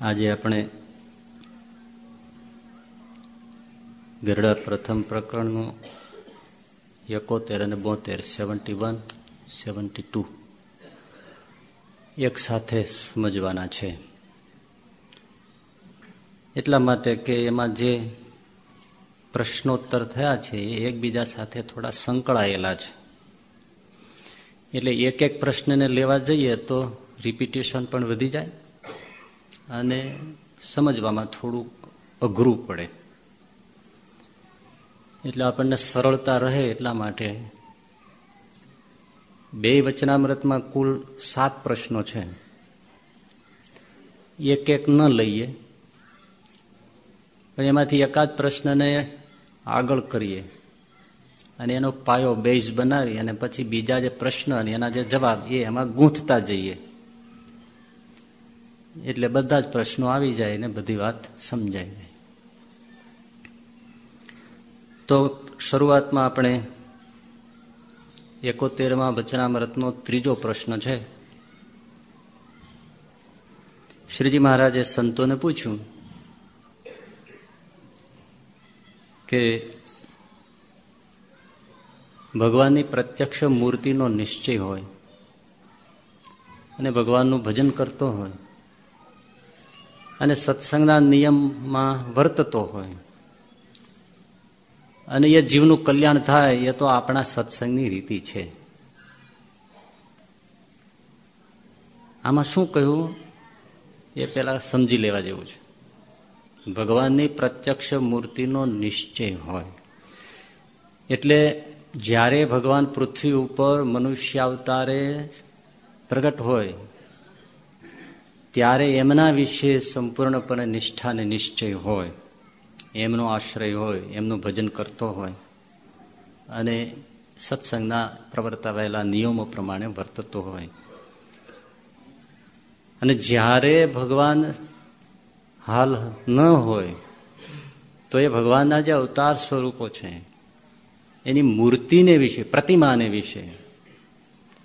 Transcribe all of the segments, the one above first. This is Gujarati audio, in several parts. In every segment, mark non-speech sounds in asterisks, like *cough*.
આજે આપણે ગરડા પ્રથમ પ્રકરણનું એકોતેર અને બોતેર, સેવન્ટી વન, સેવન્ટી ટુ એક સાથે સમજવાના છે. એટલા માટે કે એમાં જે પ્રશ્નોત્તર થયા છે એ એકબીજા સાથે થોડા સંકળાયેલા છે. એટલે એક એક પ્રશ્નને લેવા જઈએ તો રિપીટેશન પણ વધી જાય અને સમજવામાં થોડુંક અઘરું પડે. એટલે આપણને સરળતા રહે એટલા માટે બે વચનામૃતમાં કુલ સાત પ્રશ્નો છે. એક એક ન લઈએ, પણ એમાંથી એકાદ પ્રશ્નને આગળ કરીએ અને એનો પાયો બેઝ બનાવી અને પછી બીજા જે પ્રશ્ન અને એના જે જવાબ, એ એમાં ગૂંથતા જઈએ. એટલે બધા જ પ્રશ્નો આવી જાય ને બધી વાત સમજાઈ જાય તો શરૂઆતમાં આપણે એકોતેરમાં વચનામૃતનો ત્રીજો પ્રશ્ન છે. શ્રીજી મહારાજે સંતોને પૂછ્યું કે ભગવાનની પ્રત્યક્ષ મૂર્તિનો નિશ્ચય હોય અને ભગવાનનું ભજન કરતો હોય અને સત્સંગના નિયમમાં વર્તતો હોય. અને એ જીવનું કલ્યાણ થાય, એ તો આપણા સત્સંગની રીતિ છે. આમાં શું કહ્યું? એ પેલા સમજી લેવા જેવું છે. ભગવાનની પ્રત્યક્ષ મૂર્તિનો નિશ્ચય હોય. એટલે જ્યારે ભગવાન પૃથ્વી ઉપર મનુષ્ય અવતારે પ્રગટ હોય ત્યારે એમના વિશે સંપૂર્ણપણે નિષ્ઠા અને નિશ્ચય હોય. એમનો આશ્રય હોય, એમનું ભજન કરતો હોય. અને સત્સંગના પ્રવર્તાવેલા નિયમો પ્રમાણે વર્તતો હોય. અને જ્યારે ભગવાન હાલ ન હોય, તો એ ભગવાનના જે અવતાર સ્વરૂપો છે, એની મૂર્તિને વિશે, પ્રતિમાને વિશે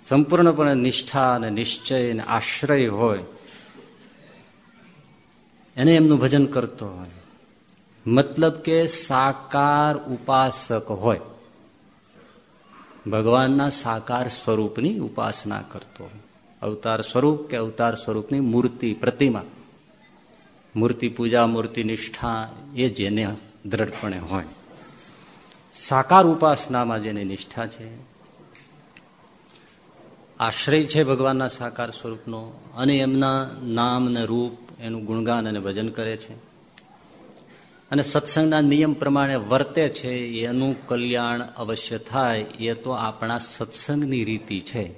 સંપૂર્ણપણે નિષ્ઠા અને નિશ્ચય અને આશ્રય હોય એને એમનું ભજન કરતો હોય. મતલબ કે સાકાર ઉપાસક હોય. ભગવાનના સાકાર સ્વરૂપની ઉપાસના કરતો હોય. અવતાર સ્વરૂપ કે અવતાર સ્વરૂપની મૂર્તિ, પ્રતિમા. મૂર્તિ પૂજા, મૂર્તિ નિષ્ઠા એ જેને દ્રઢપણે હોય. સાકાર ઉપાસનામાં જેની નિષ્ઠા છે, આશ્રય છે ભગવાનના સાકાર સ્વરૂપનો અને એમના નામ ને રૂપ એનું ગુણગાન અને ભજન કરે છે. અને સત્સંગના નિયમ પ્રમાણે વર્તે છે, એનું કલ્યાણ અવશ્ય થાય, એ તો આપણા સત્સંગની રીતિ છે.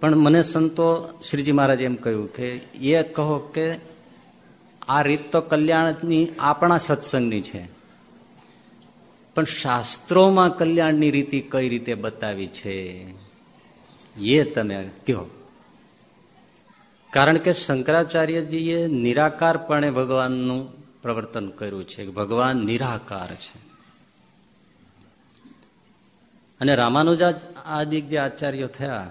પણ મને સંતો શ્રીજી મહારાજ એમ કહ્યું કે, એ કહો કે આ રીત તો કલ્યાણની આપણા સત્સંગની છે. પણ શાસ્ત્રોમાં કલ્યાણની રીતિ કઈ રીતે બતાવી છે? એ તમે કહો. કારણ કે શંકરાચાર્યજીએ નિરાકારપણે ભગવાનનું પ્રવર્તન કર્યું છે ભગવાન નિરાકાર છે. અને રામાનુજા આદિક જે આચાર્યો થયા,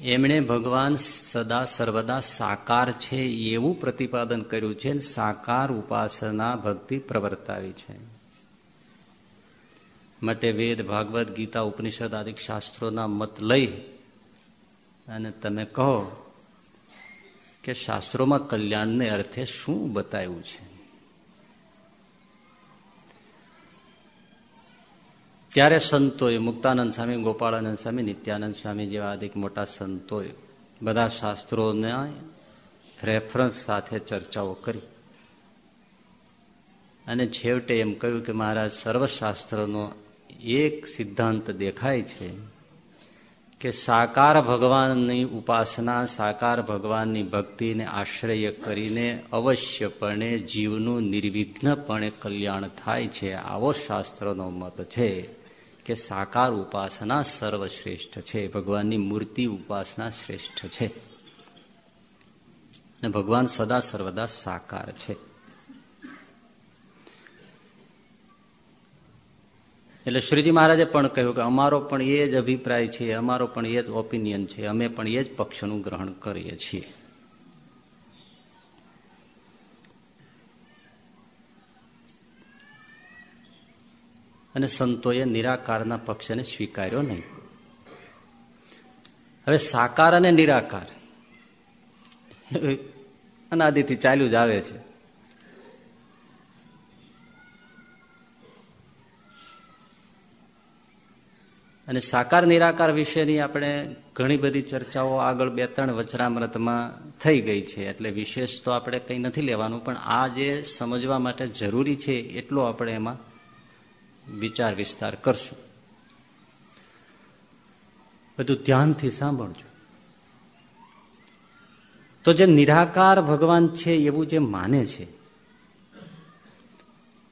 એમણે ભગવાન સદા સર્વદા સાકાર છે એવું પ્રતિપાદન કર્યું છે સાકાર ઉપાસના ભક્તિ પ્રવર્તાવી છે. માટે વેદ, ભાગવત, ગીતા, ઉપનિષદ આદિક શાસ્ત્રોના મત લઈ અને તમે કહો કે શાસ્ત્રોમાં કલ્યાણને અર્થે શું બતાવ્યું છે? ત્યારે સંતોએ, મુક્તાનંદ સ્વામી, ગોપાળાનંદ સ્વામી, નિત્યાનંદ સ્વામી જેવા અધિક મોટા સંતોએ બધા શાસ્ત્રોને રેફરન્સ સાથે ચર્ચાઓ કરી. અને છેવટે એમ કહ્યું કે મહારાજ, સર્વશાસ્ત્રનો એક સિદ્ધાંત દેખાય છે. કે સાકાર ભગવાનની ઉપાસના, સાકાર ભગવાનની ભક્તિને આશ્રય કરીને અવશ્યપણે જીવનું નિર્વિઘ્નપણે કલ્યાણ થાય છે. આવો શાસ્ત્રનો મત છે કે સાકાર ઉપાસના સર્વશ્રેષ્ઠ છે. ભગવાનની મૂર્તિ ઉપાસના શ્રેષ્ઠ છે. અને ભગવાન સદા સર્વદા સાકાર છે. એટલે શ્રીજી મહારાજે પણ કહ્યું કે અમારો પણ એ જ અભિપ્રાય છે, અમારો પણ એ જ ઓપિનિયન છે, અમે પણ એ જ પક્ષનું ગ્રહણ કરીએ છીએ. અને સંતોએ નિરાકારના પક્ષને સ્વીકાર્યો નહીં. હવે સાકાર અને નિરાકાર. અનાદિથી ચાલ્યું જ આવે છે. અને સાકાર નિરાકાર વિશેની આપણે ઘણી બધી ચર્ચાઓ આગળ બે ત્રણ વચરામૃતમાં થઈ ગઈ છે. એટલે વિશેષ તો આપણે કંઈ નથી લેવાનું, પણ આ જે સમજવા માટે જરૂરી છે એટલો આપણે એમાં વિચાર વિસ્તાર કરશું. બધું ધ્યાનથી સાંભળજો. તો જે નિરાકાર ભગવાન છે એવું જે માને છે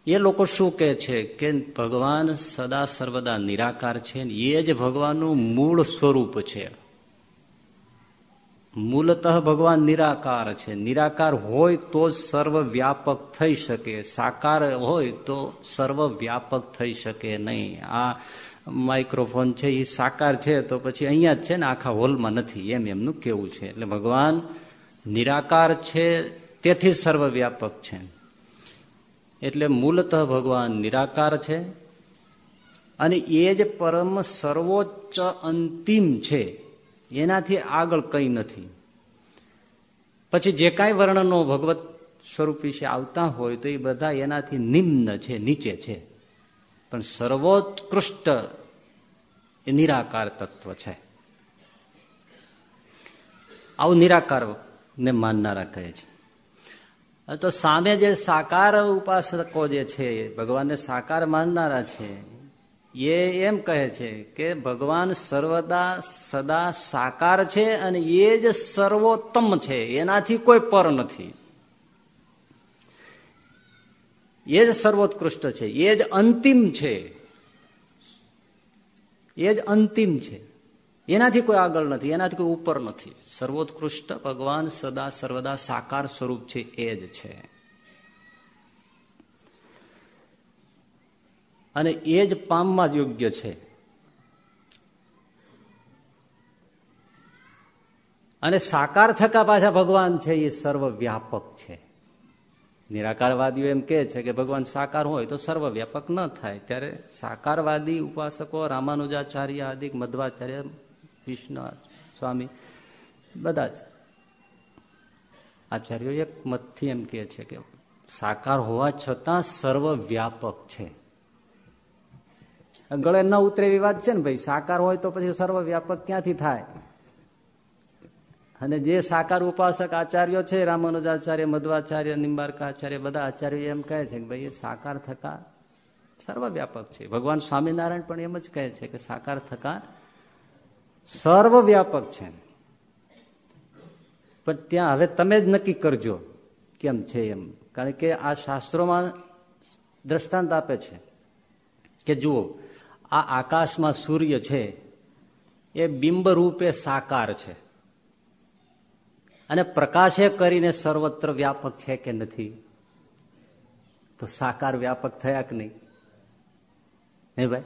એ લોકો શું કહે છે કે ભગવાન સદા સર્વદા નિરાકાર છે એ જ ભગવાનનું મૂળ સ્વરૂપ છે. મૂલતઃ ભગવાન નિરાકાર છે. નિરાકાર હોય તો જ સર્વવ્યાપક થઈ શકે. સાકાર હોય તો સર્વવ્યાપક થઈ શકે નહીં. આ માઇક્રોફોન છે એ સાકાર છે તો પછી અહીંયા જ છે ને આખા હોલમાં નથી. એમ એમનું કેવું છે. એટલે ભગવાન નિરાકાર છે, તેથી સર્વવ્યાપક છે. એટલે મૂલતઃ ભગવાન નિરાકાર છે. અને એ જ પરમ સર્વોચ્ચ અંતિમ છે. એનાથી આગળ કંઈ નથી. પછી જે કાંઈ વર્ણનો ભગવત સ્વરૂપ વિશે આવતા હોય તો એ બધા એનાથી નિમ્ન છે, નીચે છે. પણ સર્વોત્કૃષ્ટ એ નિરાકાર તત્વ છે. આવું નિરાકાર ને માનનારા કહે છે. તો સામે જે સાકાર ઉપાસકો જે છે, ભગવાનને સાકાર માનનારા છે, એ એમ કહે છે કે ભગવાન સર્વદા સદા સાકાર છે અને એ જ સર્વોત્તમ છે. એનાથી કોઈ પર નથી. એ જ સર્વોત્કૃષ્ટ છે. એ જ અંતિમ છે. એ જ અંતિમ છે. એનાથી કોઈ આગળ નથી, એનાથી કોઈ ઉપર નથી. સર્વોત્કૃષ્ટ ભગવાન સદા સર્વદા સાકાર સ્વરૂપ છે, એ જ છે. અને એ જ પામવા યોગ્ય છે. અને સાકાર થકા પાછા ભગવાન છે, એ સર્વવ્યાપક છે. નિરાકારવાદીઓ એમ કે છે કે ભગવાન સાકાર હોય તો સર્વવ્યાપક ન થાય. ત્યારે સાકારવાદી ઉપાસકો, રામાનુજાચાર્ય આદિ, મધ્વાચાર્ય વિષ્ણુ સ્વામી, બધા જ. આચાર્યો એક મતથી એમ કે છે કે સાકાર હોવા છતાં સર્વવ્યાપક છે. ગળે ન ઉતરે એવી વાત છે ને ભાઈ, સાકાર હોય તો પછી સર્વવ્યાપક ક્યાંથી થાય? અને જે સાકાર ઉપાસક આચાર્યો છે, રામાનુજાચાર્ય, મધ્વાચાર્ય, નિંબાર્કાચાર્ય, બધા આચાર્યો એમ કહે છે કે ભાઈ, એ સાકાર થકા સર્વવ્યાપક છે. ભગવાન સ્વામિનારાયણ પણ એમ જ કહે છે કે સાકાર થકા સર્વવ્યાપક છે. પણ ત્યાં હવે તમે જ નક્કી કરજો કેમ છે એમ. કારણ કે આ શાસ્ત્રોમાં દ્રષ્ટાંત આપે છે કે જુઓ, આ આકાશમાં સૂર્ય છે, એ બિંબ રૂપે સાકાર છે. અને પ્રકાશે કરીને સર્વત્ર વ્યાપક છે કે નથી? તો સાકાર વ્યાપક થયા કે નહીં? હે ભાઈ?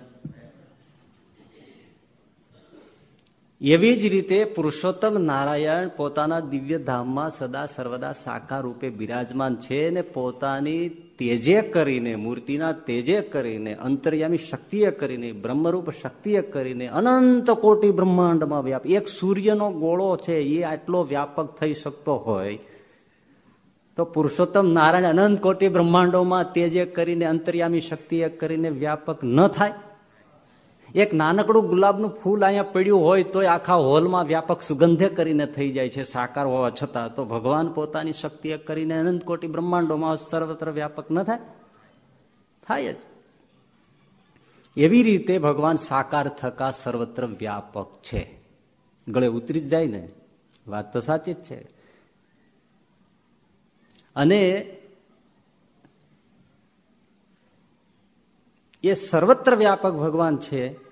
એવી જ રીતે પુરુષોત્તમ નારાયણ પોતાના દિવ્ય ધામમાં સદા સર્વદા સાકાર રૂપે બિરાજમાન છે ને પોતાની તેજે કરીને, મૂર્તિના તેજે કરીને, અંતર્યામી શક્તિએ કરીને, બ્રહ્મરૂપ શક્તિએ કરીને અનંત કોટી બ્રહ્માંડમાં વ્યાપ એક સૂર્યનો ગોળો છે, એ આટલો વ્યાપક થઈ શકતો હોય, તો પુરુષોત્તમ નારાયણ અનંત કોટી બ્રહ્માંડોમાં તેજે કરીને, અંતર્યામી શક્તિએ કરીને વ્યાપક ન થાય. એક નાનકડું ગુલાબનું ફૂલ અહીંયા પડ્યું હોય તો આખા હોલમાં વ્યાપક સુગંધે કરીને થઈ જાય છે. સાકાર હોવા છતાં તો ભગવાન પોતાની શક્તિએ કરીને અનંત કોટી બ્રહ્માંડોમાં સર્વત્ર વ્યાપક ન થાય? થાય જ. એવી રીતે ભગવાન સાકાર થકા સર્વત્ર વ્યાપક છે. ગળે ઉતરી જ જાય ને. વાત તો સાચી જ છે. અને એ સર્વત્ર વ્યાપક ભગવાન છે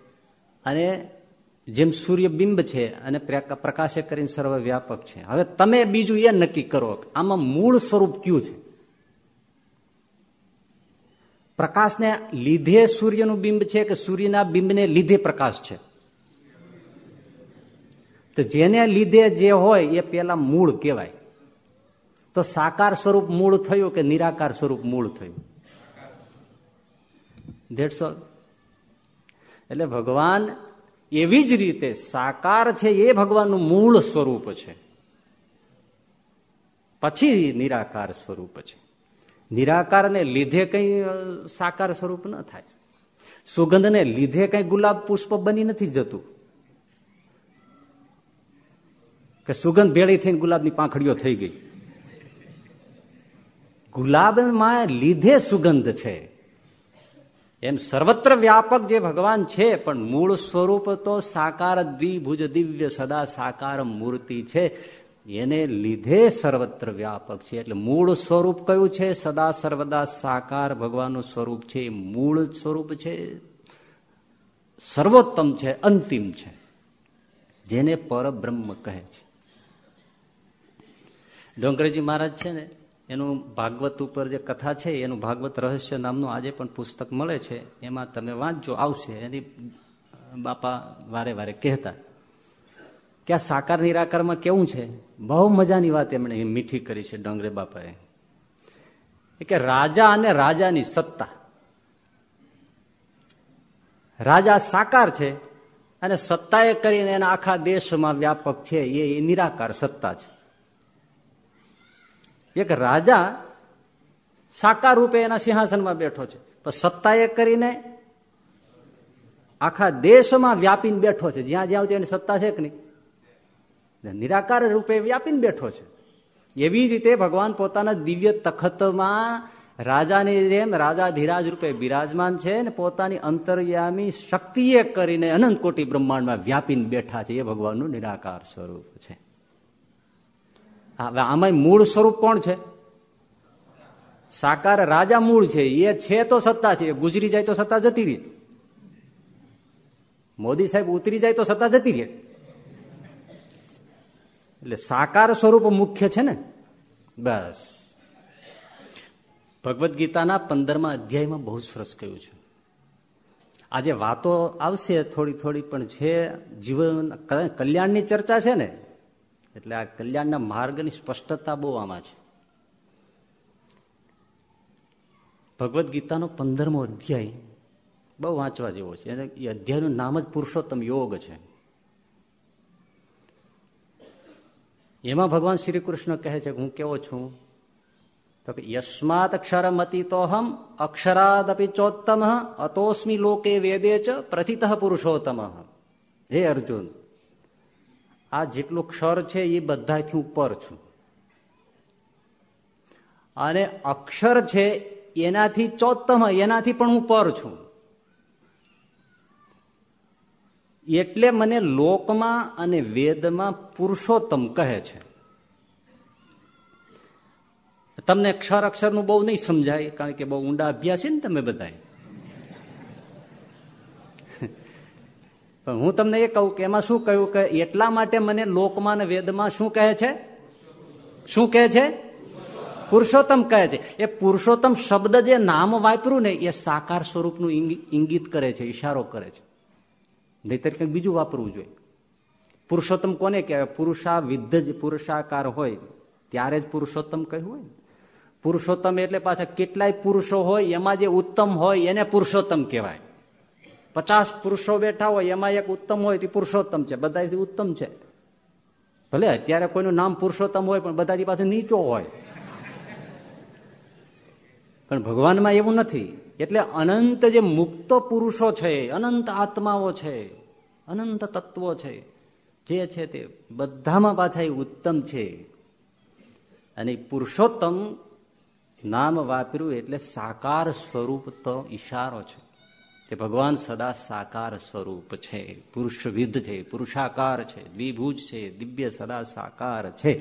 અને જેમ સૂર્યબિંબ છે અને પ્રકાશે કરીને સર્વવ્યાપક છે. હવે તમે બીજું એ નક્કી કરો આમાં મૂળ સ્વરૂપ કયું છે? પ્રકાશને લીધે સૂર્યનું બિંબ છે કે સૂર્યના બિંબને લીધે પ્રકાશ છે? તો જેને લીધે જે હોય એ પેલા મૂળ કહેવાય. તો સાકાર સ્વરૂપ મૂળ થયું કે નિરાકાર સ્વરૂપ મૂળ થયું? ધેટ્સ ઓલ એટલે ભગવાન એવી જ રીતે સાકાર છે, એ ભગવાનનું મૂળ સ્વરૂપ છે. પછી નિરાકાર સ્વરૂપ છે. નિરાકારને લીધે કંઈ સાકાર સ્વરૂપ ન થાય. સુગંધને લીધે કંઈ ગુલાબ પુષ્પ બની નથી જતું. કે સુગંધ ભેળી થઈને ગુલાબની પાંખડીઓ થઈ ગઈ. ગુલાબમાં લીધે સુગંધ છે. એમ સર્વત્ર વ્યાપક જે ભગવાન છે, પણ મૂળ સ્વરૂપ તો સાકાર દ્વિભુજ દિવ્ય સદા સાકાર મૂર્તિ છે. એને લીધે સર્વત્ર વ્યાપક છે. એટલે મૂળ સ્વરૂપ કયું છે? સદા સર્વદા સાકાર ભગવાનનું સ્વરૂપ છે. મૂળ સ્વરૂપ છે. સર્વોત્તમ છે, અંતિમ છે. જેને પરબ્રહ્મ કહે છે. ડોંગરેજી મહારાજ છે ને એનું ભાગવત ઉપર જે કથા છે, એનું ભાગવત રહસ્ય નામનું આજે પણ પુસ્તક મળે છે. એમાં તમે વાંચજો, આવશે. એની બાપા વારે વારે કહેતા. કે આ સાકાર નિરાકારમાં કેવું છે? બહુ મજાની વાત એમણે મીઠી કરી છે ડોંગરે બાપાએ. કે રાજા અને રાજાની સત્તા. રાજા સાકાર છે અને સત્તાએ કરીને એના આખા દેશમાં વ્યાપક છે. એ નિરાકાર સત્તા છે. એક રાજા સાકાર રૂપે એના સિંહાસનમાં બેઠો છે. પણ સત્તા એક કરીને આખા દેશમાં વ્યાપીને બેઠો છે. જ્યાં જ્યાં એની સત્તા છે કે નહીં? નિરાકાર રૂપે વ્યાપીને બેઠો છે. એવી રીતે ભગવાન પોતાના દિવ્ય તખતમાં રાજાની જેમ રાજા ધીરાજ રૂપે બિરાજમાન છે ને પોતાની અંતર્યામી શક્તિએ કરીને અનંત કોટી બ્રહ્માંડમાં વ્યાપીને બેઠા છે. એ ભગવાનનું નિરાકાર સ્વરૂપ છે. હવે આમાં મૂળ સ્વરૂપ કોણ છે? સાકાર રાજા મૂળ છે, એ છે તો સત્તા છે ગુજરી જાય તો સત્તા જતી રહે. મોદી સાહેબ ઉતરી જાય તો સત્તા જતી રહે. એટલે સાકાર સ્વરૂપ મુખ્ય છે ને? બસ. ભગવદ્ ગીતાના પંદરમા અધ્યાયમાં બહુ સરસ કહ્યું છે. આજે વાતો આવશે થોડી થોડી, પણ છે જીવન, કલ્યાણની ચર્ચા છે ને એટલે આ કલ્યાણના માર્ગની સ્પષ્ટતા બહુ આમાં છે. ભગવદ્ ગીતાનો પંદરમો અધ્યાય બહુ વાંચવા જેવો છે. એ અધ્યાયનું નામ જ પુરુષોત્તમ યોગ છે. એમાં ભગવાન શ્રી કૃષ્ણ કહે છે હું કેવો છું? તો કે, યસ્માત અક્ષરમતીતોહમ અક્ષરાદપી ચોત્તમ, અતોસ્મી લોકે વેદે ચ પ્રથિત પુરુષોત્તમ. હે અર્જુન આ જેટલું ક્ષર છે એ બધાથી ઉપર છું. અને અક્ષર છે એનાથી ચોત્તમ એનાથી પણ હું પર છું. એટલે મને લોકમાં અને વેદમાં પુરુષોત્તમ કહે છે. તમને અક્ષર અક્ષરનું બહુ નહીં સમજાય, કારણ કે બહુ ઊંડા અભ્યાસ ને તમે બધા પણ હું તમને એ કહું કે એમાં શું કહ્યું કે એટલા માટે મને લોકમાં વેદમાં શું કહે છે? શું કહે છે? પુરુષોત્તમ કહે છે. એ પુરુષોત્તમ શબ્દ જે નામ વાપર્યું ને, એ સાકાર સ્વરૂપનું ઇંગિત કરે છે, ઈશારો કરે છે. નહીતર કંઈક બીજું વાપરવું જોઈએ. પુરુષોત્તમ કોને કહેવાય? પુરુષા વિદ્ધ પુરુષાકાર હોય. ત્યારે જ પુરુષોત્તમ કહ્યું હોય પુરુષોત્તમ એટલે પાછા કેટલાય પુરુષો હોય, એમાં જે ઉત્તમ હોય, એને પુરુષોત્તમ કહેવાય. પચાસ પુરુષો બેઠા હોય, એમાં એક ઉત્તમ હોય તે પુરુષોત્તમ છે. બધા ઉત્તમ છે. ભલે અત્યારે કોઈનું નામ પુરુષોત્તમ હોય, પણ બધાની પાસે નીચો હોય. પણ ભગવાનમાં એવું નથી. એટલે અનંત જે મુક્ત પુરુષો છે, અનંત આત્માઓ છે, અનંત તત્વો છે, જે છે તે બધામાં પાછા એ ઉત્તમ છે. અને પુરુષોત્તમ નામ વાપર્યું એટલે સાકાર સ્વરૂપ તો ઈશારો છે. કે ભગવાન સદા સાકાર સ્વરૂપ છે, પુરુષવિધ છે, પુરુષાકાર છે, દ્વિભુજ છે, દિવ્ય સદા સાકાર છે.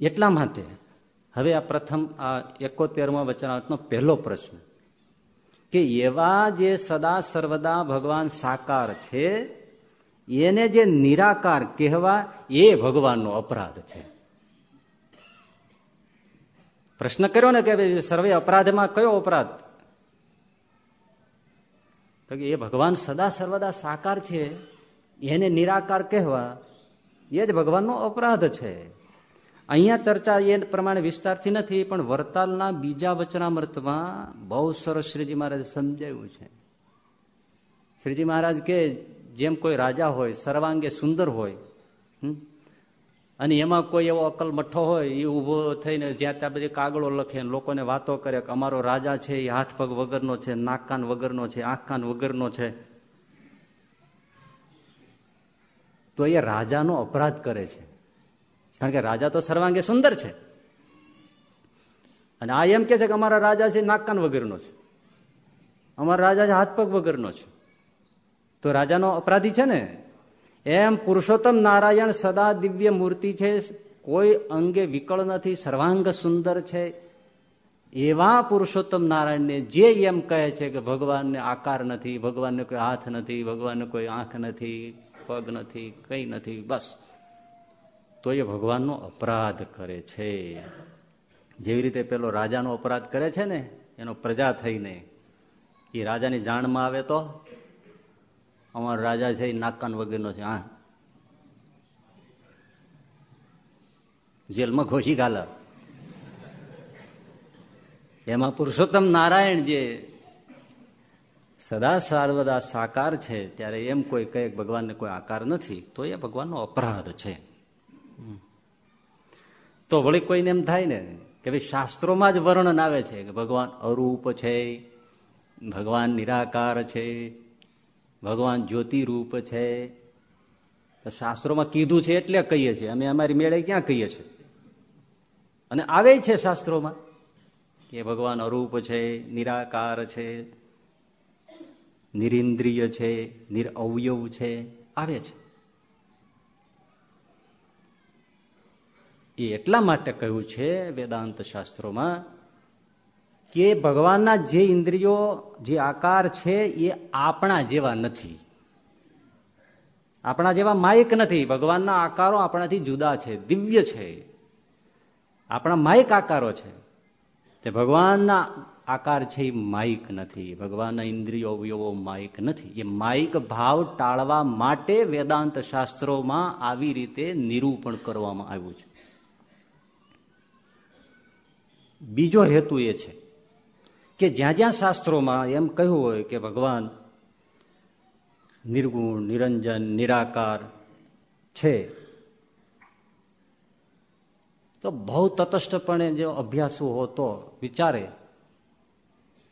એટલા માટે હવે આ પ્રથમ, આ એકોતેરમાં વચનાર્થનો પહેલો પ્રશ્ન કે એવા જે સદા સર્વદા ભગવાન સાકાર છે, એને જે નિરાકાર કહેવા એ ભગવાનનો અપરાધ છે. પ્રશ્ન કર્યો ને કે સર્વે અપરાધમાં કયો અપરાધ? તો કે એ ભગવાન સદા સર્વદા સાકાર છે, એને નિરાકાર કહેવા, એ જ ભગવાનનો અપરાધ છે. અહીંયા ચર્ચા એ પ્રમાણે વિસ્તારથી નથી, પણ વરતાલના બીજા વચનામૃતમાં બહુ સરસ શ્રીજી મહારાજ સમજાયું છે. શ્રીજી મહારાજ કે જેમ કોઈ રાજા હોય, સર્વાંગે સુંદર હોય અને એમાં કોઈ એવો અકલ મઠ્ઠો હોય એ ઊભો થઈને જ્યાં ત્યાં બધી કાગળો લખે લોકોને વાતો કરે કે અમારો રાજા છે એ હાથ પગ વગરનો છે, નાક કાન વગરનો છે, આંખ કાન વગરનો છે. તો એ રાજાનો અપરાધ કરે છે. કારણ કે રાજા તો સર્વાંગે સુંદર છે. અને આ એમ કે છે કે અમારા રાજા છે, નાક કાન વગરનો છે. અમારા રાજા છે, હાથ પગ વગરનો છે. તો રાજાનો અપરાધી છે ને? એમ પુરુષોત્તમ નારાયણ સદા દિવ્ય મૂર્તિ છે. કોઈ અંગે વિકળ નથી, સર્વાંગ સુંદર છે. એવા પુરુષોત્તમ નારાયણને જે એમ કહે છે કે ભગવાનને આકાર નથી, ભગવાનને કોઈ હાથ નથી, ભગવાનને કોઈ આંખ નથી, પગ નથી, કંઈ નથી, બસ. તો એ ભગવાનનો અપરાધ કરે છે. જેવી રીતે પેલો રાજાનો અપરાધ કરે છે ને, એનો પ્રજા થઈને, એ રાજાની જાણમાં આવે તો અમારો રાજા છે એ નાકાન વગેરેનો છે, હા. જેલમાં ઘોષી ગાલ એમાં પુરુષોત્તમ નારાયણ જે સદા સાર્વદા સાકાર છે, ત્યારે એમ કોઈ કહે ભગવાનને કોઈ આકાર નથી, તો એ ભગવાનનો અપરાધ છે. તો વળી કોઈને એમ થાય ને કે ભાઈ શાસ્ત્રોમાં જ વર્ણન આવે છે કે ભગવાન અરૂપ છે, ભગવાન નિરાકાર છે ભગવાન જ્યોતિરૂપ છે. શાસ્ત્રોમાં કીધું છે એટલે કહીએ છીએ. અમે અમારી મેળે ક્યાં કહીએ છીએ? અને આવે છે શાસ્ત્રોમાં કે ભગવાન અરૂપ છે, નિરાકાર છે, નિરિન્દ્રિય છે નિરઅવયવ છે. આવે છે. એ એટલા માટે કહ્યું છે વેદાંત શાસ્ત્રોમાં કે ભગવાનના જે ઇન્દ્રિયો, જે આકાર છે, એ આપણા જેવા નથી. આપણા જેવા માયક નથી. ભગવાનના આકારો આપણાથી જુદા છે, દિવ્ય છે. આપણા માયક આકારો છે. તે ભગવાનના આકાર છે, એ માયક નથી. ભગવાનના ઇન્દ્રિયો, અવયવો માયક નથી. એ માયક ભાવ ટાળવા માટે વેદાંત શાસ્ત્રોમાં આવી રીતે નિરૂપણ કરવામાં આવ્યું છે. બીજો હેતુ એ છે કે જ્યાં જ્યાં શાસ્ત્રોમાં એમ કહ્યું હોય કે ભગવાન નિર્ગુણ, નિરંજન, નિરાકાર છે, તો બહુ તટસ્થપણે જો અભ્યાસુ હોતો વિચારે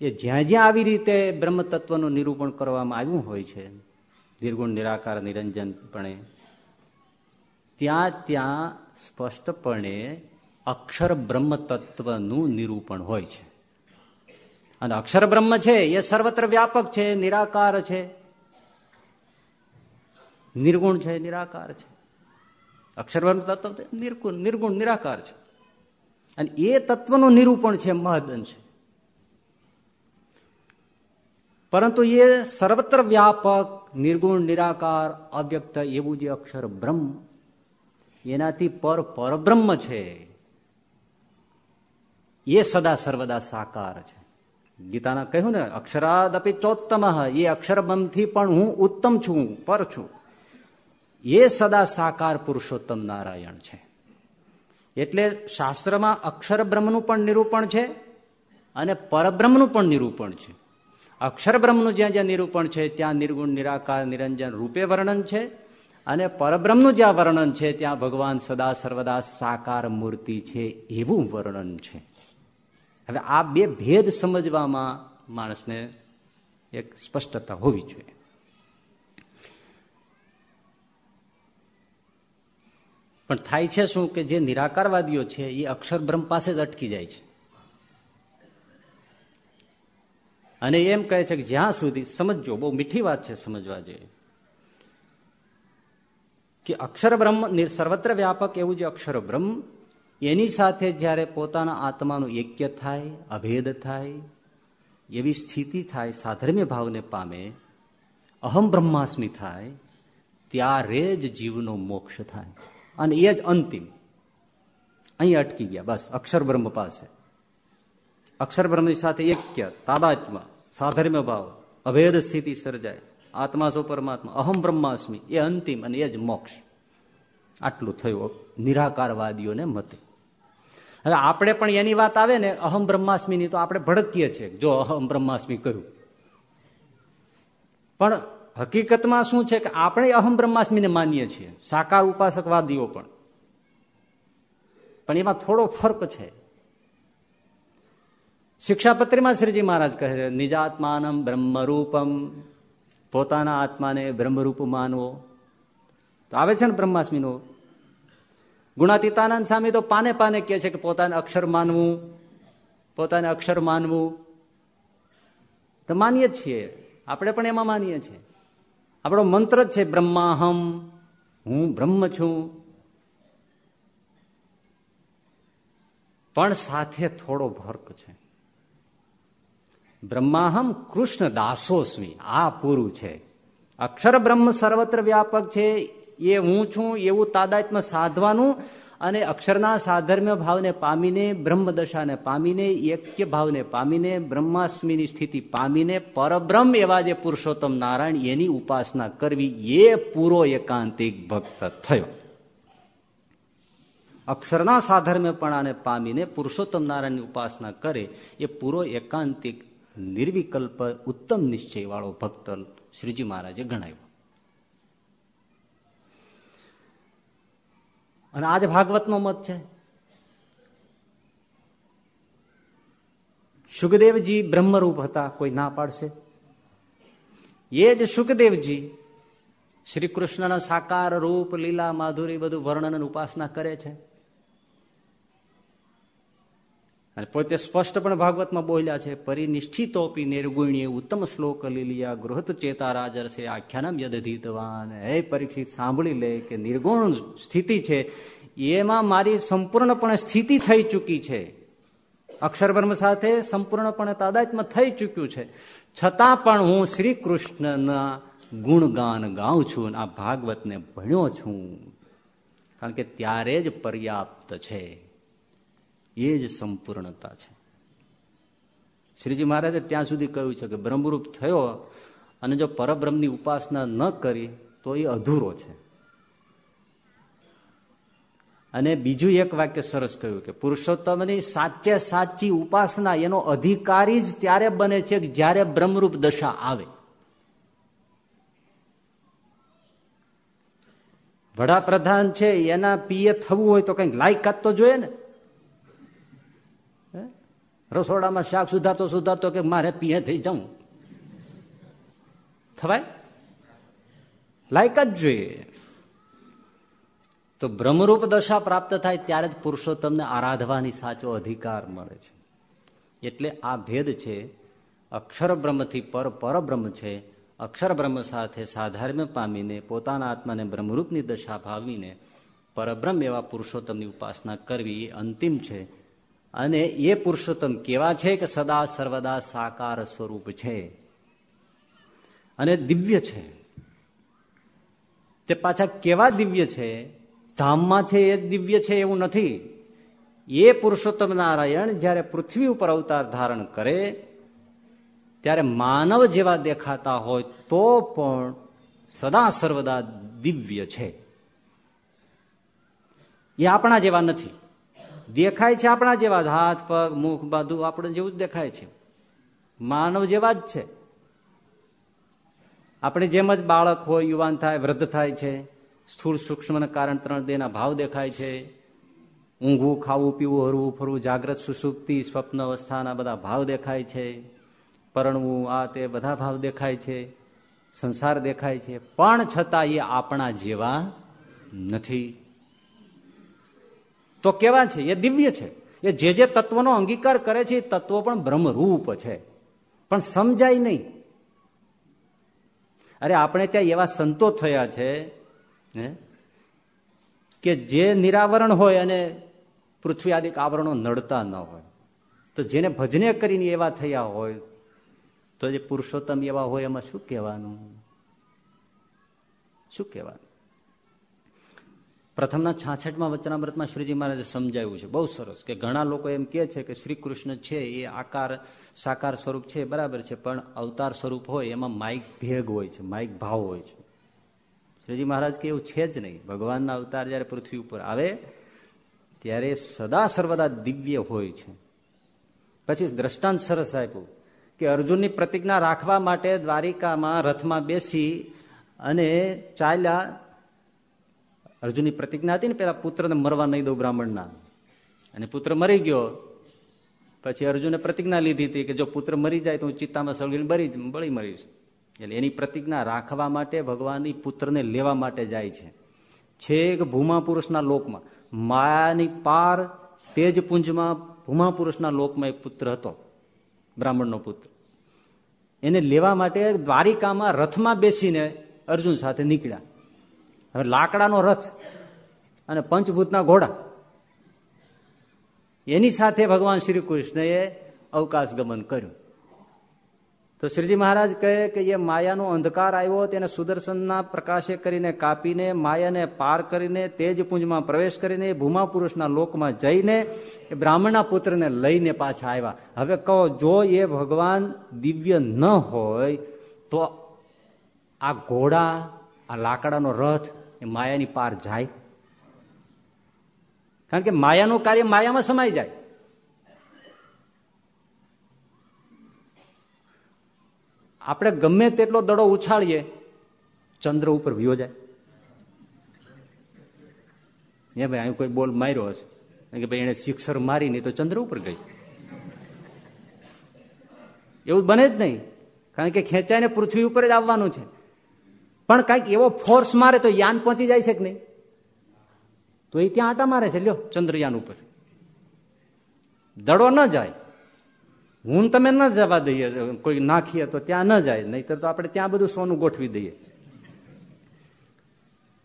એ જ્યાં જ્યાં આવી રીતે બ્રહ્મ તત્વનું નિરૂપણ કરવામાં આવ્યું હોય છે, નિર્ગુણ, નિરાકાર, નિરંજનપણે, ત્યાં ત્યાં સ્પષ્ટપણે અક્ષર બ્રહ્મ તત્વનું નિરૂપણ હોય છે. અને અક્ષર બ્રહ્મ છે, એ સર્વત્ર વ્યાપક છે, નિરાકાર છે. નિર્ગુણ છે, નિરાકાર છે. અક્ષર બ્રહ્મ તત્વ નિર્ગુણ નિર્ગુણ, નિરાકાર છે. અને એ તત્વનું નિરૂપણ છે, મહદન છે. પરંતુ એ સર્વત્ર વ્યાપક, નિર્ગુણ, નિરાકાર, અવ્યક્ત એવું જે અક્ષર બ્રહ્મ એનાથી પર પરબ્રહ્મ છે. એ સદા સર્વદા સાકાર છે. ગીતાના કહ્યું ને અક્ષરાદ અપી ચોત્તમ એ અક્ષરબ્રહ્મથી પણ હું ઉત્તમ છું, પર છું. એ સદા સાકાર પુરુષોત્તમ નારાયણ છે. એટલે શાસ્ત્રમાં અક્ષર બ્રહ્મનું પણ નિરૂપણ છે અને પરબ્રહ્મનું પણ નિરૂપણ છે. અક્ષર બ્રહ્મનું જ્યાં જ્યાં નિરૂપણ છે, ત્યાં નિર્ગુણ, નિરાકાર, નિરંજન રૂપે વર્ણન છે અને પરબ્રહ્મનું જ્યાં વર્ણન છે, ત્યાં ભગવાન સદા સર્વદા સાકાર મૂર્તિ છે, એવું વર્ણન છે. હવે આ બે ભેદ સમજવામાં માણસને એક સ્પષ્ટતા હોવી જોઈએ. પણ થાય છે શું કે જે નિરાકારવાદીઓ છે, એ અક્ષર બ્રહ્મ પાસે જ અટકી જાય છે. અને એમ કહે છે કે જ્યાં સુધી સમજો બહુ મીઠી વાત છે સમજવા જોઈએ કે અક્ષર બ્રહ્મ સર્વત્ર વ્યાપક એવું જે અક્ષર બ્રહ્મ એની સાથે જ્યારે પોતાના આત્માનું ઐક્ય થાય, અભેદ થાય, એવી સ્થિતિ થાય, સાધર્મ્ય ભાવને પામે, અહમ બ્રહ્માસ્મી થાય, ત્યારે જ જીવનો મોક્ષ થાય. અને એ જ અંતિમ. અહીં અટકી ગયા, બસ, અક્ષર બ્રહ્મ પાસે. અક્ષર બ્રહ્મની સાથે ઐક્ય તાદાત્મા સાધર્મ્ય ભાવ, અભેદ સ્થિતિ સર્જાય. આત્મા સો પરમાત્મા, અહમ બ્રહ્માસ્મી, એ અંતિમ અને એ જ મોક્ષ. આટલું થયું નિરાકારવાદીઓને મતે. હવે આપણે પણ એની વાત આવે ને, અહમ બ્રહ્માસ્મીની, તો આપણે ભડકીએ છીએ જો અહમ બ્રહ્માસ્મી કહ્યું પણ હકીકતમાં શું છે કે આપણે અહમ બ્રહ્માસ્મીને માનીએ છીએ. સાકાર ઉપાસકવાદીઓ પણ. પણ એમાં થોડો ફર્ક છે. શિક્ષાપત્રીમાં શ્રીજી મહારાજ કહે છે, નિજાત્માનમ બ્રહ્મરૂપમ, પોતાના આત્માને બ્રહ્મરૂપ માનવો. તો આવે છે ને બ્રહ્માસ્મીનો ગુણાતીતાનંદ સ્વામી તો પાને પાને કહે છે કે પોતાને અક્ષર માનવું, પોતાને અક્ષર માનવું. તો માનીએ જ છીએ. આપણે પણ એમાં માનીએ છીએ. આપણો મંત્ર જ છે બ્રહ્માહમ, હું બ્રહ્મ છું. પણ સાથે થોડો ભર્ક છે. બ્રહ્માહમ કૃષ્ણ દાસોસ્મી, આ પૂરું છે. અક્ષર બ્રહ્મ સર્વત્ર વ્યાપક છે એ હું છું, એવું તાદાત્મ સાધવાનું અને અક્ષરના સાધર્મ્ય ભાવને પામીને, બ્રહ્મદશાને પામીને એક્ય ભાવને પામીને, બ્રહ્માસ્મીની સ્થિતિ પામીને, પરબ્રહ્મ એવા જે પુરુષોત્તમ નારાયણ, એની ઉપાસના કરવી, એ પૂરો એકાંતિક ભક્ત થયો. અક્ષરના સાધર્મ્યપણાને પામીને, પુરુષોત્તમ નારાયણની ઉપાસના કરે, એ પૂરો એકાંતિક, નિર્વિકલ્પ, ઉત્તમ નિશ્ચય વાળો ભક્ત શ્રીજી મહારાજે ગણાવ્યો. અને આજ ભાગવતનો મત છે. સુખદેવજી બ્રહ્મરૂપ હતા, કોઈ ના પાડશે. એ જ સુખદેવજી શ્રી કૃષ્ણના સાકાર રૂપ, લીલા, માધુરી બધું વર્ણન ઉપાસના કરે છે. અને પોતે સ્પષ્ટ પણ ભાગવતમાં બોલ્યા છે પરિનિષ્ઠિતોપી નિર્ગુણ્ય ઉત્તમ શ્લોક લીલિયા ગૃહત ચેતા રાજર છે, આખ્યાનમ યદધીતવાન. હે પરીક્ષિત, સાંભળી લે કે નિર્ગુણ સ્થિતિ છે, એમાં મારી સંપૂર્ણપણે સ્થિતિ થઈ ચૂકી છે. અક્ષરબ્રહ્મ સાથે સંપૂર્ણપણે તાદાત્મ થઈ ચૂક્યું છે. છતાં પણ હું શ્રી કૃષ્ણના ગુણગાન ગાઉં છું આ ભાગવતને ભણ્યો છું. કારણ કે ત્યારે જ પર્યાપ્ત છે. એ જ સંપૂર્ણતા છે. શ્રીજી મહારાજે ત્યાં સુધી કહ્યું છે કે બ્રહ્મરૂપ થયો અને જો પરબ્રહ્મની ઉપાસના ન કરી, તો એ અધૂરો છે. અને બીજું એક વાક્ય સરસ કહ્યું કે પુરુષોત્તમની સાચે સાચી ઉપાસના એનો અધિકારી જ ત્યારે બને છે કે જ્યારે બ્રહ્મરૂપ દશા આવે. વડાપ્રધાન છે, એના પીએ થવું હોય તો કંઈક લાયકાત તો જોઈએ ને. રસોડામાં શાક સુધારતો સુધારતો કે મારે પીએ થઈ જાઉં? થવાય? લાયકાત જોઈએ. તો બ્રહ્મરૂપ દશા પ્રાપ્ત થાય ત્યારે જ પુરુષોત્તમને આરાધવાની સાચો અધિકાર મળે છે. એટલે આ ભેદ છે, અક્ષર બ્રહ્મથી પર પરબ્રહ્મ છે, અક્ષર બ્રહ્મ સાથે સાધાર્મ્ય પામીને, પોતાના આત્માને બ્રહ્મરૂપની દશા ભાવીને પરબ્રહ્મ એવા પુરુષોત્તમની ઉપાસના કરવી એ અંતિમ છે. અને એ પુરુષોત્તમ કેવા છે કે સદા સર્વદા સાકાર સ્વરૂપ છે? અને દિવ્ય છે. તે પાછા કેવા દિવ્ય છે? ધામમાં છે એ દિવ્ય છે એવું નથી. એ પુરુષોત્તમ નારાયણ જ્યારે પૃથ્વી ઉપર અવતાર ધારણ કરે, ત્યારે માનવ જેવા દેખાતા હોય તો પણ સદા સર્વદા દિવ્ય છે. એ આપણા જેવા નથી. દેખાય છે આપણા જેવા હાથ, પગ, મુખ, બધું આપણે જેવું જ દેખાય છે. માનવ જેવા જ છે. આપણે જેમ જ બાળક હોય, યુવાન થાય, વૃદ્ધ થાય છે, સ્થૂળ સૂક્ષ્મના કારણ ત્રણ દેના ભાવ દેખાય છે. ઊંઘવું, ખાવું, પીવું, હરવું, ફરવું, જાગ્રત, સુસુપ્તિ, સ્વપ્ન, અવસ્થાના બધા ભાવ દેખાય છે. પરણવું, આ તે બધા ભાવ દેખાય છે. સંસાર દેખાય છે. પણ છતાં એ આપણા જેવા નથી. તો કેવા છે, એ દિવ્ય છે. એ જે જે તત્વનો અંગીકાર કરે છે, એ તત્વો પણ બ્રહ્મરૂપ છે. પણ સમજાય નહીં. અરે આપણે ત્યાં એવા સંતો થયા છે કે જે નિરાવરણ હોય અને પૃથ્વી આદિક આવરણો નડતા ન હોય. તો જેને ભજને કરીને એવા થયા હોય, તો જે પુરુષોત્તમ એવા હોય, એમાં શું કહેવાનું? શું કહેવાનું? પ્રથમના છાછઠમાં વચનામૃતમાં શ્રીજી મહારાજે સમજાવ્યું છે, બહુ સરસ કે ઘણા લોકો એમ કે છે કે શ્રી કૃષ્ણ છે, એ આકાર, સાકાર સ્વરૂપ છે, બરાબર છે, પણ અવતાર સ્વરૂપ હોય, એમાં માઇક ભેગ હોય છે, માઇક ભાવ હોય છે. શ્રીજી મહારાજ કે એવું છે જ નહીં. ભગવાનના અવતાર જયારે પૃથ્વી ઉપર આવે, ત્યારે સદા સર્વદા દિવ્ય હોય છે. પછી દ્રષ્ટાંત સરસ આપ્યું કે અર્જુનની પ્રતિજ્ઞા રાખવા માટે દ્વારિકામાં રથમાં બેસી અને ચાલ્યા અર્જુનની પ્રતિજ્ઞા હતી ને પેલા પુત્રને મરવા નહીં દઉં બ્રાહ્મણના. અને પુત્ર મરી ગયો. પછી અર્જુને પ્રતિજ્ઞા લીધી હતી કે જો પુત્ર મરી જાય તો હું ચિત્તામાં સળગીને બળી બળી મરીશ. એટલે એની પ્રતિજ્ઞા રાખવા માટે ભગવાનની પુત્રને લેવા માટે જાય છે. છેક ભૂમા પુરુષના લોકમાં. માયાની પાર તેજ પુંજમાં ભૂમા પુરુષના લોકમાં એક પુત્ર હતો. બ્રાહ્મણનો પુત્ર. એને લેવા માટે દ્વારિકામાં રથમાં બેસીને અર્જુન સાથે નીકળ્યા. હવે લાકડાનો રથ અને પંચભૂતના ઘોડા. એની સાથે ભગવાન શ્રી કૃષ્ણએ અવકાશ ગમન કર્યું. તો શ્રીજી મહારાજ કહે કે એ માયાનો અંધકાર આવ્યો તેને સુદર્શનના પ્રકાશે કરીને કાપીને, માયાને પાર કરીને, તેજ પુંજમાં પ્રવેશ કરીને, ભૂમા પુરુષના લોકમાં જઈને એ બ્રાહ્મણના પુત્રને લઈને પાછા આવ્યા. હવે કહો, જો એ ભગવાન દિવ્ય ન હોય, તો આ ઘોડા, આ લાકડાનો રથ એ માયાની પાર જાય. કારણ કે માયાનું કાર્ય માયામાં સમાઈ જાય. આપણે ગમે તેટલો દડો ઉછાળીએ, ચંદ્ર ઉપર વ્યો જાય. એ ભાઈ, અહીં કોઈ બોલ માર્યો હશે. કે ભાઈ એને શિક્ષર મારી નહીં તો ચંદ્ર ઉપર ગઈ. એવું બને જ નહીં. કારણ કે ખેંચાઈને પૃથ્વી ઉપર જ આવવાનું છે. પણ કંઈક એવો ફોર્સ મારે તો યાન પહોંચી જાય છે કે નહીં? તો એ ત્યાં આટા મારે છે, લ્યો, ચંદ્રયાન ઉપર. દડો ન જાય. હું તમે ન જવા દઈએ. કોઈ નાખીએ તો ત્યાં ન જાય. નહીતર તો આપણે ત્યાં બધું સોનું ગોઠવી દઈએ.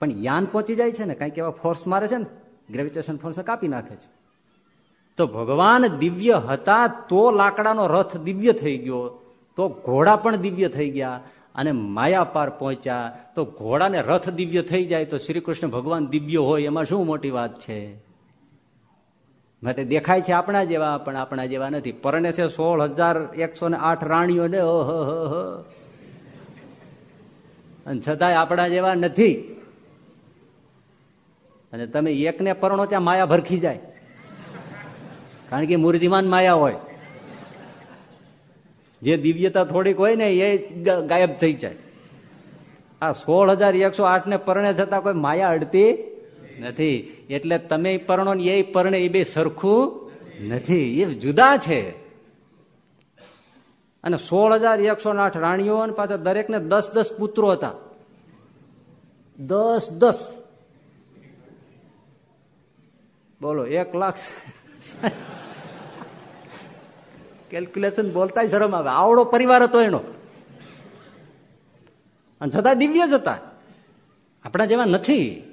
પણ યાન પહોંચી જાય છે ને, કંઈક એવા ફોર્સ મારે છે ને ગ્રેવિટેશન ફોર્સ કાપી નાખે છે. તો ભગવાન દિવ્ય હતા તો લાકડાનો રથ દિવ્ય થઈ ગયો. તો ઘોડા પણ દિવ્ય થઈ ગયા. અને માયા પાર પહોંચ્યા, તો ઘોડાને રથ દિવ્ય થઈ જાય તો શ્રી કૃષ્ણ ભગવાન દિવ્ય હોય, એમાં શું મોટી વાત છે? માટે દેખાય છે આપણા જેવા, પણ આપણા જેવા નથી. પરણે છે સોળ હજાર એકસો ને આઠ રાણીઓ ને ઓહો અને છતાંય આપણા જેવા નથી. અને તમે એકને પરણો ત્યાં માયા ભરખી જાય. કારણ કે મૂર્તિમાન માયા હોય. જે દિવ્યતા થોડીક હોય ને એ ગાયબ થઈ જાય. આ સોળ હજાર એકસો આઠ ને પરણે જતા કોઈ માયા અડતી નથી. એટલે તમે પરણો ને એ પરણે એ બે સરખું નથી. એ જુદા છે. અને સોળ હજાર એકસો આઠ રાણીઓ અને પાછા દરેક ને દસ દસ પુત્રો હતા. દસ દસ. બોલો, એક લાખ કેલ્ક્યુલેશન બોલતા શરમ આવે. આવડો પરિવાર હતો એનો. અને છતાં દિવ્ય જ હતા. આપણા જેવા નથી.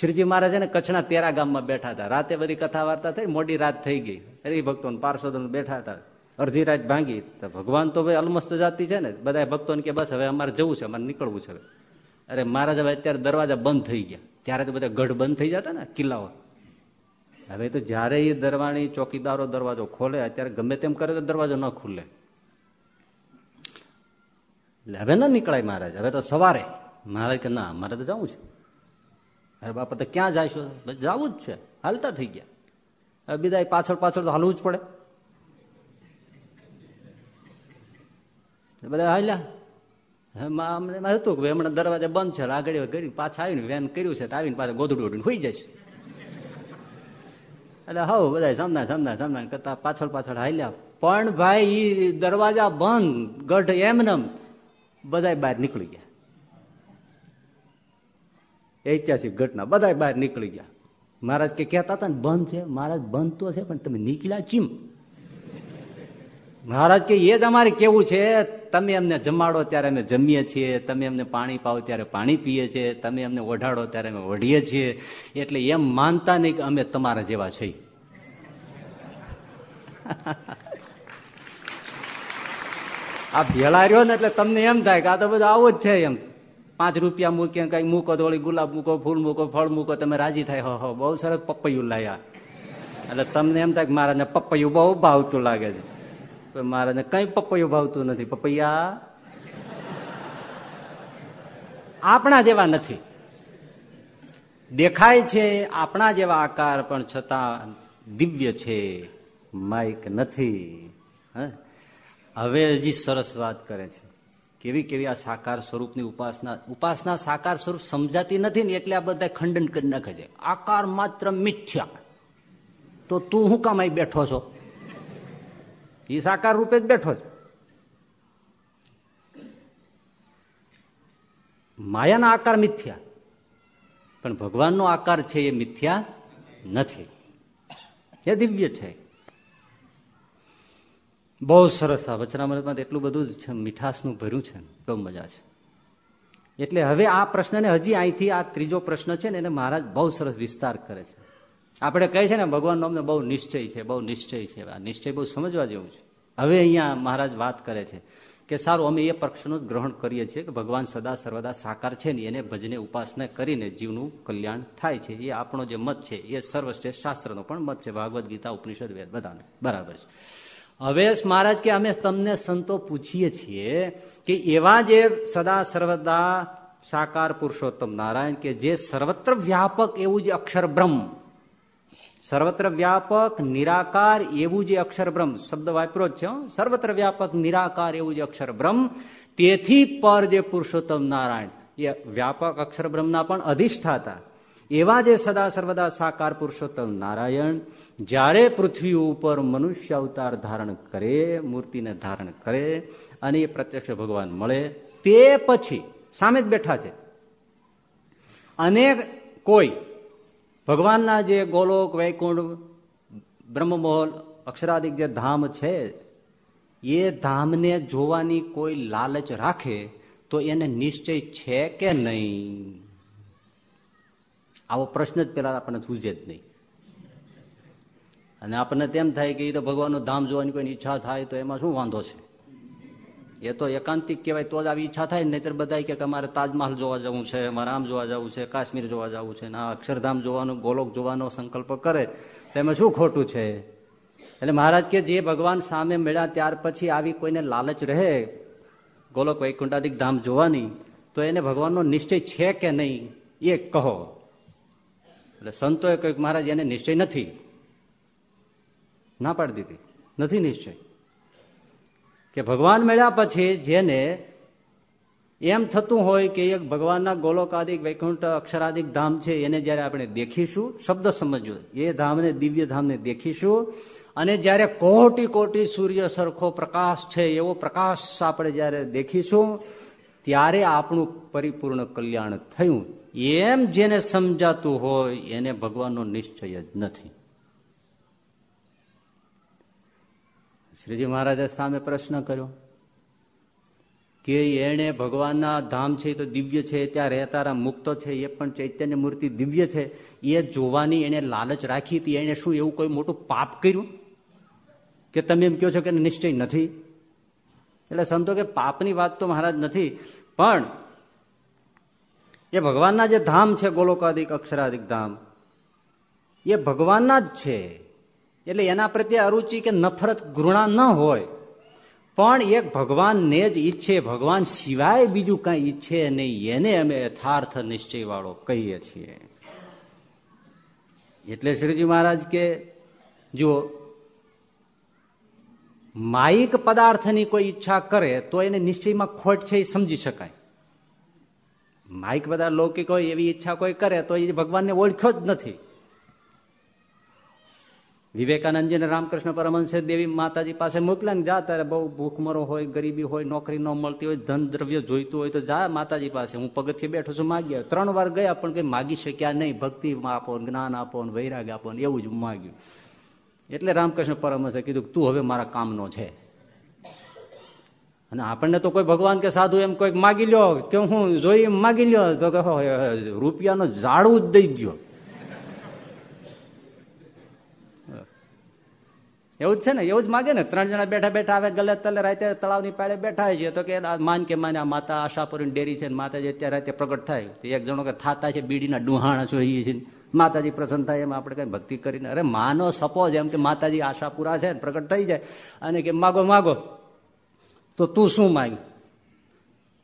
શ્રીજી મહારાજ ને કચ્છના તેરા ગામમાં બેઠા હતા. રાતે બધી કથા વાર્તા થઈ, મોડી રાત થઈ ગઈ. હરિભક્તો પાર્ષદો બેઠા હતા. અડધી રાત ભાંગી. તો ભગવાન તો ભાઈ અલમસ્ત જાતિ છે ને. બધા ભક્તોને કે બસ હવે અમારે જવું છે, અમારે નીકળવું છે અરે મહારાજ હવે અત્યારે દરવાજા બંધ થઈ ગયા. ત્યારે તો બધા ગઢ બંધ થઈ જતા ને, કિલ્લાઓ. હવે તો જયારે એ દરવાણી ચોકીદારો દરવાજો ખોલે, અત્યારે ગમે તેમ કરે તો દરવાજો ન ખુલે. હવે ન નીકળાય મહારાજ. હવે તો સવારે. મહારાજ કે, ના, મારે તો જવું છે. અરે બાપા, તો ક્યાં જઈશું જવું જ છે. હાલતા થઈ ગયા. હવે બીજા પાછળ પાછળ તો હાલવું જ પડે. બધા હાલ્યા. અમને હતું કે હમણાં દરવાજા બંધ છે આગળ કરી પાછા આવીને વેન કર્યું છે આવીને પાછા ગોધડું ઉડીને હોઈ જશે એટલે હવ બધા સમના સમના સમના કરતા પાછળ પાછળ હાલ્યા. પણ ભાઈ, ઈ દરવાજા બંધ, ગઢ એમનેમ બધા બહાર નીકળી ગયા. ઐતિહાસિક ઘટના બધા બહાર નીકળી ગયા. મહારાજ કે કહેતા હતા ને, બંધ છે, મહારાજ, બંધ તો છે, પણ તમે નીકળ્યા ચીમ? મહારાજ કે, એ જ અમારે કેવું છે? તમે અમને જમાડો ત્યારે અમે જમીએ છીએ, તમે અમને પાણી પાવો ત્યારે પાણી પીએ છીએ, તમે અમને ઓઢાડો ત્યારે અમે ઓઢીએ છીએ. એટલે એમ માનતા નહીં કે અમે તમારા જેવા છીએ. આ ભેળા રહ્યો ને એટલે તમને એમ થાય કે આ તો બધું આવું જ છે એમ. પાંચ રૂપિયા મૂકીએ કઈ મૂકો તો ગુલાબ મૂકો, ફૂલ મૂકો, ફળ મૂકો, તમે રાજી થાય. હો હો, બહુ સરસ પપૈયું લાયા. એટલે તમને એમ થાય કે મારા પપૈયું બહુ ભાવતું લાગે છે. મારાને કઈ પપૈયું ભાવતું નથી. પપૈયા? આપણા જેવા નથી. દેખાય છે આપણા જેવા આકાર, પણ છતાં દિવ્ય છે, માઇક નથી. હવે હજી સરસ વાત કરે છે. કેવી કેવી આ સાકાર સ્વરૂપની ઉપાસના ઉપાસના સાકાર સ્વરૂપ સમજાતી નથી ને એટલે આ બધા ખંડન કરી નાખે છે. આકાર માત્ર મિથ્યા. તો તું હું કામ અહીં બેઠો છો? એ સાકાર રૂપે જ બેઠો છે. માયાના આકાર મિથ્યા. પણ ભગવાનનો આકાર છે એ મિથ્યા નથી. એ દિવ્ય છે. બહુ સરસ આ વચનામૃતમાં એટલું બધું છે, મીઠાસનું ભર્યું છે. બહુ મજા છે. એટલે હવે આ પ્રશ્નને હજી અહીંથી આ ત્રીજો પ્રશ્ન છે ને એને મહારાજ બહુ સરસ વિસ્તાર કરે છે. આપણે કહે છે ને, ભગવાનનો અમને બહુ નિશ્ચય છે, બહુ નિશ્ચય છે. આ નિશ્ચય બહુ સમજવા જેવું છે. હવે અહીંયા મહારાજ વાત કરે છે કે સારું, અમે એ પક્ષનું જ ગ્રહણ કરીએ છીએ કે ભગવાન સદા સર્વદા સાકાર છે ને, એને ભજને ઉપાસના કરીને જીવનું કલ્યાણ થાય છે. એ આપણો જે મત છે, એ સર્વશ્રેષ્ઠ શાસ્ત્રનો પણ મત છે. ભાગવદ ગીતા, ઉપનિષદ, વેદ બધાને. બરાબર છે. હવે મહારાજ કે અમે તમને સંતો પૂછીએ છીએ કે એવા જે સદા સર્વદા સાકાર પુરુષોત્તમ નારાયણ કે જે સર્વત્ર વ્યાપક એવું જે અક્ષર બ્રહ્મ સર્વત્ર વ્યાપક નિરાકાર એવું જે અક્ષર બ્રહ્મ શબ્દ વાપરો જ છે સર્વત્ર વ્યાપક નિરાકાર એવું જે અક્ષર બ્રહ્મ તેથી પર જે પુરુષોત્તમ નારાયણ એ વ્યાપક અક્ષર બ્રહ્મના પણ અધિષ્ઠાતા એવા જે સદા સર્વદા સાકાર પુરુષોત્તમ નારાયણ જ્યારે પૃથ્વી ઉપર મનુષ્ય અવતાર ધારણ કરે મૂર્તિને ધારણ કરે અને એ પ્રત્યક્ષ ભગવાન મળે તે પછી સામે જ બેઠા છે અને કોઈ ભગવાનના જે ગોલોક, વૈકુંઠ બ્રહ્મમહોલ અક્ષરાધિક જે ધામ છે, એ ધામને જોવાની કોઈ લાલચ રાખે તો એને નિશ્ચય છે કે નહીં? આવો પ્રશ્ન જ પેલા આપણને સૂજે જ નહીં. અને આપણને તેમ થાય કે એ તો ભગવાનનું ધામ જોવાની કોઈ ઈચ્છા થાય તો એમાં શું વાંધો છે? એ તો એકાંતિક કહેવાય, તો જ આવી ઈચ્છા થાય નહીતર બધા કે અમારે તાજમહલ જોવા જવું છે અમારે આમ જોવા જવું છે, કાશ્મીર જોવા જવું છે આ અક્ષરધામ જોવાનું, ગોલોક જોવાનો સંકલ્પ કરે, તો એમાં શું ખોટું છે? એટલે મહારાજ કે જે ભગવાન સામે મળ્યા, ત્યાર પછી આવી કોઈને લાલચ રહે, ગોલોક વૈકુંઠાધિક ધામ જોવાની, તો એને ભગવાનનો નિશ્ચય છે કે નહીં, એ કહો. એટલે સંતોએ કહ્યું મહારાજ, એને નિશ્ચય નથી. ના પાડી દીધી. નથી નિશ્ચય. કે ભગવાન મળ્યા પછી જેને એમ થતું હોય કે એક ભગવાનના ગોલોકાદિક વૈકુંઠ અક્ષરાદિક ધામ છે, એને જયારે આપણે દેખીશું, શબ્દ સમજવો. એ ધામને, દિવ્ય ધામને દેખીશું. અને જયારે કોટી કોટી સૂર્ય સરખો પ્રકાશ છે, એવો પ્રકાશ આપણે જયારે દેખીશું, ત્યારે આપણું પરિપૂર્ણ કલ્યાણ થયું. એમ જેને સમજાતું હોય, એને ભગવાનનો નિશ્ચય જ નથી. શ્રીજી મહારાજે સામે પ્રશ્ન કર્યો, કે એણે ભગવાનના ધામ છે તો દિવ્ય છે, ત્યાં રહેતારા મુક્તો છે એ પણ ચૈતન્ય મૂર્તિ દિવ્ય છે, એ જોવાની એને લાલચ રાખી હતી એને શું એવું કોઈ મોટું પાપ કર્યું? કે તમે એમ કહો છો કે નિશ્ચય નથી? એટલે સમજો કે પાપની વાત તો મહારાજ નથી, પણ એ ભગવાનના જે ધામ છે ગોલોકાદિક અક્ષરાધિક ધામ, એ ભગવાનના જ છે. એટલે એના પ્રત્યે અરુચિ કે નફરત, ઘૃણા ન હોય. પણ એક ભગવાનને જ ઈચ્છે, ભગવાન સિવાય બીજું કઈ ઈચ્છે નહીં. એને અમે યથાર્થ નિશ્ચય વાળો કહીએ છીએ. એટલે શ્રીજી મહારાજ કે જો માયિક પદાર્થની કોઈ ઈચ્છા કરે તો એને નિશ્ચયમાં ખોટ છે એ સમજી શકાય. માયિક પદાર્થ, લૌકિક હોય એવી ઈચ્છા કોઈ કરે તો એ ભગવાનને ઓળખ્યો જ નથી. વિવેકાનંદજી રામકૃષ્ણ પરમહંસે દેવી માતાજી પાસે મોકલ્યા ને જા, તારે બહુ ભૂખમરો હોય, ગરીબી હોય, નોકરી ન મળતી હોય, ધન દ્રવ્ય જોઈતું હોય તો જા માતાજી પાસે. હું પગથિયે બેઠો છું, માગ્યા. ત્રણ વાર ગયા પણ કઈ માગી શક્યા નહીં. ભક્તિ આપો જ્ઞાન આપો વૈરાગ આપો એવું જ માગ્યું. એટલે રામકૃષ્ણ પરમહંસે કીધું તું હવે મારા કામનો છે. અને આપણને તો કોઈ ભગવાન કે સાધુ એમ કોઈક માગી લ્યો કે હું જોઈ માગી લ્યો. તો કે રૂપિયાનો ઝાડવું જ દઈ દો એવું જ છે ને, એવું જ માગે ને. ત્રણ જણા બેઠા બેઠા આવે, ગલે તલે રાતે તળાવની પાળે બેઠા છે. તો કે માન કે માને, આ માતા આશાપુરી ડેરી છે માતાજી અત્યારે રાતે પ્રગટ થાય. તો એક જણો કે થાતા છે, બીડીના ડુહાણા જોઈએ છે માતાજી પ્રસન્ન થાય, એમ આપણે કઈ ભક્તિ કરીને, અરે માનો સપોઝ એમ કે માતાજી આશાપુરા છે પ્રગટ થઈ જાય. અને કે માગો માગો. તો તું શું માંગ?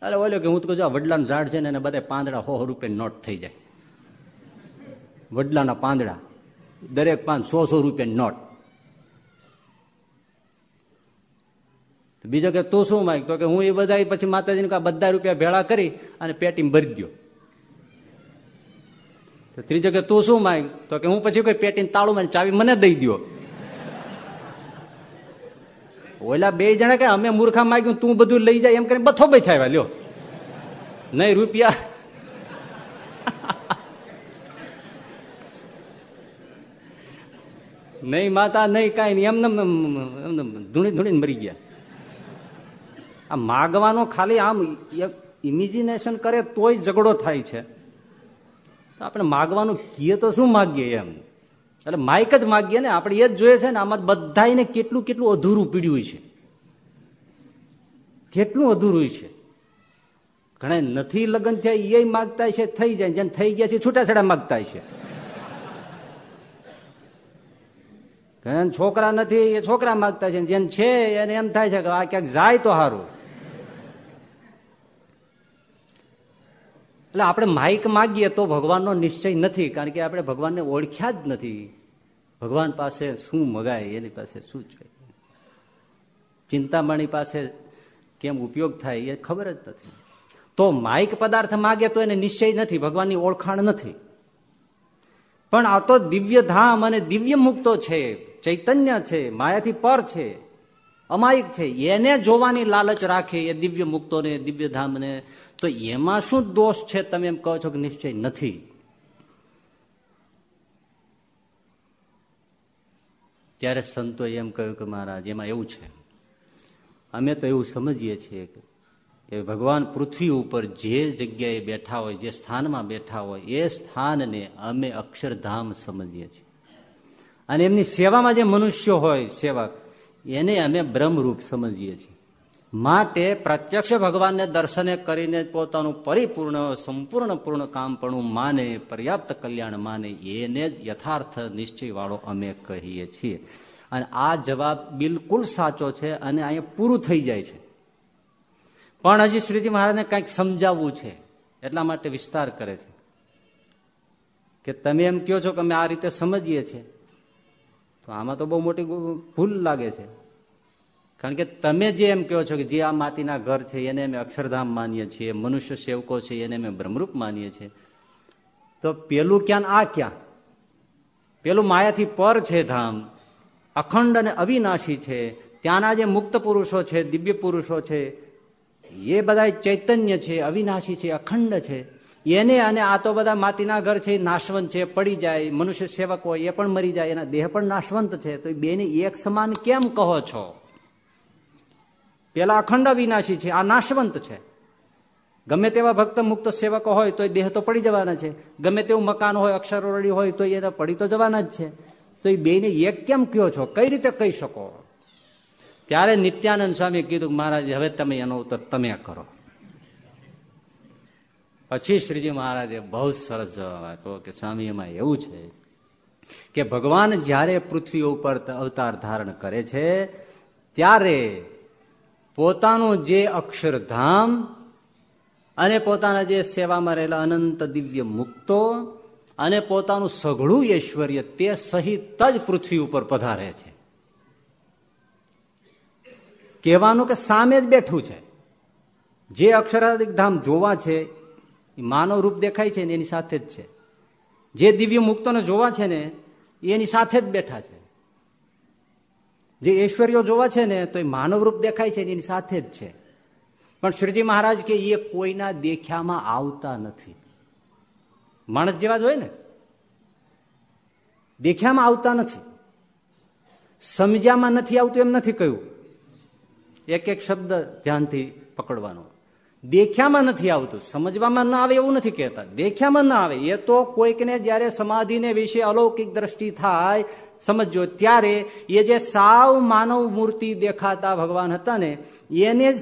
અરે બોલ્યો કે હું તો જો વડલાનું ઝાડ છે ને, એને બધા પાંદડા હો રૂપિયા નોટ થઈ જાય. વડલાના પાંદડા. દરેક પાંચ સો સો રૂપિયા નોટ. બીજો કે તું શું માંગ? તો કે હું એ બધા પછી માતાજીને બધા રૂપિયા ભેળા કરી અને પેટી ભરી ગયો તો ત્રીજો કે તું શું માંગ? તો કે હું પછી કોઈ પેટી તાળું મને ચાવી મને દઈ દો ઓલા બે જણા કે અમે મૂર્ખા માગ્યું, તું બધું લઈ જાય એમ કરીને બથો થાય લ્યો. નહીં રૂપિયા. નહીં માતા, નહીં કઈ નહીં. એમને એમને ધૂણી ધૂણીને મરી ગયા. આ માગવાનો ખાલી આમ ઇમેજિનેશન કરે તોય ઝઘડો થાય છે. આપણે માગવાનું કીએ તો શું માગીએ એમ? એટલે માઇક જ માગીએ ને, આપણે એ જ જોઈએ છે ને, આમાં બધાને કેટલું કેટલું અધૂરું પીડ્યું છે. કેટલું અધૂરું છે. ઘણા નથી લગ્ન થયા એ માગતા છે, થઈ જાય. જેને થઈ ગયા છે છૂટાછેડા માગતા છે. ઘણા છોકરા નથી, એ છોકરા માગતા છે. જેને છે, એને એમ થાય છે કે આ ક્યાંક જાય તો સારું એટલે આપણે માઇક માગીએ તો ભગવાનનો નિશ્ચય નથી, કારણ કે આપણે ભગવાનને ઓળખ્યા જ નથી. ભગવાન પાસે શું મગાય, એની પાસે શું છે? ચિંતામણી પાસે કેમ ઉપયોગ થાય, એ ખબર જ નથી. તો માઇક પદાર્થ માગે તો એને નિશ્ચય નથી, ભગવાનની ઓળખાણ નથી. પણ આ તો દિવ્ય ધામ અને દિવ્ય મુક્તો છે, ચૈતન્ય છે, માયાથી પર છે, અમાયિક છે. એને જોવાની લાલચ રાખે એ દિવ્ય મુક્તોને, દિવ્ય ધામને તો એમાં શું દોષ છે તમે એમ કહો છો કે નિશ્ચય નથી? ત્યારે સંતો એમ કહ્યું કે મહારાજ, એમાં એવું છે. અમે તો એવું સમજીએ છીએ કે ભગવાન પૃથ્વી ઉપર જે જગ્યાએ બેઠા હોય, જે સ્થાનમાં બેઠા હોય, એ સ્થાનને અમે અક્ષરધામ સમજીએ છીએ. અને એમની સેવામાં જે મનુષ્ય હોય, સેવક, એને અમે બ્રહ્મરૂપ સમજીએ છીએ. માટે પ્રત્યક્ષ ભગવાનને દર્શને કરીને પોતાનું પરિપૂર્ણ, સંપૂર્ણ, પૂર્ણ કામપણું માને, પર્યાપ્ત કલ્યાણ માને, એને જ યથાર્થ નિશ્ચય વાળો અમે કહીએ છીએ. અને આ જવાબ બિલકુલ સાચો છે અને અહીંયા પૂરું થઈ જાય છે. પણ હજી શ્રીજી મહારાજને કંઈક સમજાવવું છે, એટલા માટે વિસ્તાર કરે છે. કે તમે એમ કહો છો કે અમે આ રીતે સમજીએ છીએ. તો આમાં તો બહુ મોટી ભૂલ લાગે છે. કારણ કે તમે જે એમ કહો છો કે જે આ માટીના ઘર છે, એને અમે અક્ષરધામ માનીએ છીએ, મનુષ્ય સેવકો છે, એને અમે બ્રહ્મરૂપ માનીએ છીએ. તો પેલું ક્યાં, આ ક્યાં? પેલું માયાથી પર છે ધામ, અખંડ અને અવિનાશી છે, ત્યાંના જે મુક્ત પુરુષો છે, દિવ્ય પુરુષો છે, એ બધા ચૈતન્ય છે, અવિનાશી છે, અખંડ છે. એને અને આ તો બધા માતીના ઘર છે, નાશવંત છે, પડી જાય, મનુષ્ય સેવક હોય, એ પણ મરી જાય, એના દેહ પણ નાશવંત છે. તો બેને એક સમાન કેમ કહો છો? પેલા અખંડ અવિનાશી છે, આ નાશવંત છે. ગમે તેવા ભક્ત મુક્ત સેવકો હોય તો એ દેહ તો પડી જવાના છે. ગમે તેવું મકાન હોય અક્ષરોળી હોય તો એને પડી તો જવાના જ છે. તો એ બેને એક કેમ કયો છો? કઈ રીતે કહી શકો? ત્યારે નિત્યાનંદ સ્વામી કીધું મહારાજ, હવે તમે એનો ઉત્તર તમે કરો. પછી શ્રીજી મહારાજે બહુ સરસ જવાબ આપ્યો કે સ્વામી, એમાં એવું છે કે ભગવાન જ્યારે પૃથ્વી ઉપર અવતાર ધારણ કરે છે, ત્યારે પોતાનું જે અક્ષરધામ અને પોતાના જે સેવામાં રહેલા અનંત દિવ્ય મુક્તો અને પોતાનું સઘળું ઐશ્વર્ય તે સહિત જ પૃથ્વી ઉપર પધારે છે. કહેવાનું કે સામે જ બેઠું છે. જે અક્ષરાધિક ધામ જોવા છે, એ માનવ રૂપ દેખાય છે ને એની સાથે જ છે. જે દિવ્ય મુક્તોને જોવા છે ને, એની સાથે જ બેઠા છે. જે ઐશ્વર્યો જોવા છે ને, તો એ માનવ રૂપ દેખાય છે એની સાથે જ છે. પણ શ્રીજી મહારાજ કે એ કોઈના દેખ્યામાં આવતા નથી. માણસ જેવા જ હોય ને. દેખ્યામાં આવતા નથી. સમજ્યામાં નથી આવતું, એમ નથી કહ્યું. એક એક શબ્દ ધ્યાનથી પકડવાનો. દેખ્યામાં નથી આવતું, સમજવામાં ના આવે એવું નથી કહેતા. દેખ્યામાં ના આવે. એ તો કોઈકને જયારે સમાધિને વિશે અલૌકિક દ્રષ્ટિ થાય સમજો ત્યારે એ જે સાવ માનવ મૂર્તિ દેખાતા ભગવાન હતા ને, એને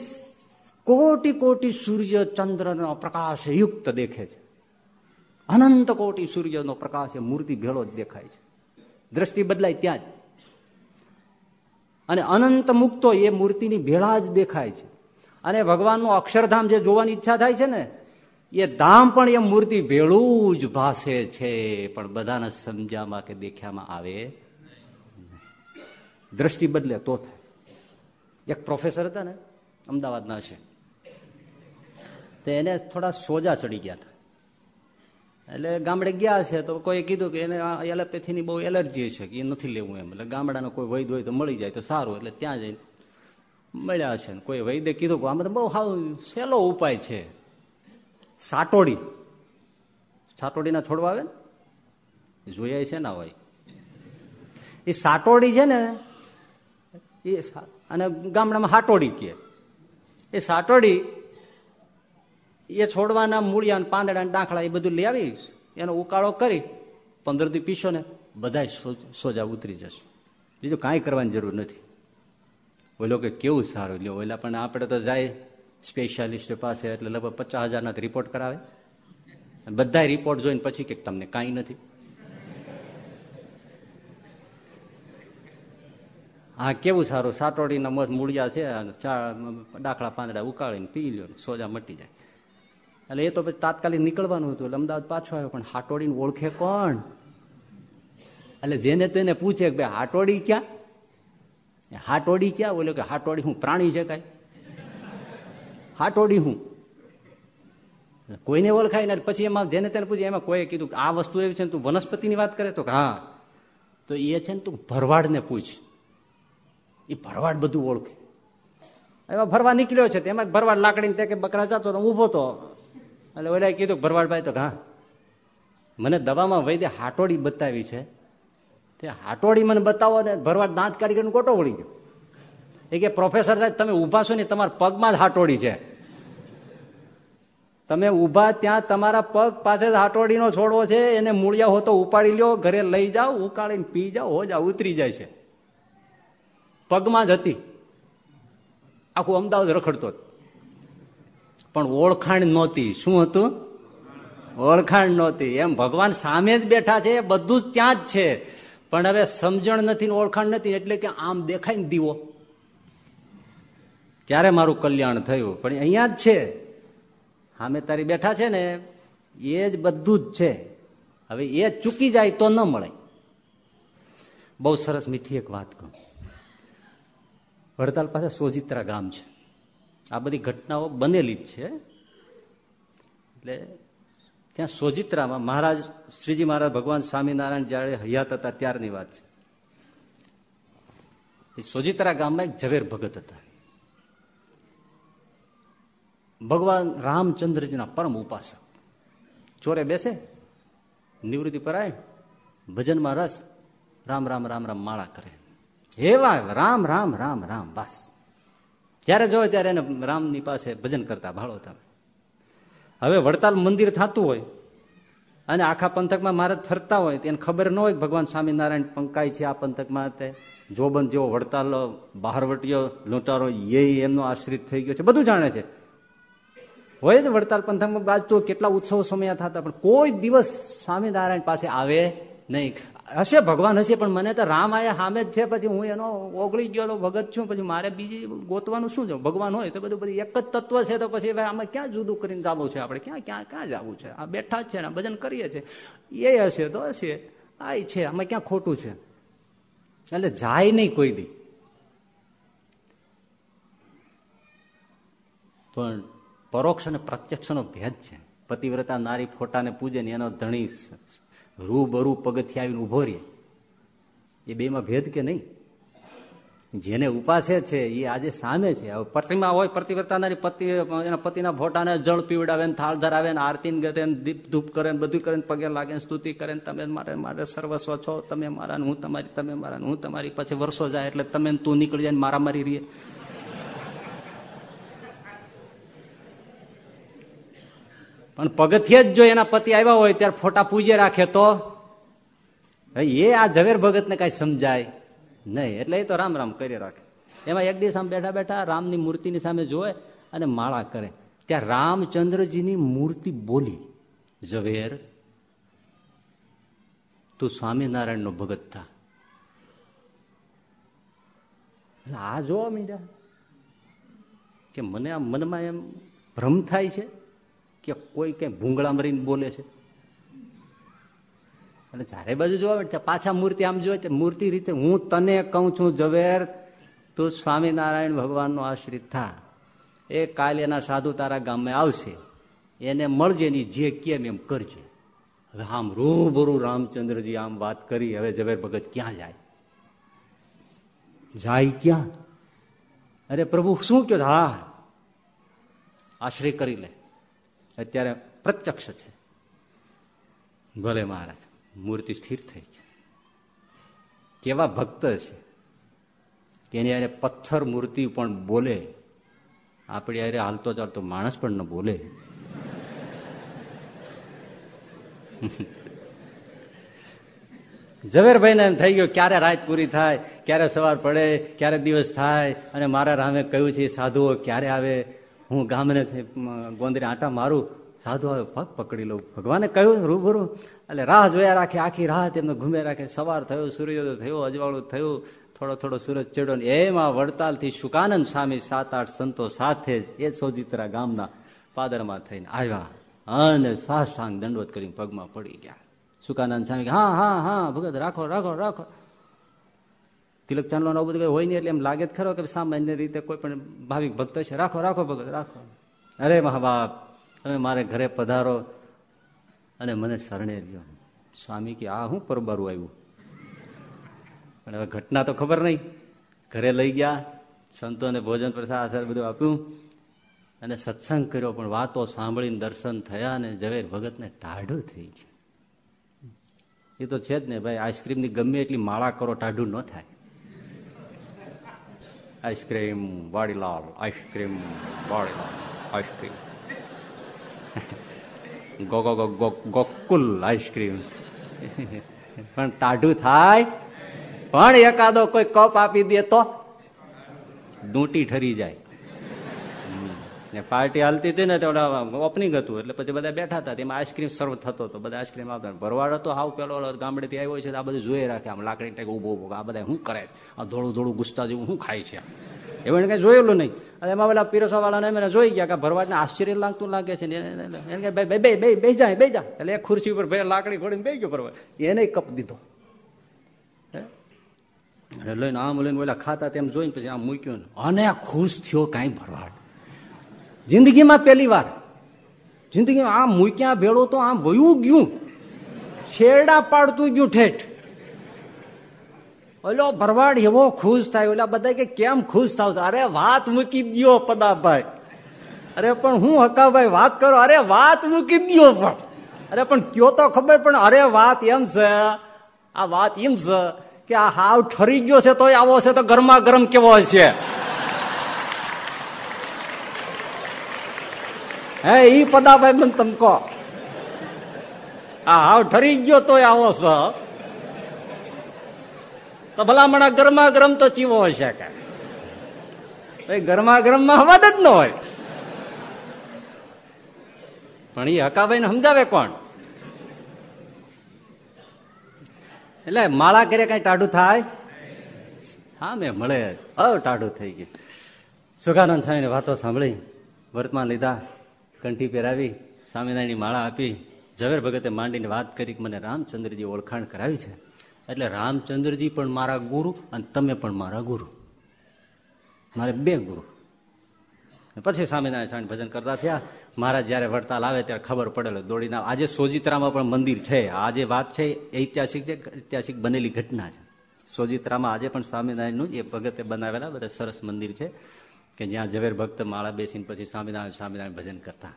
કોટી કોટી સૂર્ય ચંદ્રનો પ્રકાશ યુક્ત દેખે છે. અનંત કોટી સૂર્યનો પ્રકાશ એ મૂર્તિ ભેળો જ દેખાય છે. દ્રષ્ટિ બદલાય ત્યાં જ. અને અનંત મુક્તો એ મૂર્તિની ભેળા જ દેખાય છે. અને ભગવાનનું અક્ષરધામ જે જોવાની ઈચ્છા થાય છે ને, એ ધામ પણ એ મૂર્તિ ભેળું જ ભાસે છે. પણ બધાને સમજ્યામાં કે દેખ્યામાં આવે દ્રષ્ટિ બદલે તો થાય. એક પ્રોફેસર હતા ને, અમદાવાદના છે. તો એને થોડા સોજા ચડી ગયા હતા. એટલે ગામડે ગયા છે તો કોઈ કીધું કે એને એલોપેથીની બહુ એલર્જી છે કે એ નથી લેવું એમ. એટલે ગામડાનો કોઈ વૈદ હોય તો મળી જાય તો સારું, એટલે ત્યાં જઈને મળ્યા છે કોઈ વૈદ્ય કીધું કે આમાં તો બહુ હાવ સહેલો ઉપાય છે. સાટોડી. સાટોડીના છોડવા આવે ને? જોયા છે ના હોય એ સાટોડી છે ને એ અને ગામડામાં હાટોડી કે એ સાટોડી એ છોડવાના મૂળિયા પાંદડા ડાંખડા એ બધું લઈ આવી. એનો ઉકાળો કરી પંદર દી પીશો ને બધા સોજા ઉતરી જશે. બીજું કાંઈ કરવાની જરૂર નથી. ઓલો કે કેવું સારું? લ્યો, ઓલા પણ આપણે તો જાય સ્પેશિયાલિસ્ટ પાસે એટલે લગભગ પચાસ હજારના રિપોર્ટ કરાવે. બધા રિપોર્ટ જોઈને પછી કે તમને કાંઈ નથી. હા કેવું સારું? સાટોડીના મસ્ત મૂળિયા છે ડાકડા પાંદડા ઉકાળીને પી લ્યો સોજા મટી જાય. એટલે એ તો પછી તાત્કાલિક નીકળવાનું હતું. અમદાવાદ પાછો આવ્યો, પણ હાટોડીને ઓળખે કોણ? એટલે જેને તેને પૂછે કે ભાઈ, હાટોડી ક્યાં? હાટોડી ક્યાં? બોલ્યો કે, હાટોડી હું પ્રાણી છે કઈ. હાટોડી હું. કોઈને ઓળખાય ને પછી એમાં જેને તેને પૂછે, એમાં કોઈ કીધું આ વસ્તુ એવી છે ને તું વનસ્પતિની વાત કરે? તો હા. તો એ છે ને તું ભરવાડને પૂછ. એ ભરવાડ બધું ઓળખે. એમાં ભરવા નીકળ્યો છે, તેમાં ભરવાડ લાકડીને તે કે બકરા જતો ઊભો તો. એટલે ઓલા કીધું ભરવાડભાઈ તો હા મને દવામાં વૈદ્ય હાટોડી બતાવી છે. તે હાટોડી મને બતાવો ને, ભરવાડ દાંત કાઢી ગોટો વળી ગયો. એ કે, પ્રોફેસર સાહેબ, તમે ઊભા છો ને, તમારા પગમાં જ હાટોડી છે. તમે ઊભા ત્યાં તમારા પગ પાસે જ હાટોડીનો છોડવો છે, એને મૂળિયા હો તો ઉપાડી લ્યો, ઘરે લઈ જાઓ, ઉકાળીને પી જાઓ, હો જાઓ ઉતરી જાય છે. પગમાં જ હતી. આખું અમદાવાદ રખડતો પણ ઓળખાણ નહોતી. શું હતું? ઓળખાણ નહોતી. એમ ભગવાન સામે જ બેઠા છે બધું જ ત્યાં જ છે. પણ હવે સમજણ નથી ઓળખાણ નથી, એટલે કે આમ દેખાય દીવો. ત્યારે મારું કલ્યાણ થયું? પણ અહીંયા જ છે. સામે તારી બેઠા છે ને, એ જ બધું જ છે. હવે એ ચૂકી જાય તો ન મળે. બહુ સરસ મીઠી એક વાત કહું. વડતાલ પાસે સોજિત્રા ગામ છે. આ બધી ઘટનાઓ બનેલી જ છે. એટલે ત્યાં સોજિત્રામાં મહારાજ શ્રીજી મહારાજ ભગવાન સ્વામિનારાયણ જયારે હયાત હતા ત્યારની વાત છે. એ સોજિત્રા ગામમાં એક ઝવેર ભગત હતા. ભગવાન રામચંદ્રજીના પરમ ઉપાસક. ચોરે બેસે, નિવૃત્તિ પરાય, ભજનમાં રસ, રામ રામ રામ રામ માળા કરે. એવા રામ રામ રામ રામ, બસ. જ્યારે જો ત્યારે એને રામની પાસે ભજન કરતા ભાળો તમે. હવે વડતાલ મંદિર થતું હોય અને આખા પંથકમાં મહારાજ ફરતા હોય તેને ખબર ન હોય ભગવાન સ્વામિનારાયણ પંકાય છે આ પંથકમાં તે. જોબન જેવો વડતાલ, બહારવટીયો લૂંટારો એ એમનો આશ્રિત થઈ ગયો છે. બધું જાણે છે. હોય તો વડતાલ પંથકમાં બાજુ કેટલા ઉત્સવો સમય થતા, પણ કોઈ દિવસ સ્વામિનારાયણ પાસે આવે નહીં. હશે ભગવાન હશે, પણ મને તો રામ આયા સામે જ છે. પછી હું એનો ઓગળી ગયેલો ભગત છું. પછી મારે બીજી ગોતવાનું શું છે? ભગવાન હોય તો બધું બધું એક જ તત્વ છે. તો પછી ભાઈ આમાં ક્યાં જુદું કરીને જવું છે આપણે? ક્યાં ક્યાં ક્યાં જવું છે? આ બેઠા જ છે ને ભજન કરીએ છીએ. એ હશે, તો હશે. આ છે. આમાં ક્યાં ખોટું છે? એટલે જાય નહીં કોઈ દી. પણ પરોક્ષ અને પ્રત્યક્ષનો ભેદ છે. પતિવ્રતા નારી ફોટાને પૂજે ને એનો ધણી રૂબરૂ પગથી આવીને ઊભો રહે. એ બેમાં ભેદ કે નહીં? જેને ઉપાસે છે, એ આજે સામે છે. પ્રતિમા હોય, પ્રતિવ્રતાનારી પતિ, એના પતિના ફોટાને જળ પીવડાવે ને થાળ ધરાવે ને આરતી ગતે દીપ ધૂપ કરે ને બધું કરે પગે લાગે સ્તુતિ કરે તમે મારે મારે સર્વસ્વ છો, તમે મારા હું તમારી, તમે મારા હું તમારી. પછી વર્ષો જાય એટલે તમે તું નીકળી જાય મારા મારી રહીએ પણ પગથિયે જ જો એના પતિ આવ્યા હોય ત્યારે ફોટા પૂજે રાખે તો? એ આ ઝવેર ભગતને કાંઈ સમજાય નહીં. એટલે એ તો રામ રામ કરી રાખે. એમાં એક દિવસ આમ બેઠા બેઠા રામની મૂર્તિની સામે જોવે અને માળા કરે. ત્યાં રામચંદ્રજીની મૂર્તિ બોલી, ઝવેર, તું સ્વામિનારાયણ નો ભગત થા. આ જોવા મીડા કે મને આ મનમાં એમ ભ્રમ થાય છે? કે કોઈ કઈ ભૂંગળા મરીને બોલે છે. અને ચારે બાજુ જોવા પાછા મૂર્તિ આમ જોવે મૂર્તિ રીતે હું તને કહું છું, ઝવેર, તું સ્વામિનારાયણ ભગવાનનો આશ્રિત થા. એ કાલે એના સાધુ તારા ગામમાં આવશે. એને મળજે ની જે કેમ એમ કરજે. હવે આમ રૂબરૂ રામચંદ્રજી આમ વાત કરી, હવે ઝવેર ભગત ક્યાં જાય? જાય ક્યાં? અરે પ્રભુ, શું કહો હા. આશ્રય કરી લે. અત્યારે પ્રત્યક્ષ છે. ભલે મહારાજ, મૂર્તિ સ્થિર થઈ છે કેવા ભક્ત છે એની અરે પથ્થર મૂર્તિ પણ બોલે. આપણી અરે હાલતો ચાલતો માણસ પણ ન બોલે. ઝવેરભાઈને એમ થઈ ગયો, ક્યારે રાત પૂરી થાય? ક્યારે સવાર પડે? ક્યારે દિવસ થાય? અને મારા રામે કહ્યું છે સાધુઓ ક્યારે આવે? હું ગામને ગોંદરે આટા મારું, સાધુ આવે પગ પકડી લઉં. ભગવાને કહ્યું, રૂબરૂ. એટલે રાહ જોયા રાખે, આખી રાહ તેમને ઘૂમે રાખે. સવાર થયો, સૂર્યોદય થયો, અજવાળું થયું. થોડો થોડો સૂરજ ચડ્યો ને એમાં વડતાલથી સુકાનંદ સ્વામી સાત આઠ સંતો સાથે એ સોજિત્રા ગામના પાદરમાં થઈને આવ્યા અને સાષ્ટાંગ દંડવત કરીને પગમાં પડી ગયા. સુકાનંદ સ્વામી હા હા હા, ભગત, રાખો રાખો રાખો. તિલક ચાંદલો આવું બધું હોય નહીં એટલે એમ લાગે જ ખરો કે સામાન્ય રીતે કોઈ પણ ભાવિક ભક્ત છે. રાખો રાખો ભગત, રાખો. અરે મહાબાપ, તમે મારે ઘરે પધારો અને મને શરણે લ્યો. સ્વામી કે, આ હું પરબારું આવ્યું? પણ હવે ઘટના તો ખબર નહીં. ઘરે લઈ ગયા, સંતોને ભોજન પ્રસાદ બધું આપ્યું અને સત્સંગ કર્યો, પણ વાતો સાંભળીને દર્શન થયા અને ઝવેર ભગતને ટાઢું થઈ ગયું. એ તો છે જ ને ભાઈ, આઈસ્ક્રીમની ગમે એટલી માળા કરો, ટાઢું ન થાય. Ice cream Vadilal ice cream Vadilal ice cream go go Gokul ice cream પણ ટાઢું થાય. પણ એકાદો કોઈ કપ આપી દે તો ડૂંટી ઠરી જાય. પાર્ટી હાલતી હતી ને તો ઓપનિંગ હતું, એટલે પછી બધા બેઠા હતા. તેમાં આઈસ્ક્રીમ સર્વ થતો હતો. બધા આઈસ્ક્રીમ આવતા. ભરવાડ હતો, હાવ પેલો ગામડેથી આવ્યો છે આ બધું જોઈ રાખે. આમ લાકડી ટેક ઊભો ઊભો આ બધા શું કરે છે? આ ધોળું ધોળું ગુસ્તા જેવું શું ખાય છે? એવું એને કઈ જોયેલું નહીં. અને એમાં પેલા પીરસવા વાળાને એમને જોઈ ગયા કે ભરવાડને આશ્ચર્ય લાગતું લાગે છે એને કે ભાઈ બે બે બે જાય એટલે એ ખુરશી ઉપર ભાઈ લાકડી ફોડીને બે ગયો ભરવાડ. એને કપ દીધો. લઈને આમ લઈને ઓલા ખાતા તેમ જોઈને પછી આમ મૂક્યું અને ખુશ થયો કાંઈ ભરવાડ. જિંદગીમાં પહેલી વાર. જિંદગીમાં આમ મૂક્યા ભેળો તો આમ વયું ગયું. શેરડા પાડતું ગયું ઠેઠ. ઓલો ભરવાડ એવો ખુશ થાય, ઓલા બધા કે કેમ ખુશ થાવ અરે વાત મૂકી દો પદાભાઈ. અરે પણ હું હકાભાઈ વાત કરો? અરે વાત મૂકી દો પણ. અરે પણ કયો તો ખબર પણ અરે વાત એમ છે. આ વાત એમ છે કે આ હાવ ઠરી ગયો છે તો આવો છે તો ગરમા ગરમ કેવો છે હે, ઈ પદાભાઈ મને તમે કહો. આ હાવ ઠરી ગયો તો આવો છો. તો ભલામણા ગરમા ગરમ તો ચીવો હશે કે? ગરમા ગરમમાં હવાદ જ ન હોય. પણ એ હકાભાઈ ને સમજાવે કોણ? એટલે માળા કરે કઈ ટાઢું થાય? હા, મેં મળે. હવે ટાઢું થઈ ગયું. સુખાનંદ સ્વામી વાતો સાંભળી, વર્તમાન લીધા. કંઠી પહેરાવી, સ્વામિનારાયણની માળા આપી, ઝવેર ભગતે માંડીને વાત કરી મને રામચંદ્રજી ઓળખાણ કરાવી છે. એટલે રામચંદ્રજી પણ મારા ગુરુ અને તમે પણ મારા ગુરુ. મારે બે ગુરુ. પછી સ્વામિનારાયણ સ્વામી ભજન કરતા થયા. મહારાજ જયારે વડતાલ આવે ત્યારે ખબર પડેલો, દોડીને આજે સોજિત્રામાં પણ મંદિર છે. આ જે વાત છે, ઐતિહાસિક છે, ઐતિહાસિક બનેલી ઘટના છે. સોજિત્રામાં આજે પણ સ્વામિનારાયણનું એ ભગતે બનાવેલા, બધા સરસ મંદિર છે. કે જ્યાં ઝવેર ભક્ત માળા બેસીને પછી સ્વામિનારાયણ સ્વામિનારાયણ ભજન કરતા.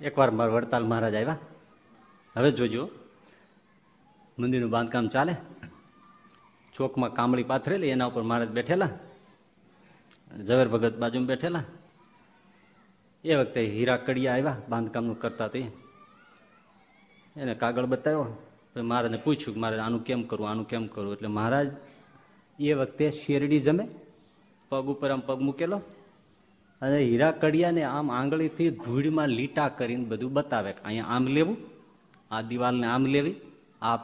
એકવાર વડતાલ મહારાજ આવ્યા. હવે જોજો, મંદિરનું બાંધકામ ચાલે. ચોકમાં કામળી પાથરેલી, એના ઉપર મહારાજ બેઠેલા. ઝવેર ભગત બાજુમાં બેઠેલા. એ વખતે હીરા કડિયા આવ્યા, બાંધકામનું કરતા તે. એને કાગળ બતાવ્યો. મહારાજને પૂછ્યું કે મારે આનું કેમ કરવું, આનું કેમ કરવું? એટલે મહારાજ, એ વખતે શેરડી જમે, પગ ઉપર આમ પગ મૂકેલો, અને હીરા કડિયાને આમ આંગળીથી ધૂળમાં લીટા કરીને બધું બતાવે કે અહીંયા આમ લેવું, આ દિવાલને આમ લેવી, આ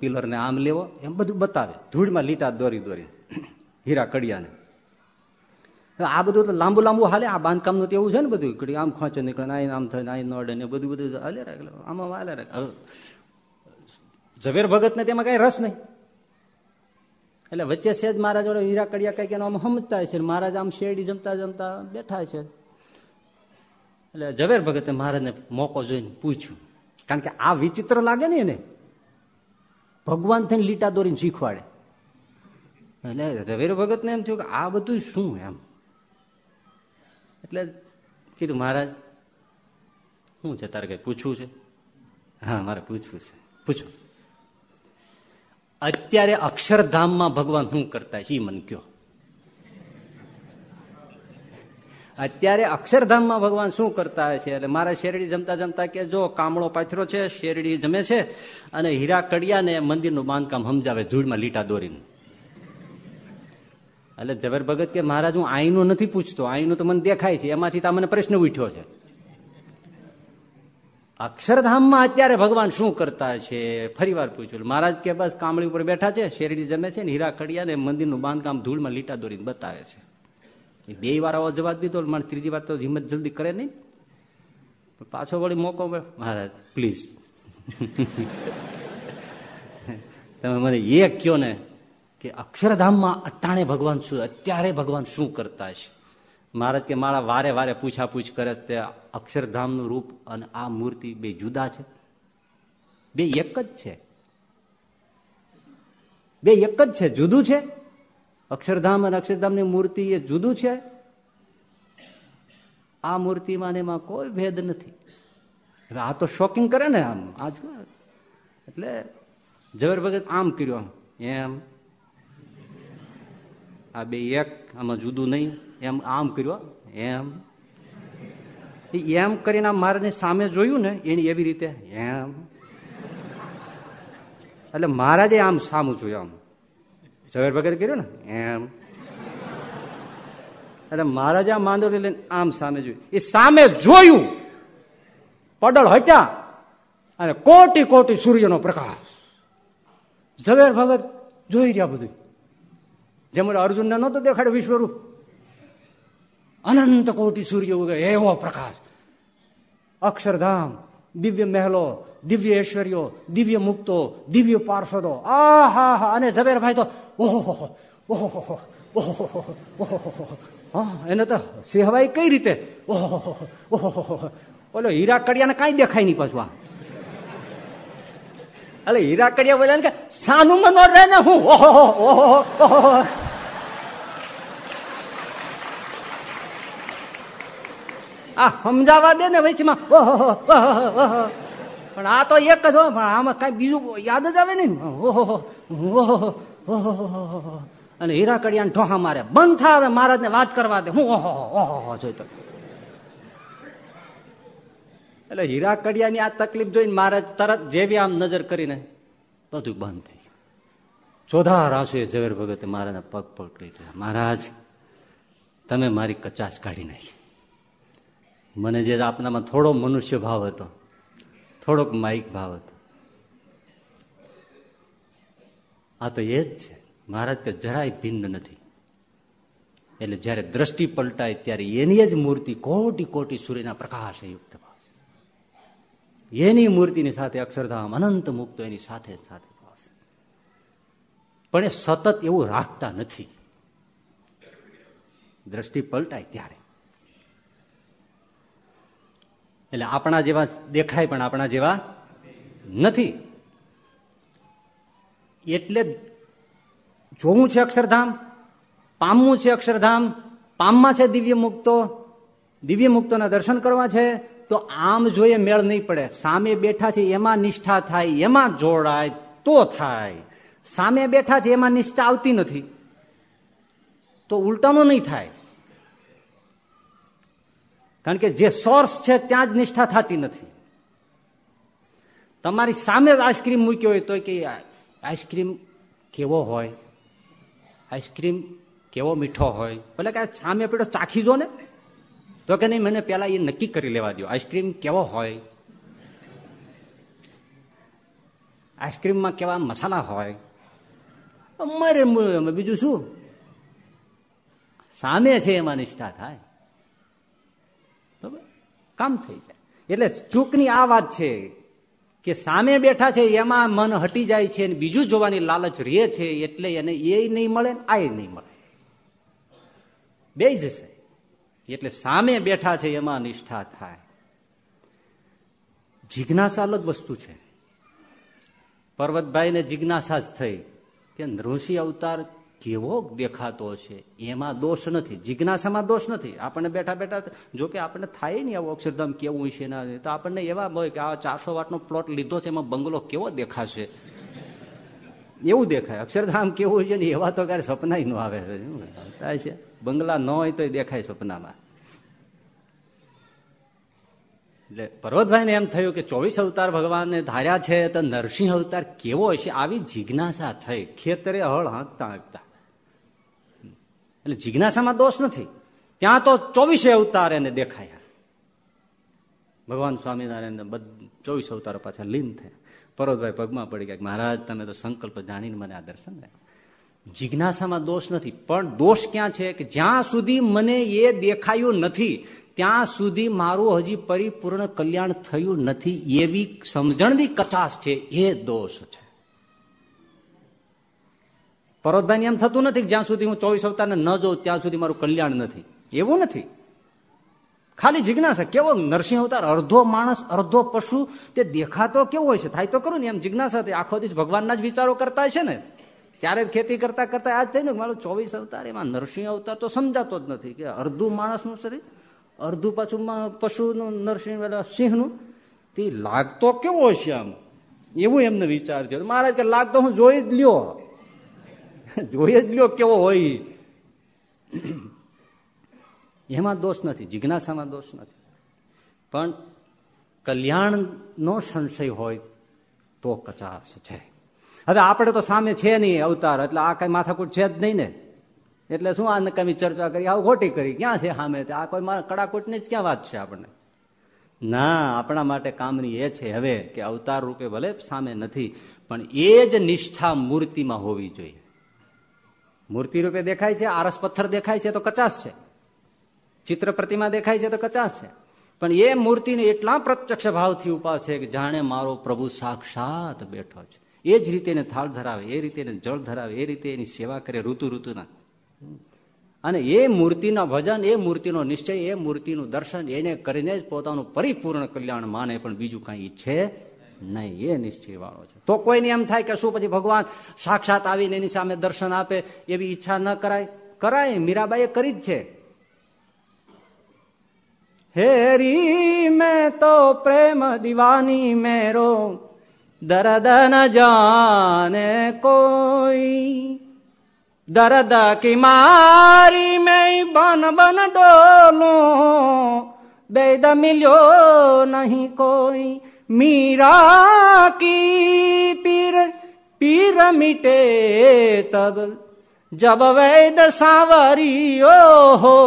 પિલરને આમ લેવો, એમ બધું બતાવે, ધૂળમાં લીટા દોરી દોરી, હીરા કડિયાને આ બધું તો લાંબુ લાંબુ હાલે, આ બાંધકામનું તો એવું છે ને બધું આમ ખોંચે નીકળે આમ થાય આઈ નોડે ને બધું બધું હાલે રાખે આમાં હાલે રાખે. ઝવેર ભગત ને તેમાં કઈ રસ નહીં. એટલે વચ્ચે સેજ મહારાજ વડે હીરા કડિયા કઈ આમ સમજતા છે મહારાજ આમ શેરડી જમતા જમતા બેઠા છે. એટલે ઝવેર ભગતે મહારાજને મોકો જોઈને પૂછ્યું. કારણ કે આ વિચિત્ર લાગે ને એને. ભગવાન થઈને લીટા દોરીને શીખવાડે. એટલે ઝવેર ભગતને એમ થયું કે આ બધું શું એમ? એટલે કીધું, મહારાજ શું છે તારે કઈ પૂછવું છે? હા, મારે પૂછવું છે. પૂછો. અત્યારે અક્ષરધામમાં ભગવાન શું કરતા છે? મન કયો અત્યારે અક્ષરધામમાં ભગવાન શું કરતા છે? એટલે મારા શેરડી જમતા જમતા કે જો કામળો પાથરો છે, શેરડી જમે છે, અને હીરા કડિયા ને મંદિરનું બાંધકામ સમજાવે ધૂળમાં લીટા દોરીને. એટલે ઝવેર ભગત કે, મહારાજ, હું આઈનું નથી પૂછતો. આઈનું તો મને દેખાય છે. એમાંથી તો મને પ્રશ્ન ઉઠ્યો છે. અક્ષરધામમાં અત્યારે ભગવાન શું કરતા છે? ફરી વાર પૂછ્યું મહારાજ કે બસ કામળી ઉપર બેઠા છે, શેરડી જમે છે ને હીરા કડિયા ને મંદિરનું બાંધકામ ધૂળમાં લીટા દોરીને બતાવે છે. બે વાર આવો જવાબ દીધો મારે ત્રીજી વાર તો હિંમત જલ્દી કરે નહીં. પાછો વળી મોકો મહારાજ પ્લીઝ *laughs* તમે મને એ કયો ને કે અક્ષરધામમાં અટાણે ભગવાન શું, અત્યારે ભગવાન શું કરતા છે? મહારાજ કે મારા વારે વારે પૂછાપૂછ કરે તે અક્ષરધામનું રૂપ અને આ મૂર્તિ બે જુદા છે? બે એક જ છે? બે એક જ છે? જુદું છે? અક્ષરધામ અને અક્ષરધામની મૂર્તિ એ જુદું છે? આ મૂર્તિમાં એમાં કોઈ ભેદ નથી. હવે આ તો શોકિંગ કરે ને આમ. આજ એટલે ઝવેર ભગત આમ કર્યો એમ. આ બે એક, આમાં જુદું નહીં. એમ આમ કર્યો, એમ. એમ કરીને મારે સામે જોયું ને, એની એવી રીતે, એમ. એટલે મહારાજે આમ સામું જોયું આમ. ઝવેર ભગત કર્યું ને, એમ. એટલે મહારાજે માંદોડી લઈને આમ સામે જોયું. એ સામે જોયું. પડળ હટ્યા અને કોટી કોટી સૂર્યનો પ્રકાશ. ઝવેર ભગત જોઈ રહ્યા બધું. જેમ અર્જુનને નહોતો દેખાડે વિશ્વરૂપ. અનંત કોટી સૂર્ય ઉગે એવો પ્રકાશ અક્ષરધામ દિવ્ય મહેલો દિવ્ય ઐશ્વર્યો દિવ્ય મુક્તો દિવ્ય પાર્ષદો આ હા હા અને ઝવેરભાઈ તો ઓહો ઓહો ઓહો એને તો સિંહભાઈ કઈ રીતે ઓહો ઓહો ઓલો હીરા કડિયાને કાંઈ દેખાય નહીં પાછું આ એટલે હીરા કડિયા બોલ્યા ને કે સાનું મનો રહે ને હું ઓહો ઓહો ઓહો આ સમજાવવા દે ને વચમાં ઓહો પણ આ તો એક જ હો પણ આમાં કઈ બીજું યાદ જ આવે ને ઓહો ઓહો અને હીરા કડિયા ઢોહા મારે બંધ થાય મહારાજ ને વાત કરવા દે હું ઓહો ઓહો જોઈતો એટલે હીરા કડિયાની આ તકલીફ જોઈને મહારાજ તરત જેવી આમ નજર કરીને બધું બંધ થઈ ગયું ચોધાર આંસુ એ ઝવેર ભગતે મારાના પગ પકડી દીધા મહારાજ તમે મારી કચાશ કાઢી નાખી મને જે આપનામાં થોડો મનુષ્ય ભાવ હતો, થોડોક માઇક ભાવ હતો. આ તો એ જ છે. મહારાજ કે જરાય ભિન્ન નથી. એટલે જયારે દ્રષ્ટિ પલટાય ત્યારે એની જ મૂર્તિ કોટી કોટી સૂર્યના પ્રકાશ યુક્ત ભાવ એની મૂર્તિની સાથે અક્ષરધામ અનંત મુક્ત એની સાથે સાથે પણ એ સતત એવું રાખતા નથી. દ્રષ્ટિ પલટાય ત્યારે. એટલે આપણા જેવા દેખાય પણ આપણા જેવા નથી. એટલે જોવું છે અક્ષરધામ, પામવું છે અક્ષરધામ, પામમાં છે દિવ્ય મુક્તો, દિવ્ય મુક્તોના દર્શન કરવા છે, તો આમ જોઈએ મેળ નહીં પડે. સામે બેઠા છે એમાં નિષ્ઠા થાય, એમાં જોડાય તો થાય. સામે બેઠા છે એમાં નિષ્ઠા આવતી નથી, તો ઉલટાનો નહીં થાય. કારણ કે જે સોર્સ છે ત્યાં જ નિષ્ઠા થતી નથી. તમારી સામે જ આઈસ્ક્રીમ મૂક્યો હોય તો કે આઈસ્ક્રીમ કેવો હોય? આઈસ્ક્રીમ કેવો મીઠો હોય? ભલે કે સામે પેલો ચાખી જો ને? તો કે નહીં, મને પેલા એ નક્કી કરી લેવા દો આઈસ્ક્રીમ કેવો હોય? આઈસ્ક્રીમમાં કેવા મસાલા હોય? અમારે બીજું શું? સામે છે એમાં નિષ્ઠા થાય. કામ થઈ જાય. એટલે ચૂકની આ વાત છે કે સામે બેઠા છે, એમાં મન હટી જાય છે અને બીજું જોવાની લાલચ રહે છે એટલે એને એ નહીં મળે આ નહીં મળે. બે જશે એટલે સામે બેઠા છે એમાં નિષ્ઠા થાય. જિજ્ઞાસા અલગ વસ્તુ છે. પર્વતભાઈને જિજ્ઞાસા જ થઈ કે નૃષિ અવતાર કેવો દેખાતો છે, એમાં દોષ નથી, જિજ્ઞાસામાં દોષ નથી. આપણને બેઠા બેઠા જો કે આપણને થાય નહીં આવું અક્ષરધામ કેવું છે ના તો આપણને એવા હોય કે આ ચારસો વાટનો પ્લોટ લીધો છે, એમાં બંગલો કેવો દેખાશે? એવું દેખાય. અક્ષરધામ કેવું છે ને એવા તો ક્યારે સપના ન આવે. થાય છે. બંગલા ન હોય તો દેખાય સપનામાં. એટલે પર્વતભાઈને એમ થયું કે ચોવીસ અવતાર ભગવાનને ધાર્યા છે, તો નરસિંહ અવતાર કેવો હશે? આવી જિજ્ઞાસા થઈ. ખેતરે હળ હાંકતા હાંકતા. એટલે જિજ્ઞાસામાં દોષ નથી. ત્યાં તો ચોવીસે અવતાર એને દેખાયા. ભગવાન સ્વામિનારાયણ ચોવીસ અવતારો પાછા લીન થયા. પરોતભાઈ પગમાં પડી ગયા મહારાજ, તમે તો સંકલ્પ જાણીને મને આ દર્શન જિજ્ઞાસામાં દોષ નથી. પણ દોષ ક્યાં છે કે જ્યાં સુધી મને એ દેખાયું નથી, ત્યાં સુધી મારું હજી પરિપૂર્ણ કલ્યાણ થયું નથી એવી સમજણની કચાશ છે એ દોષ છે. પરોધાની એમ થતું નથી જ્યાં સુધી હું ચોવીસ અવતારને ન જોઉં, ત્યાં સુધી મારું કલ્યાણ નથી. એવું નથી. ખાલી જિજ્ઞાસા, કેવો નરસિંહ અવતાર અડધો માણસ અડધો પશુ, તે દેખાતો કેવો હોય છે? થાય તો કરું ને એમ જિજ્ઞાસા આખો દિવસ ભગવાનના જ વિચારો કરતા છે ને? ત્યારે ખેતી કરતા કરતા આજ થઈને મારો ચોવીસ અવતાર, એમાં નરસિંહ અવતાર તો સમજાતો જ નથી કે અડધું માણસનું શરીર અડધું પાછું પશુનું, નરસિંહ સિંહનું, તે લાગતો કેવો છે આમ? એવું એમને વિચાર છે મહારાજ કે લાગતો હું જોઈ જ લ્યો. *laughs* જોઈ જ લ્યો કેવો હોય. એમાં દોષ નથી, જિજ્ઞાસામાં દોષ નથી. પણ કલ્યાણનો સંશય હોય તો કચાશ છે. હવે આપણે તો સામે છે નહીં અવતાર, એટલે આ કઈ માથાકૂટ છે જ નહીં ને. એટલે શું આ નકામી ચર્ચા કરી આવું ખોટી કરી, ક્યાં છે સામે આ કોઈ કડાકૂટની જ ક્યાં વાત છે આપણને? ના, આપણા માટે કામની એ છે હવે કે અવતાર રૂપે ભલે સામે નથી, પણ એ જ નિષ્ઠા મૂર્તિમાં હોવી જોઈએ. મૂર્તિ રૂપે દેખાય છે, આરસ પથ્થર દેખાય છે તો કચાશ છે. ચિત્ર પ્રતિમા દેખાય છે તો કચાશ છે. પણ એ મૂર્તિને એટલા પ્રત્યક્ષ ભાવથી ઉપાસ છે કે જાણે મારો પ્રભુ સાક્ષાત બેઠો છે. એ જ રીતે એને થાળ ધરાવે, એ રીતે એને જળ ધરાવે, એ રીતે એની સેવા કરે ઋતુ ઋતુના. અને એ મૂર્તિના ભજન, એ મૂર્તિનો નિશ્ચય, એ મૂર્તિનું દર્શન, એને કરીને જ પોતાનું પરિપૂર્ણ કલ્યાણ માને, પણ બીજું કાંઈ ઈચ્છે નહીં, એ નિશ્ચય વાળો છે. તો કોઈને એમ થાય કે શું પછી ભગવાન સાક્ષાત આવીને એની સામે દર્શન આપે, એવી ઈચ્છા ન કરાય? કરાય, મીરાબાઈએ કરી જ છે. હેરી મેં તો પ્રેમ દિવાની મેરો, દરદ ન જાને કોઈ. દરદ કી મારી મેં બન બન ડોલો બેદ મિલ્યો નહીં કોઈ. मीरा की पीर पीर मिटे तब जब वैद सांवरियो हो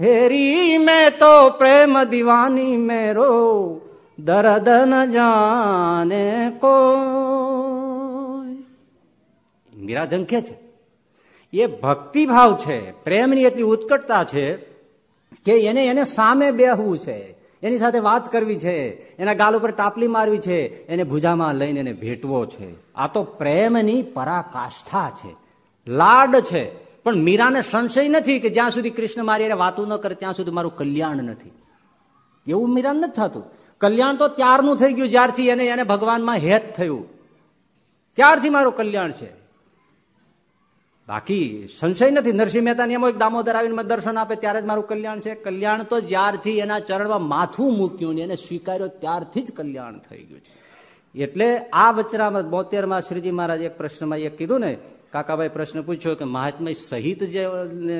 हेरी मैं तो प्रेम दीवानी मेरो दर्द न जाने को મીરા ઝંખે છે એ ભક્તિભાવ છે પ્રેમની એટલી ઉત્કટતા છે કે એને એને સામે બેહવું છે એની સાથે વાત કરવી છે, એના ગાલ ઉપર ટાપલી મારવી છે, એને ભુજામાં લઈને એને ભેટવો છે. આ તો પ્રેમની પરાકાષ્ઠા છે. લાડ છે. પણ મીરાને સંશય નથી કે જ્યાં સુધી કૃષ્ણ મારી એને વાતું ન કરે, ત્યાં સુધી મારું કલ્યાણ નથી. એવું મીરા નથી થતું. કલ્યાણ તો ત્યારનું થઈ ગયું જ્યારથી એને એને ભગવાનમાં હેત થયું. ત્યારથી મારું કલ્યાણ છે. બાકી સંશય નથી. નરસિંહ મહેતાની એમાં એક દામોદર આવીને દર્શન આપે, ત્યારે જ મારું કલ્યાણ છે. કલ્યાણ તો જ્યારથી એના ચરણમાં માથું મૂક્યું ને એને સ્વીકાર્યો, ત્યારથી જ કલ્યાણ થઈ ગયું છે. એટલે આ વચરામાં બોતેરમાં શ્રીજી મહારાજ એક પ્રશ્નમાં એ કીધું ને, કાકાભાઈ પ્રશ્ન પૂછ્યો કે મહાત્મા સહિત જે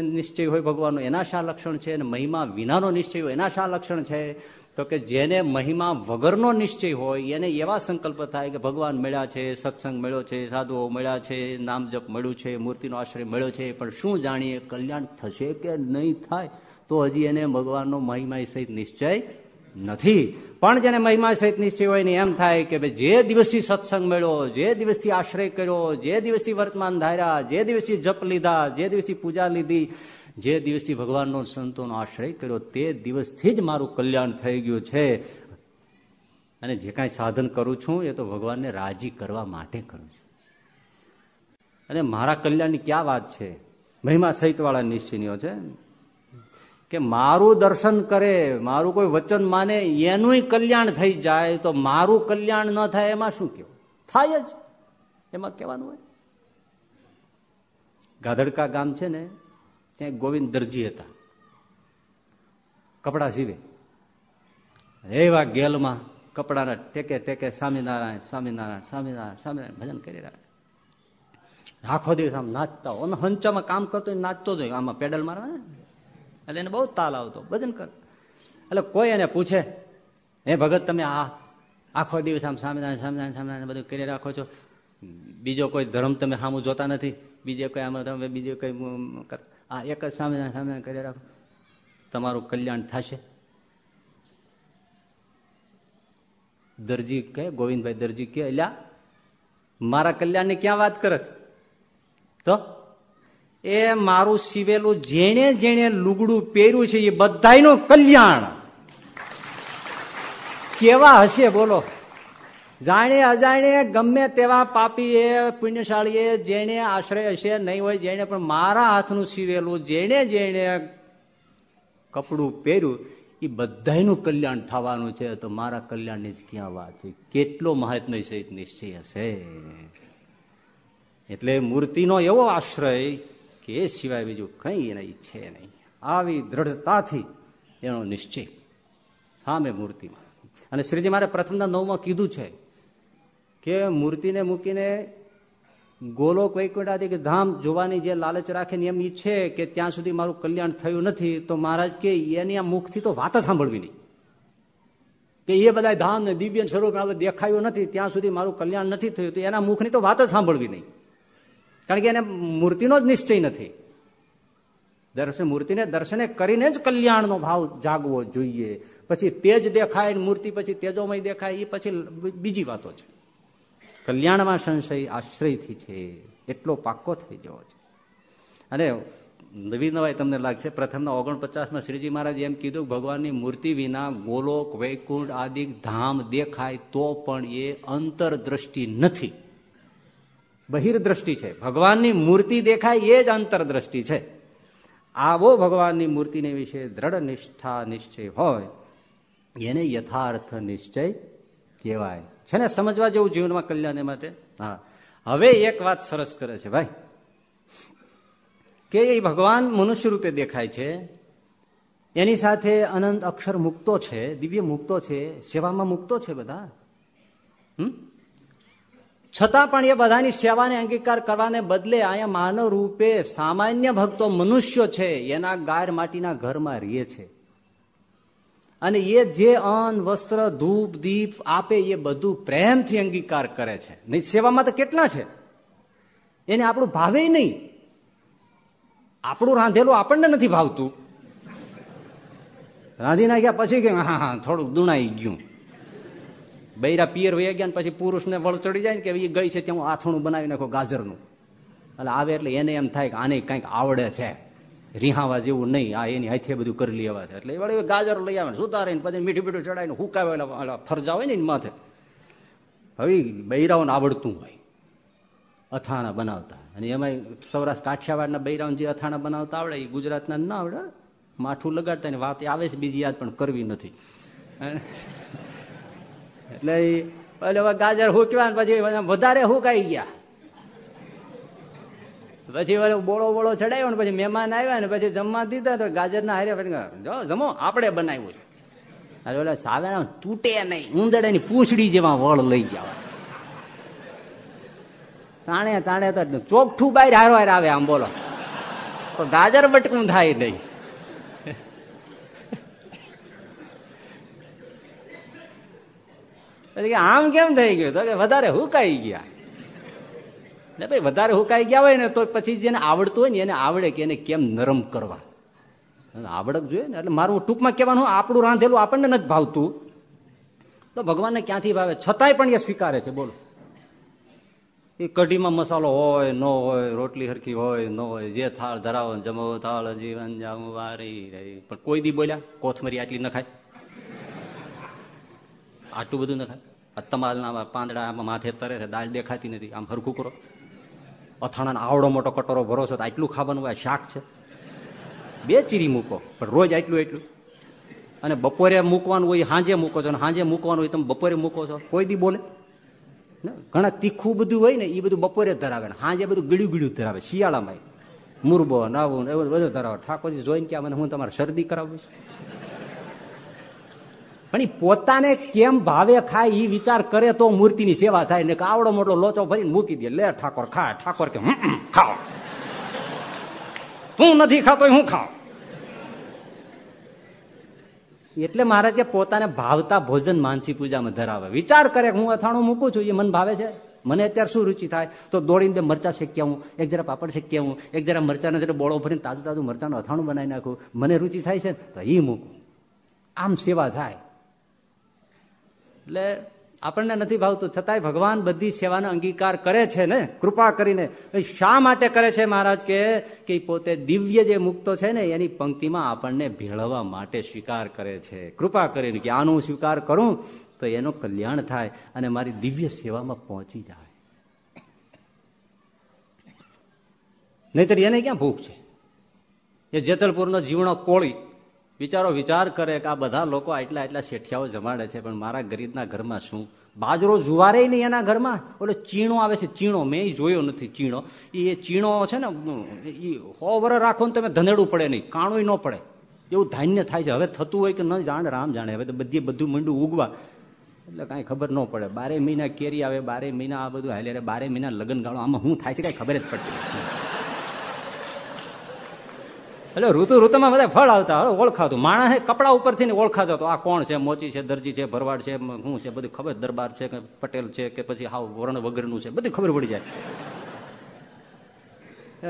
નિશ્ચય હોય ભગવાનનો, એના શા લક્ષણ છે? અને મહિમા વિનાનો નિશ્ચય હોય, એના શા લક્ષણ છે? તો કે જેને મહિમા વગરનો નિશ્ચય હોય, એને એવા સંકલ્પ થાય કે ભગવાન મળ્યા છે, સત્સંગ મળ્યો છે, સાધુઓ મળ્યા છે, નામ જપ મળ્યું છે, મૂર્તિનો આશ્રય મળ્યો છે. પણ શું જાણીએ, કલ્યાણ થશે કે નહીં થાય? તો હજી એને ભગવાનનો મહિમા સહિત નિશ્ચય નથી. પણ જેને મહિમા સહિત નિશ્ચય હોય ને એમ થાય કે ભાઈ જે દિવસથી સત્સંગ મળ્યો, જે દિવસથી આશ્રય કર્યો, જે દિવસથી વર્તમાન ધાર્યા, જે દિવસથી જપ લીધા, જે દિવસથી પૂજા લીધી જે દિવસથી ભગવાનનો સંતોનો આશ્રય કર્યો, તે દિવસથી જ મારું કલ્યાણ થઈ ગયું છે. અને જે કાંઈ સાધન કરું છું, એ તો ભગવાનને રાજી કરવા માટે કરું છું. અને મારા કલ્યાણની ક્યાં વાત છે? મહિમા સહિતવાળા નિશ્ચિનીઓ છે, કે મારું દર્શન કરે, મારું કોઈ વચન માને, એનું કલ્યાણ થઈ જાય, તો મારું કલ્યાણ ન થાય, એમાં શું કેવું થાય જ. એમાં કહેવાનું હોય. ગાધડકા ગામ છે ને ત્યાં ગોવિંદ દરજી હતા. કપડા સીવે. એવા ગેલમાં કપડાના ટેકે ટેકે સ્વામિનારાયણ સ્વામિનારાયણ સ્વામિનારાયણ સ્વામિનારાયણ ભજન કરી રહ્યા આખો દિવસ આમ નાચતા હોય. હંચામાં કામ કરતો નાચતો જ આમાં પેડલ મારવા એટલે એને બહુ તાલ આવતો. ભજન કર. એટલે કોઈ એને પૂછે, હે ભગત, તમે આ આખો દિવસ આમ સ્વામિનારાયણ સ્વામિનારાયણ સ્વામિનારાયણ બધું કરી રાખો છો? બીજો કોઈ ધર્મ તમે સામું જોતા નથી? બીજે કોઈ આમાં તમે બીજે કઈ આ એક જ સ્વામિનારાયણ સ્વામિનારાયણ કરી રાખો. તમારું કલ્યાણ થશે. દરજી કહે, ગોવિંદભાઈ દરજી કે અલ્યા મારા કલ્યાણની ક્યાં વાત કરસ? તો? એ મારું સીવેલું જેણે જેણે લુગડું પહેર્યું છે એ બધાનું કલ્યાણ. કેવા હશે બોલો. જાણે અજાણે ગમે તેવા પાપી એ પુણ્યશાળી જેને આશ્રય હશે, નહીં હોય જેને પણ મારા હાથનું સીવેલું, જેણે જેણે કપડું પહેર્યું, એ બધાનું કલ્યાણ થવાનું છે. તો મારા કલ્યાણની જ ક્યાં વાત છે? કેટલો મહાત્મય સહિત નિશ્ચય હશે? એટલે મૂર્તિનો એવો આશ્રય કે એ સિવાય બીજું કઈ નહીં છે નહીં. આવી દ્રઢતાથી એનો નિશ્ચય. હા, મેં મૂર્તિમાં. અને શ્રીજી મારે પ્રથમના નવમાં કીધું છે કે મૂર્તિને મૂકીને ગોલો વૈકુંઠાથી કે ધામ જોવાની જે લાલચ રાખે એમ છે કે ત્યાં સુધી મારું કલ્યાણ થયું નથી, તો મહારાજ કે એની આ મુખથી તો વાત જ સાંભળવી નહીં. કે એ બધા ધામ ને દિવ્ય સ્વરૂપ દેખાયું નથી, ત્યાં સુધી મારું કલ્યાણ નથી થયું, તો એના મુખની તો વાત જ સાંભળવી નહીં. કારણ કે એને મૂર્તિનો જ નિશ્ચય નથી. દર્શન, મૂર્તિને દર્શને કરીને જ કલ્યાણનો ભાવ જાગવો જોઈએ. પછી તેજ દેખાય મૂર્તિ, પછી તેજોમય દેખાય એ પછી બીજી વાતો છે. કલ્યાણમાં સંશય આશ્રયથી છે. એટલો પાક્કો થઈ જવો છે. અને નવી નવાઈ તમને લાગશે, પ્રથમના ઓગણપચાસમાં શ્રીજી મહારાજ એમ કીધું, ભગવાનની મૂર્તિ વિના ગોલોક, વૈકુંઠ આદિ ધામ દેખાય તો પણ એ અંતરદ્રષ્ટિ નથી. બહિર્દ્રષ્ટિ છે. ભગવાનની મૂર્તિ દેખાય એ જ અંતરદ્રષ્ટિ છે. આવો ભગવાનની મૂર્તિને વિશે દ્રઢ નિષ્ઠા, નિશ્ચય હોય, એને યથાર્થ નિશ્ચય કહેવાય. છે ને સમજવા જેવું જીવનમાં કલ્યાણ માટે? હા. હવે એક વાત સરસ કરે છે, ભાઈ. કે એ ભગવાન મનુષ્ય રૂપે દેખાય છે, એની સાથે અનંત અક્ષર મુક્તો છે, દિવ્ય મુક્તો છે, સેવામાં મુક્તો છે બધા. છતાં પણ એ બધાની સેવાને અંગીકાર કરવાને બદલે અહીંયા માનવ રૂપે સામાન્ય ભક્તો મનુષ્યો છે, એના ગાર માટીના ઘરમાં રહે છે. અને એ જે અન્ન, વસ્ત્ર, ધૂપ, દીપ આપે એ બધું પ્રેમથી અંગીકાર કરે છે. નહીં, સેવામાં તો કેટલા છે? એને આપણું ભાવે નહીં. આપણું રાંધેલું આપણને નથી ભાવતું. રાંધી નાખ્યા પછી કે, હા હા, થોડુંક દુણાઈ ગયું. બૈરા પિયર વહી ગયા પછી પુરુષને વળ ચડી જાય ને કે એ ગઈ છે, ત્યાં હું આથણું બનાવી નાખો ગાજરનું. એટલે આવે એટલે એને એમ થાય કે, આને કંઈક આવડે છે. રિહાવા જેવું નહીં, આ એની હાથે બધું કરી લેવા છે. એટલે વળી ગાજર લઈ આવે સુતારે પછી મીઠું મીઠું ચડાવીને હુકાવેલા ફરજા હોય ને માથે. હવે બૈરાઓને આવડતું હોય. અથાણા બનાવતા. અને એમાં સૌરાષ્ટ્ર કાઠિયાવાડના બૈરાઓ જે અથાણા બનાવતા આવડે એ ગુજરાતના ના આવડે. માઠું લગાડતા ને વાત આવે છે, બીજી યાદ પણ કરવી નથી. એટલે એટલે ગાજર હુકવા પછી વધારે હુકાઈ ગયા. પછી વળે બોળો બોળો ચડાવ્યો ને પછી મહેમાન આવ્યા ને પછી જમવા દીધા તો ગાજર ના હારે જો, જમો, આપણે બનાવ્યું છે. અરે ઓલા સાવેના તૂટે નહીં ઉંદડે ની પૂંછડી જેવા વળ લઈ ગયા. તાણે તાણે તો ચોકઠું બહાર હારો હાર આવે, આમ બોલો. તો ગાજર બટકું થાય નહીં. આમ કેમ થઈ ગયું? તો કે વધારે હુકાઈ ગયા. ને ભાઈ, વધારે હુકાઈ ગયા હોય ને, તો પછી જેને આવડતું હોય ને, એને આવડે કે એને કેમ નરમ કરવા? આવડક જોઈએ ને, એટલે મારું ટૂંકમાં કહેવાનું, આપણું રાંધેલું આપણને નથી ભાવતું. તો ભગવાનને ક્યાંથી ભાવે? છતાંય પણ એ સ્વીકારે છે, બોલો. એ કઢીમાં મસાલો હોય, ન હોય, રોટલી હરખી હોય, ન હોય, જે થાળ ધરાવો, જમો, થાળ, જીવન જામ પણ કોઈ દી બોલ્યા, કોથમરી આટલી ન ખાય. આટલું બધું ન ખાય. તમાલના પાંદડા આમાં માથે તરે છે, દાળ દેખાતી નથી. આમ હરખું કરો. અથાણાનો આવડો મોટો કટોરો ભરો છો તો આટલું ખાવાનું હોય શાક છે. બે ચીરી મૂકો, પણ રોજ આટલું એટલું અને બપોરે મૂકવાનું હોય હાંજે મૂકો છો, અને હાંજે મૂકવાનું હોય, તમે બપોરે મૂકો છો. કોઈ દી બોલે? ઘણા તીખું બધું હોય ને એ બધું બપોરે ધરાવે ને હાંજે બધું ગળ્યું ગળ્યું ધરાવે, શિયાળામાં. મુરબો, નાવું એવું બધું ધરાવે. ઠાકોરજી જોઈને કે મને હું તમારે શરદી કરાવીશ પણ એ પોતાને કેમ ભાવે ખાય એ વિચાર કરે તો મૂર્તિની સેવા થાય. ને આવડો મોટો લોચો ભરીને મૂકી દે. લે ઠાકોર, ખા. ઠાકોર કે ખાઓ. તું નથી ખાતો હું ખાવ એટલે મહારાજે પોતાને ભાવતા ભોજન માનસી પૂજામાં ધરાવે. વિચાર કરે હું અથાણું મૂકું છું એ મન ભાવે છે? મને અત્યારે શું રુચિ થાય? તો દોડીને બે મરચા શેકી હું એક જરા પાપડ શેકી હું એક જરા મરચાને જરા બોળો ભરીને તાજું તાજું મરચાનું અથાણું બનાવી નાખું. મને રુચિ થાય છે તો એ મૂકું. આમ સેવા થાય. એટલે આપણને નથી ભાવતું. છતાંય ભગવાન બધી સેવાનો અંગીકાર કરે છે ને? કૃપા કરીને. શા માટે કરે છે મહારાજ કે? પોતે દિવ્ય જે મુક્તો છે ને, એની પંક્તિમાં આપણને ભેળવવા માટે સ્વીકાર કરે છે. કૃપા કરીને કે આનું સ્વીકાર કરું, તો એનું કલ્યાણ થાય અને મારી દિવ્ય સેવામાં પહોંચી જાય. નહીતર એને ક્યાં ભૂખ છે? એ જેતલપુરનો જીવણો કોળી. વિચારો વિચાર કરે કે આ બધા લોકો આટલા આટલા શેઠિયાઓ જમાડે છે, પણ મારા ગરીબના ઘરમાં શું? બાજરો જુવારે નહીં એના ઘરમાં? ઓલો ચીણો આવે છે, ચીણો. મેં જોયો નથી ચીણો. એ ચીણો છે ને એ હો વર રાખો ને તમે ધનેડું પડે નહીં કાણું ન પડે. એવું ધાન્ય થાય છે. હવે થતું હોય કે ન જાણે, રામ જાણે. હવે તો બધી બધું મંડું ઉગવા. એટલે કાંઈ ખબર ન પડે. બારે મહિના કેરી આવે, બારે મહિના આ બધું હાલે બારે મહિના લગ્ન ગાળો. આમાં શું થાય છે કાંઈ ખબર જ પડતી એટલે ઋતુ ઋતુમાં બધા ફળ આવતા. ઓળખાતું. માણસે કપડા ઉપરથી ને ઓળખાતો હતો. આ કોણ છે? મોચી છે, દરજી છે, ભરવાડ છે શું છે? બધું ખબર? દરબાર છે કે પટેલ છે કે પછી હાવ વર્ણ વગરનું છે? બધી ખબર પડી જાય.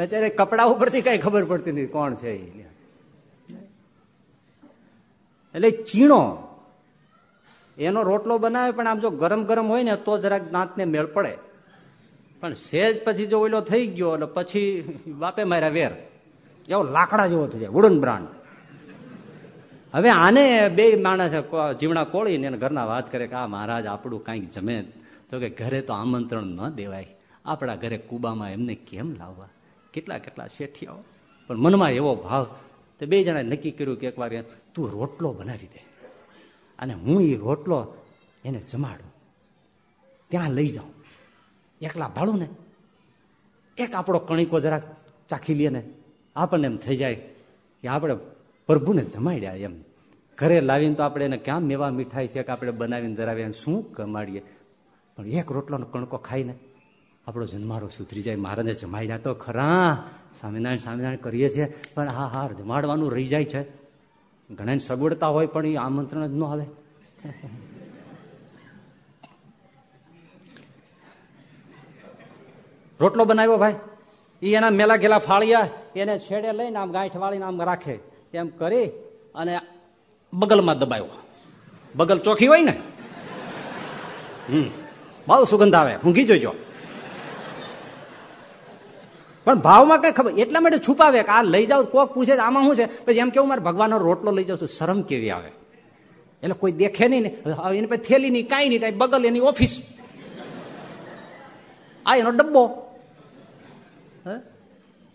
અત્યારે કપડા ઉપરથી કઈ ખબર પડતી નથી કોણ છે એટલે ચીણો. એનો રોટલો બનાવે, પણ આમ જો ગરમ ગરમ હોય ને, તો જરાક દાંતને મેળ પડે. પણ સેજ પછી જો ઓઈલો થઈ ગયો, એટલે પછી બાપે માર્યા વેર. એવો લાકડા જેવો થઈ જાય, વુડન બ્રાન્ડ. હવે આને બે માણસ જીવણા કોળીને એને ઘરના વાત કરે કે, આ મહારાજ, આપણું કાંઈક જમે. તો કે, ઘરે તો આમંત્રણ ન દેવાય. આપણા ઘરે કુબામાં એમને કેમ લાવવા? કેટલા કેટલા શેઠિયાઓ. પણ મનમાં એવો ભાવ. તો બે જણાએ નક્કી કર્યું કે એકવાર તું રોટલો બનાવી દે. અને હું એ રોટલો એને જમાડું. ત્યાં લઈ જાઉં. એકલા ભાડું ને. એક આપણો કણિકો જરાક ચાખી લઈએ ને. આપણને એમ થઈ જાય કે આપણે પ્રભુને જમાડ્યા એમ. ઘરે લાવીને તો આપણે એને ક્યાં મેવા મીઠાઈ છે કે આપણે બનાવીને ધરાવીએ શું કમાડીએ? પણ એક રોટલાનો કણકો ખાઈને આપણો જન્મારો સુધરી જાય. મહારાજને જમાડ્યા તો ખરા, સ્વામિનારાયણ સ્વામિનારાયણ કરીએ છીએ, પણ હા હા, જમાડવાનું રહી જાય છે. ઘણા સગવડતા હોય પણ એ આમંત્રણ જ ન આવે. રોટલો બનાવ્યો ભાઈ? એ એના મેલા ગેલા ફાળિયા એને છેડે લઈને આમ ગાંઠ વાળીને આમ રાખે. એમ કરી અને બગલમાં દબાયો. બગલ ચોખી હોય ને? હમ. બહુ સુગંધ આવે. ઊંઘી જોઈજો પણ ભાવમાં કઈ ખબર? એટલા માટે છુપાવે કે આ લઈ જાઓ, કોક પૂછે આમાં શું છે? પછી એમ કેવું, મારે ભગવાનનો રોટલો લઈ જાઉં છું. શરમ કેવી આવે? એટલે કોઈ દેખે નહીં ને. એની પછી થેલી નહીં, કાંઈ નહીં બગલ એની ઓફિસ. આ એનો ડબ્બો.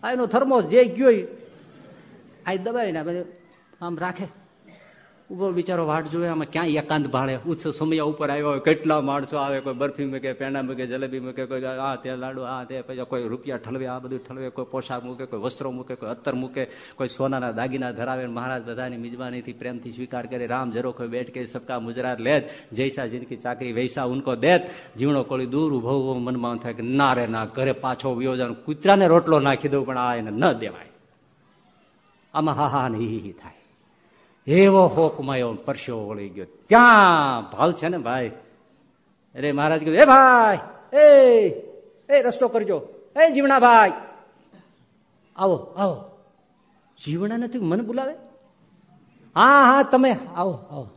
આ એનો થર્મોસ જે ગયો આ દબાવીને આમ રાખે. ઊભો બિચારો વાટ જોવે, આમાં ક્યાં એકાંત ભાળે? ઉત્સવ સમય ઉપર આવ્યો હોય, કેટલા માણસો આવે, કોઈ બરફી મૂકે, પેંડા મૂકે, જલેબી મૂકે, કોઈ આ તે લાડુ, આ તે, પછી કોઈ રૂપિયા ઠલવે, આ બધું ઠલવે, કોઈ પોશાક મૂકે, કોઈ વસ્ત્રો મૂકે, કોઈ અત્તર મૂકે, કોઈ સોનાના દાગીના ધરાવે મહારાજ બધાની મિજબાનીથી પ્રેમથી સ્વીકાર કરે, રામ જરો કોઈ બેઠ કે સબકા મુજરાત લે જૈસા જિંદગી ચાકરી વૈસા ઉનકો દેત, જીવણો કોળી દૂર ઊભો ઊભો મનમાં થાય કે ના રે, ના, ઘરે પાછો વિયોજન, કૂતરાને રોટલો નાખી દઉં, પણ આ એને ન દેવાય. આમાં હા હા ને હી થાય. એવો હોકમાયો પરસ્યો વળી ગયો. ત્યાં ભાવ છે ને ભાઈ? અરે મહારાજ કીધું એ ભાઈ, એ એ રસ્તો કરજો. એ જીવણા ભાઈ. આવો આવો. જીવણા નથી, મને બોલાવે? હા હા, તમે આવો આવો.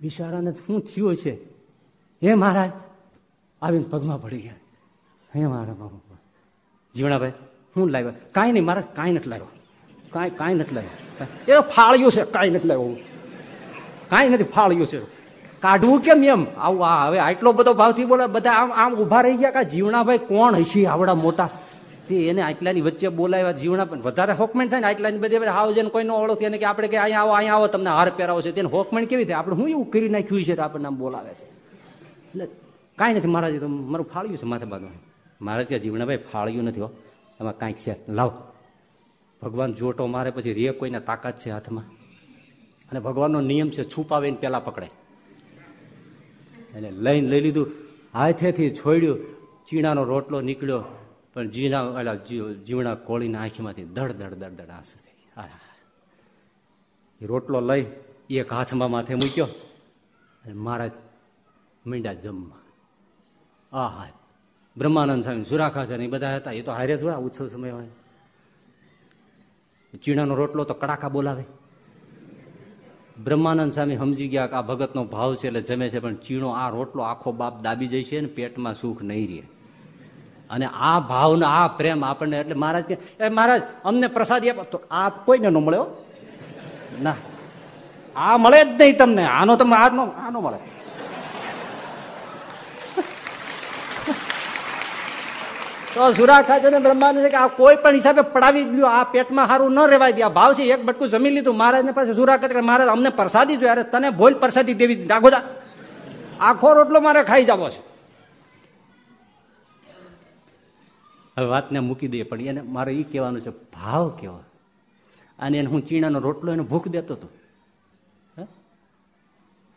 બિચારાને શું થયું છે હે મહારાજ આવીને પગમાં પડી ગયા. હે મારા બાબા જીવણાભાઈ શું લાવ્યા? કાંઈ નહીં, મારા કાંઈ નથી લાવ્યો. કાંઈ કાંઈ નથી લાવ્યો. એ ફાળ્યું છે, કાંઈ નથી લાવ્યો કાંઈ નથી, ફાળ્યું છે. કાઢવું કેમ એમ? આવું, આ હવે આટલો બધો ભાવથી બોલે, બધા આમ આમ ઊભા રહી ગયા કે જીવણાભાઈ કોણ હશે, આવડા મોટા? તે એને આટલાની વચ્ચે બોલાવ્યા, જીવણા પણ વધારે હોકમેન્ટ થાય ને આટલાની બધી, હાવ જેને કોઈ ન ઓળખે એને કે આપણે કે અહીંયા આવો અહીંયા આવો, તમને હાર પહેરાવો છે. તેને હોકમેન્ટ કેવી થાય? આપણે હું એવું કરી નાખ્યું છે આપણને આમ બોલાવે છે? એટલે કાંઈ નથી, મહારાજ મારું ફાળ્યું છે માથે બાજુ મહારાજ કે જીવણાભાઈ ફાળ્યું નથી હો. એમાં કાંઈક છે. લાવ. ભગવાન જોટો મારે, પછી રે કોઈને તાકાત છે હાથમાં. અને ભગવાનનો નિયમ છે, છુપાવીને પેલા પકડે. એને લઈને લઈ લીધું. હાથેથી છોડ્યું, ચીણાનો રોટલો નીકળ્યો, પણ જીણા ઓલા જીવણા કોળીના આંખીમાંથી દડ દડ દડ દડ આંસુ થઈ એ રોટલો લઈ, એક હાથમાં માથે મૂક્યો, અને મહારાજ મીંડા જમવા. આ હા બ્રહ્માનંદ સ્વામી સુરાખા છે બધા હતા, એ તો હારે જ હોય ઉત્સવ સમય હોય. ચીણાનો રોટલો તો કડાકા બોલાવે. બ્રહ્માનંદ સ્વામી સમજી ગયા કે આ ભગતનો ભાવ છે એટલે જમે છે, પણ ચીણો, આ રોટલો આખો બાપ દાબી જશે ને પેટમાં સુખ નહીં રહે. અને આ ભાવના, આ પ્રેમ આપણને એટલે મહારાજ કે, એ મહારાજ, અમને પ્રસાદી આપો. તો આ કોઈને ન મળ્યો ના. આ મળે જ નહીં તમને. આનો તમને, આનો આનો મળે. તો સુરાખા છે ને બ્રહ્માનંદ કે આ કોઈ પણ હિસાબે પડાવી જ આ પેટમાં સારું ન રેવાય દે આ ભાવ છે, એક બટકું જમી લીધું, મહારાજને પાસે સુરાખા કે મહારાજ, અમને પ્રસાદી જોઈએ, અરે તને ભોલ પ્રસાદી દેવી જા. આખો રોટલો મારે ખાઈ જવો છે. હવે વાતને મૂકી દઈએ, પણ એને મારે એ કહેવાનું છે, ભાવ કેવો અને એને હું ચીણાનો રોટલો એને ભૂખ દેતો હતો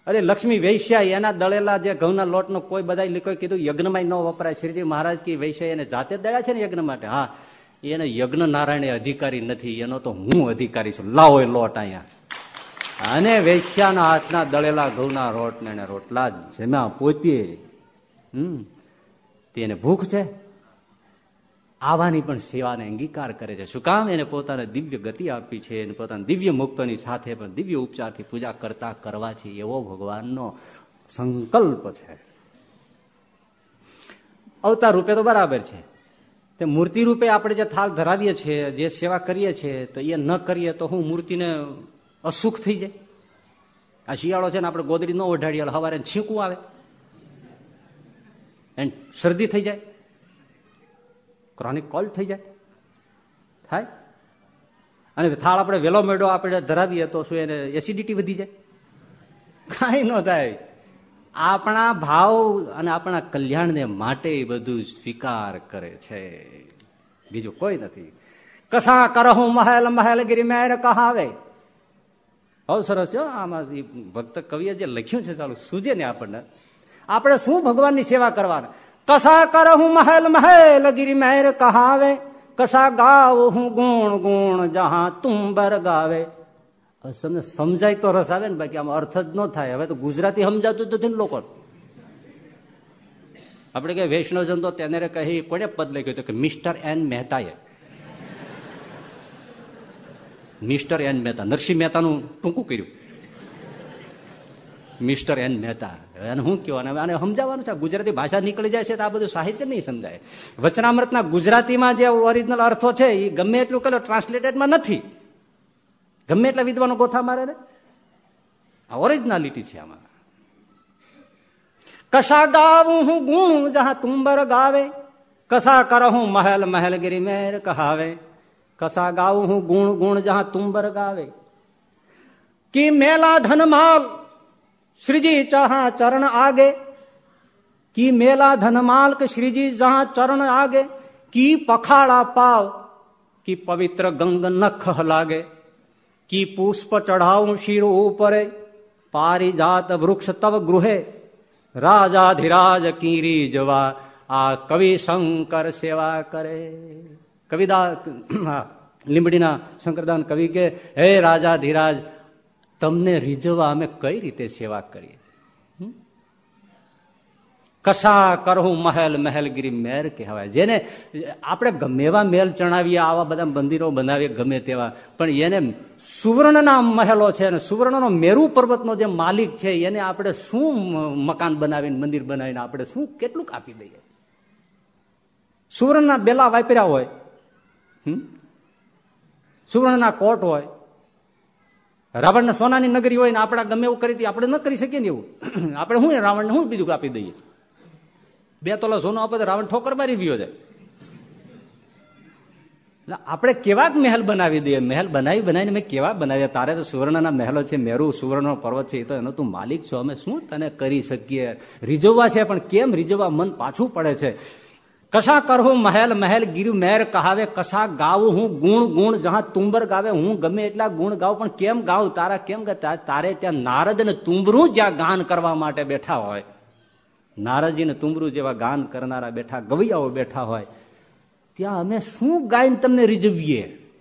અરે લક્ષ્મી વૈશ્યા એના દળેલા જે ઘઉંના લોટનો કોઈ બધા કોઈ કીધું યજ્ઞમાં ન વપરાય. શ્રીજી મહારાજ કે વૈશ્ય એને જાતે દળ્યા છે ને યજ્ઞ માટે? હા. એને યજ્ઞ નારાયણ અધિકારી નથી, એનો તો હું અધિકારી છું. લાવો એ લોટ અહીંયા. અને વૈશ્યાના હાથના દળેલા ઘઉંના રોટને એને રોટલા જમ્યા પોતે, હમ, તેને ભૂખ છે. આવાની પણ સેવાને અંગીકાર કરે છે. શું કામ? એને પોતાને દિવ્ય ગતિ આપી છે અને પોતાના દિવ્ય મુક્તોની સાથે પણ દિવ્ય ઉપચારથી પૂજા કરતા કરવા છે એવો ભગવાનનો સંકલ્પ છે. અવતાર રૂપે તો બરાબર છે. તે મૂર્તિ રૂપે આપણે જે થાળ ધરાવીએ છીએ, જે સેવા કરીએ છીએ, તો એ ન કરીએ તો હું મૂર્તિને અસુખ થઈ જાય. આ શિયાળો છે ને આપણે ગોદડી ન ઓઢાડીએ સવારે છીંકવું આવે. એને શરદી થઈ જાય. ક્રોનિક કોલ્ડ થઈ જાય. થાય. અને થાળ આપણે વેલો મેળો આપણે ધરાવીએ તો શું એને એસિડિટી વધી જાય? કાંઈ ન થાય. આપણા ભાવ અને આપણા કલ્યાણને માટે બધું સ્વીકાર કરે છે. બીજું કોઈ નથી. કસા કરહું મહેલ મહેલ ગિરી મેર કહાવે? બહુ સરસ છો આમાં ભક્ત કવિએ જે લખ્યું છે, ચાલુ સૂજે ને આપણને. આપણે શું ભગવાનની સેવા કરવાના? કસા કરહું મહેલ મહેલ ગિરી મહેર કહાવે, કસા ગાવ હું ગુણ ગુણ જહા તુંબર ગાવે. તમને સમજાય તો રસ આવે ને બાકી આમાં અર્થ જ ન થાય. હવે તો ગુજરાતી સમજાતું નથી લોકો આપણે કઈ વૈષ્ણવજન તો તેને કહી કોને પદ લખ્યું હતું કે મિસ્ટર એન મહેતાએ? મિસ્ટર એન મહેતા, નરસિંહ મહેતાનું ટૂંકું કર્યું. Mister N Mehta. એને શું કહેવાનું આને સમજાવવાનું છે ગુજરાતી ભાષા નીકળી જાય છે તો આ બધું સાહિત્ય નહીં સમજાય. વચનામૃતના ગુજરાતીમાં જે ઓરિજિનલ અર્થો છે એ ગમે એટલું કલો ટ્રાન્સલેટેડમાં નથી. ગમે એટલા વિદ્વાનો ગોથા મારે ને? આ ઓરિજિનાલિટી છે આમાં. કશા ગાવું હું ગુણ જહા તુંબર ગાવે? કસા કરહું મહેલ મહેલ મહેલગીરી મેર કહાવે? કસા ગાવું હું ગુણ ગુણ જહા તુંબર ગાવે? કી મેલા ધનમાલ શ્રીજી ચહા ચરણ આગે કી મેલા ધનમાલ કે શ્રીજી જહા ચરણ આગે કી પખાડા પાવ કી પવિત્ર ગંગ નખ લાગે કી પુષ્પ ચઢાવું શિર ઉપરે પારી જાત વૃક્ષ તવ ગૃહે રાજાધિરાજ કીરી જવા આ કવિ શંકર સેવા કરે કવિદા લીંબડીના શંકરદાન કવિ કે હે રાજાધિરાજ તમને રીઝવવા અમે કઈ રીતે સેવા કરીએ? કશા કરહું મહેલ મહેલગીરી મેર કહેવાય. જેને આપણે ગમે એવા મેલ ચણાવીએ, આવા બધા મંદિરો બનાવીએ ગમે તેવા. પણ એને સુવર્ણના મહેલો છે અને સુવર્ણનો મેરુ પર્વતનો જે માલિક છે, એને આપણે શું મકાન બનાવીને, મંદિર બનાવીને આપણે શું કેટલું આપી દઈએ? સુવર્ણના બેલા વાપર્યા હોય સુવર્ણના કોટ હોય રાવણને સોનાની નગરી હોય ને આપણે ગમે એવું કરી આપણે ન કરી શકીએ ને એવું. *clears throat* આપણે શું રાવણને શું બીજું આપી દઈએ? બે તોલા સોનું આપે તો રાવણ ઠોકર મારી ગયો છે. આપણે કેવા મહેલ બનાવી દઈએ? મહેલ બનાવી બનાવીને મેં કેવા બનાવ્યા? તારે તો સુવર્ણના મહેલો છે, મેરુ સુવર્ણનો પર્વત છે, એ તો એનો તું માલિક છો. અમે શું તને કરી શકીએ? રીઝવવા છે, પણ કેમ રીઝવવા? મન પાછું પડે છે. કશા કરવું મહેલ મહેલ ગીર મેર કહાવે કશા ગાવું હું, ગુણ ગુણ જહા તુંબર ગાવે, હું ગમે એટલા ગુણ ગાવ પણ કેમ ગાવ તારા કેમ તારે ત્યાં નારદ ને તુંબરું જ્યાં ગાન કરવા માટે બેઠા હોય. નારદજી ને તુંબરું જેવા ગાન કરનારા બેઠા, ગવૈયાઓ બેઠા હોય. ત્યાં અમે શું ગાઈને તમને રીઝવીએ?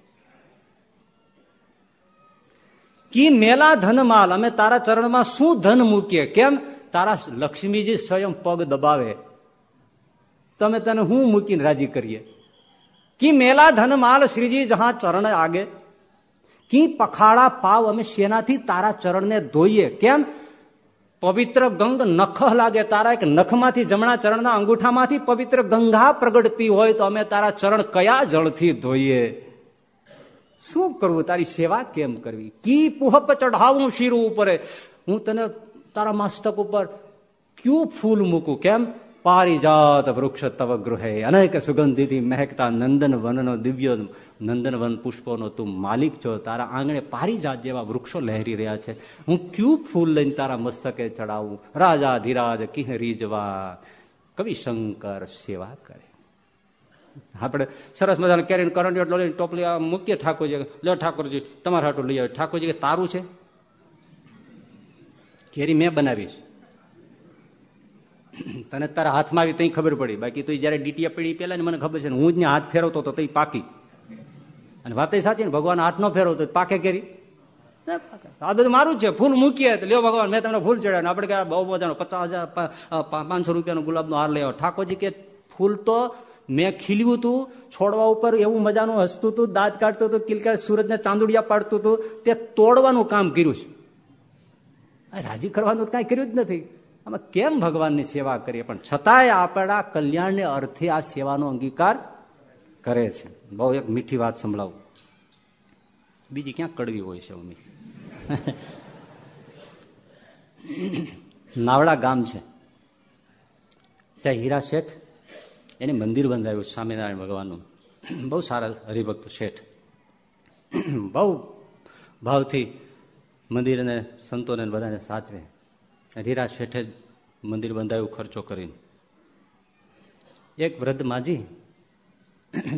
કી મેલા ધનમાલ? અમે તારા ચરણમાં શું ધન મૂકીએ? કેમ? તારા લક્ષ્મીજી સ્વયં પગ દબાવે. તમે તને હું મૂકીને રાજી કરીએ? કી મેલા ધનમાલ શ્રીજી જહા ચરણ આગે? કી પખાડા પાવ અમે શેનાથી તારા ચરણને ધોઈએ? કેમ? પવિત્ર ગંગ નખ લાગે તારા, એક નખમાંથી જમણા ચરણના અંગૂઠામાંથી પવિત્ર ગંગા પ્રગટતી હોય તો અમે તારા ચરણ કયા જળથી ધોઈએ? શું કરવું? તારી સેવા કેમ કરવી? કી પુહપ ચઢાવું શીરું ઉપર? હું તને તારા મસ્તક ઉપર ક્યું ફૂલ મૂકું? કેમ? પારિજાત વૃક્ષ તવ ગૃહે અનેક સુગંધીથી મહેકતા નંદન વનનો દિવ્ય નંદનવન પુષ્પોનો તું માલિક છો તારા આંગણે પારિજાત જેવા વૃક્ષો લહેરી રહ્યા છે હું ક્યુ ફૂલ લઈને તારા મસ્તકે ચડાવું રાજા ધીરાજ કિહ જવા કવિ શંકર સેવા કરે આપણે સરસ મજાનો કેરીને કરંટ એટલો લઈને ટોપલી મૂકીએ ઠાકોરજી લો ઠાકોરજી, તમારા હાટું લઈ આવે. ઠાકોરજી કે તારું છે? કેરી મેં બનાવી છે. *clears throat* તને તારા હાથમાં આવી તઈ ખબર પડી. બાકી તો જયારે ડીટીએ પડી પેલા મને ખબર છે હું જ હાથ ફેરવતો હતો તઈ પાકી. અને વાત સાચી ને, ભગવાન હાથ નો ફેરવતો પાકે કરી? આ બધું મારું છે. ફૂલ મૂકીએ તો લ્યો ભગવાન, મેં તમને ફૂલ ચડાવ્યું આપણે કે બહુ મજાનો, પચાસ હજાર પાંચસો રૂપિયાનો ગુલાબનો હાર લેવો ઠાકોરજી કે, ફૂલ તો મેં ખીલ્યું હતું છોડવા ઉપર એવું મજાનું હસતું હતું દાંત કાઢતું હતું કિલકાર સૂરજને ચાંદુડિયા પાડતું હતું તે તોડવાનું કામ કર્યું છે. રાજી કરવાનું કઈ કર્યું જ નથી. આમાં કેમ ભગવાનની સેવા કરીએ? પણ છતાંય આપણા કલ્યાણને અર્થે આ સેવાનો અંગીકાર કરે છે. બહુ એક મીઠી વાત સંભળાવું. બીજી ક્યાં કડવી હોય છે મમ્મી? નાવડા ગામ છે. ત્યાં હીરા શેઠ, એને મંદિર બંધાવ્યું સ્વામિનારાયણ ભગવાનનું. બહુ સારા હરિભક્ત શેઠ. બહુ ભાવથી મંદિર અને સંતોને બધાને સાચવે. હીરા શેઠે મંદિર બંધાયું, ખર્ચો કરીને. એક વૃદ્ધ માજી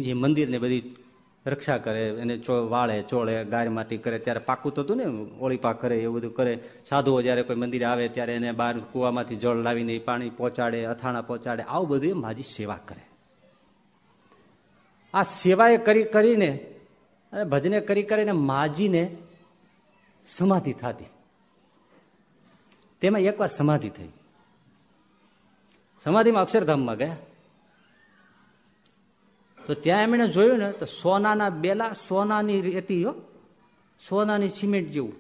એ મંદિરને બધી રક્ષા કરે, એને વાળે, ચોળે, ગાય માટી કરે, ત્યારે પાકું તો હતું ને ઓળી પાક કરે, એવું બધું કરે. સાધુઓ જયારે કોઈ મંદિર આવે, ત્યારે એને બહાર કુવામાંથી જળ લાવીને પાણી પહોંચાડે, અથાણા પહોંચાડે, આવું બધું માજી સેવા કરે. આ સેવાએ કરી કરીને, અને ભજને કરી કરીને માજીને સમાધિ થતી. તેમાં એકવાર સમાધિ થઈ. સમાધિમાં અક્ષરધામમાં ગયા. તો ત્યાં એમણે જોયું ને, તો સોનાના બેલા, સોનાની રેતી સોનાની સિમેન્ટ જેવું.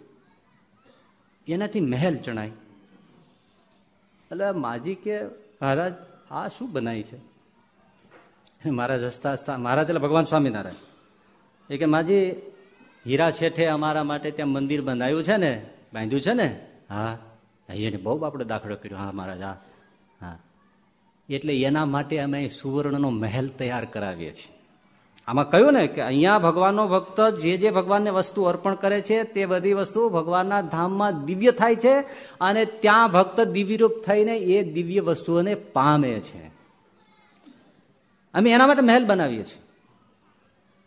એનાથી મહેલ ચણાય એટલે માજી કે, મહારાજ, આ શું બનાવી છે? મહારાજ હસતા હસતા, મહારાજ, એટલે ભગવાન સ્વામિનારાયણ. એ કે, માજી, હીરા શેઠે અમારા માટે ત્યાં મંદિર બનાવ્યું છે ને, બાંધ્યું છે ને? હા. એને બહુ આપણે દાખલો કર્યો. હા, મહારાજ, હા. એટલે એના માટે અમે સુવર્ણનો મહેલ તૈયાર કરાવીએ છીએ. આમાં કહ્યું ને કે અહીંયા ભગવાનનો ભક્ત જે જે ભગવાનને વસ્તુ અર્પણ કરે છે, તે બધી વસ્તુ ભગવાનના ધામમાં દિવ્ય થાય છે અને ત્યાં ભક્ત દિવ્યરૂપ થઈને એ દિવ્ય વસ્તુઓને પામે છે. અમે એના માટે મહેલ બનાવીએ છીએ.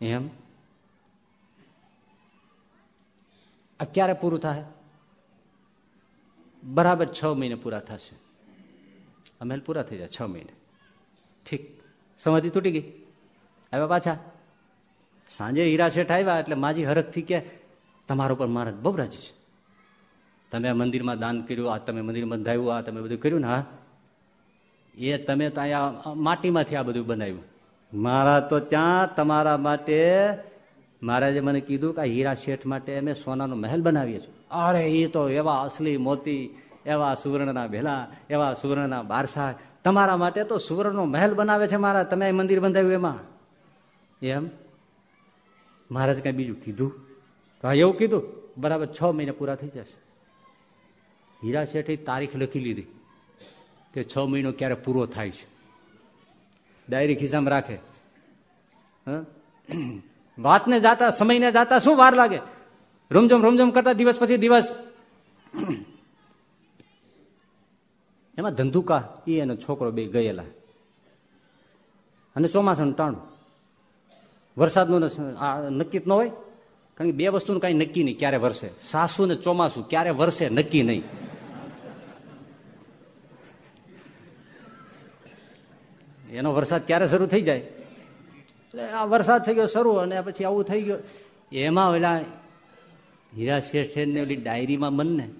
એમ? અત્યારે પૂરું થાય? બરાબર છ મહિને પૂરા થશે. અમે પૂરા થઈ જાય, છ મહિને. ઠીક. સમાધિ તૂટી ગઈ. આવ્યા પાછા. સાંજે હીરા શેઠ આવ્યા એટલે માજી હરખથી કે તમારો પર મહારાજ બહુ રાજી છે. તમે મંદિરમાં દાન કર્યું, આ તમે મંદિર બંધાવ્યું આ તમે બધું કર્યું ને, હા? એ તમે તો અહીંયા માટીમાંથી આ બધું બનાવ્યું. મારા તો ત્યાં તમારા માટે મહારાજે મને કીધું કે હીરા શેઠ માટે અમે સોનાનો મહેલ બનાવીએ છીએ. અરે, એ તો એવા અસલી મોતી, એવા સુવર્ણના ભેલા, એવા સુવર્ણના બારસા તમારા માટે તો સુવર્ણનો મહેલ બનાવે છે મારા તમે મંદિર બંધાવ્યું એમાં. એમ? મહારાજ કઈ બીજું કીધું? હા, એવું કીધું? બરાબર છ મહિને પૂરા થઈ જશે. હીરા શેઠે તારીખ લખી લીધી કે છ મહિનો ક્યારે પૂરો થાય છે. ડાયરી ખિસ્સામાં રાખે. વાતને જાતા, સમયને જાતા શું વાર લાગે? રોમઝમ રોમઝમ કરતા દિવસ પછી દિવસ. એમાં ધંધુકા એ એનો છોકરો બે ગયેલા. અને ચોમાસાનું ટાણું. વરસાદનું નક્કી જ ન હોય, કારણ કે બે વસ્તુનું કઈ નક્કી નહીં, ક્યારે વરસે. સાસુ ને ચોમાસું, ક્યારે વરસે નક્કી નહીં. એનો વરસાદ ક્યારે શરૂ થઈ જાય? એટલે આ વરસાદ થઈ ગયો શરૂ અને પછી આવું થઈ ગયું. એમાં ઓલા હીરા શેઠ ને ઓલી ડાયરીમાં મનને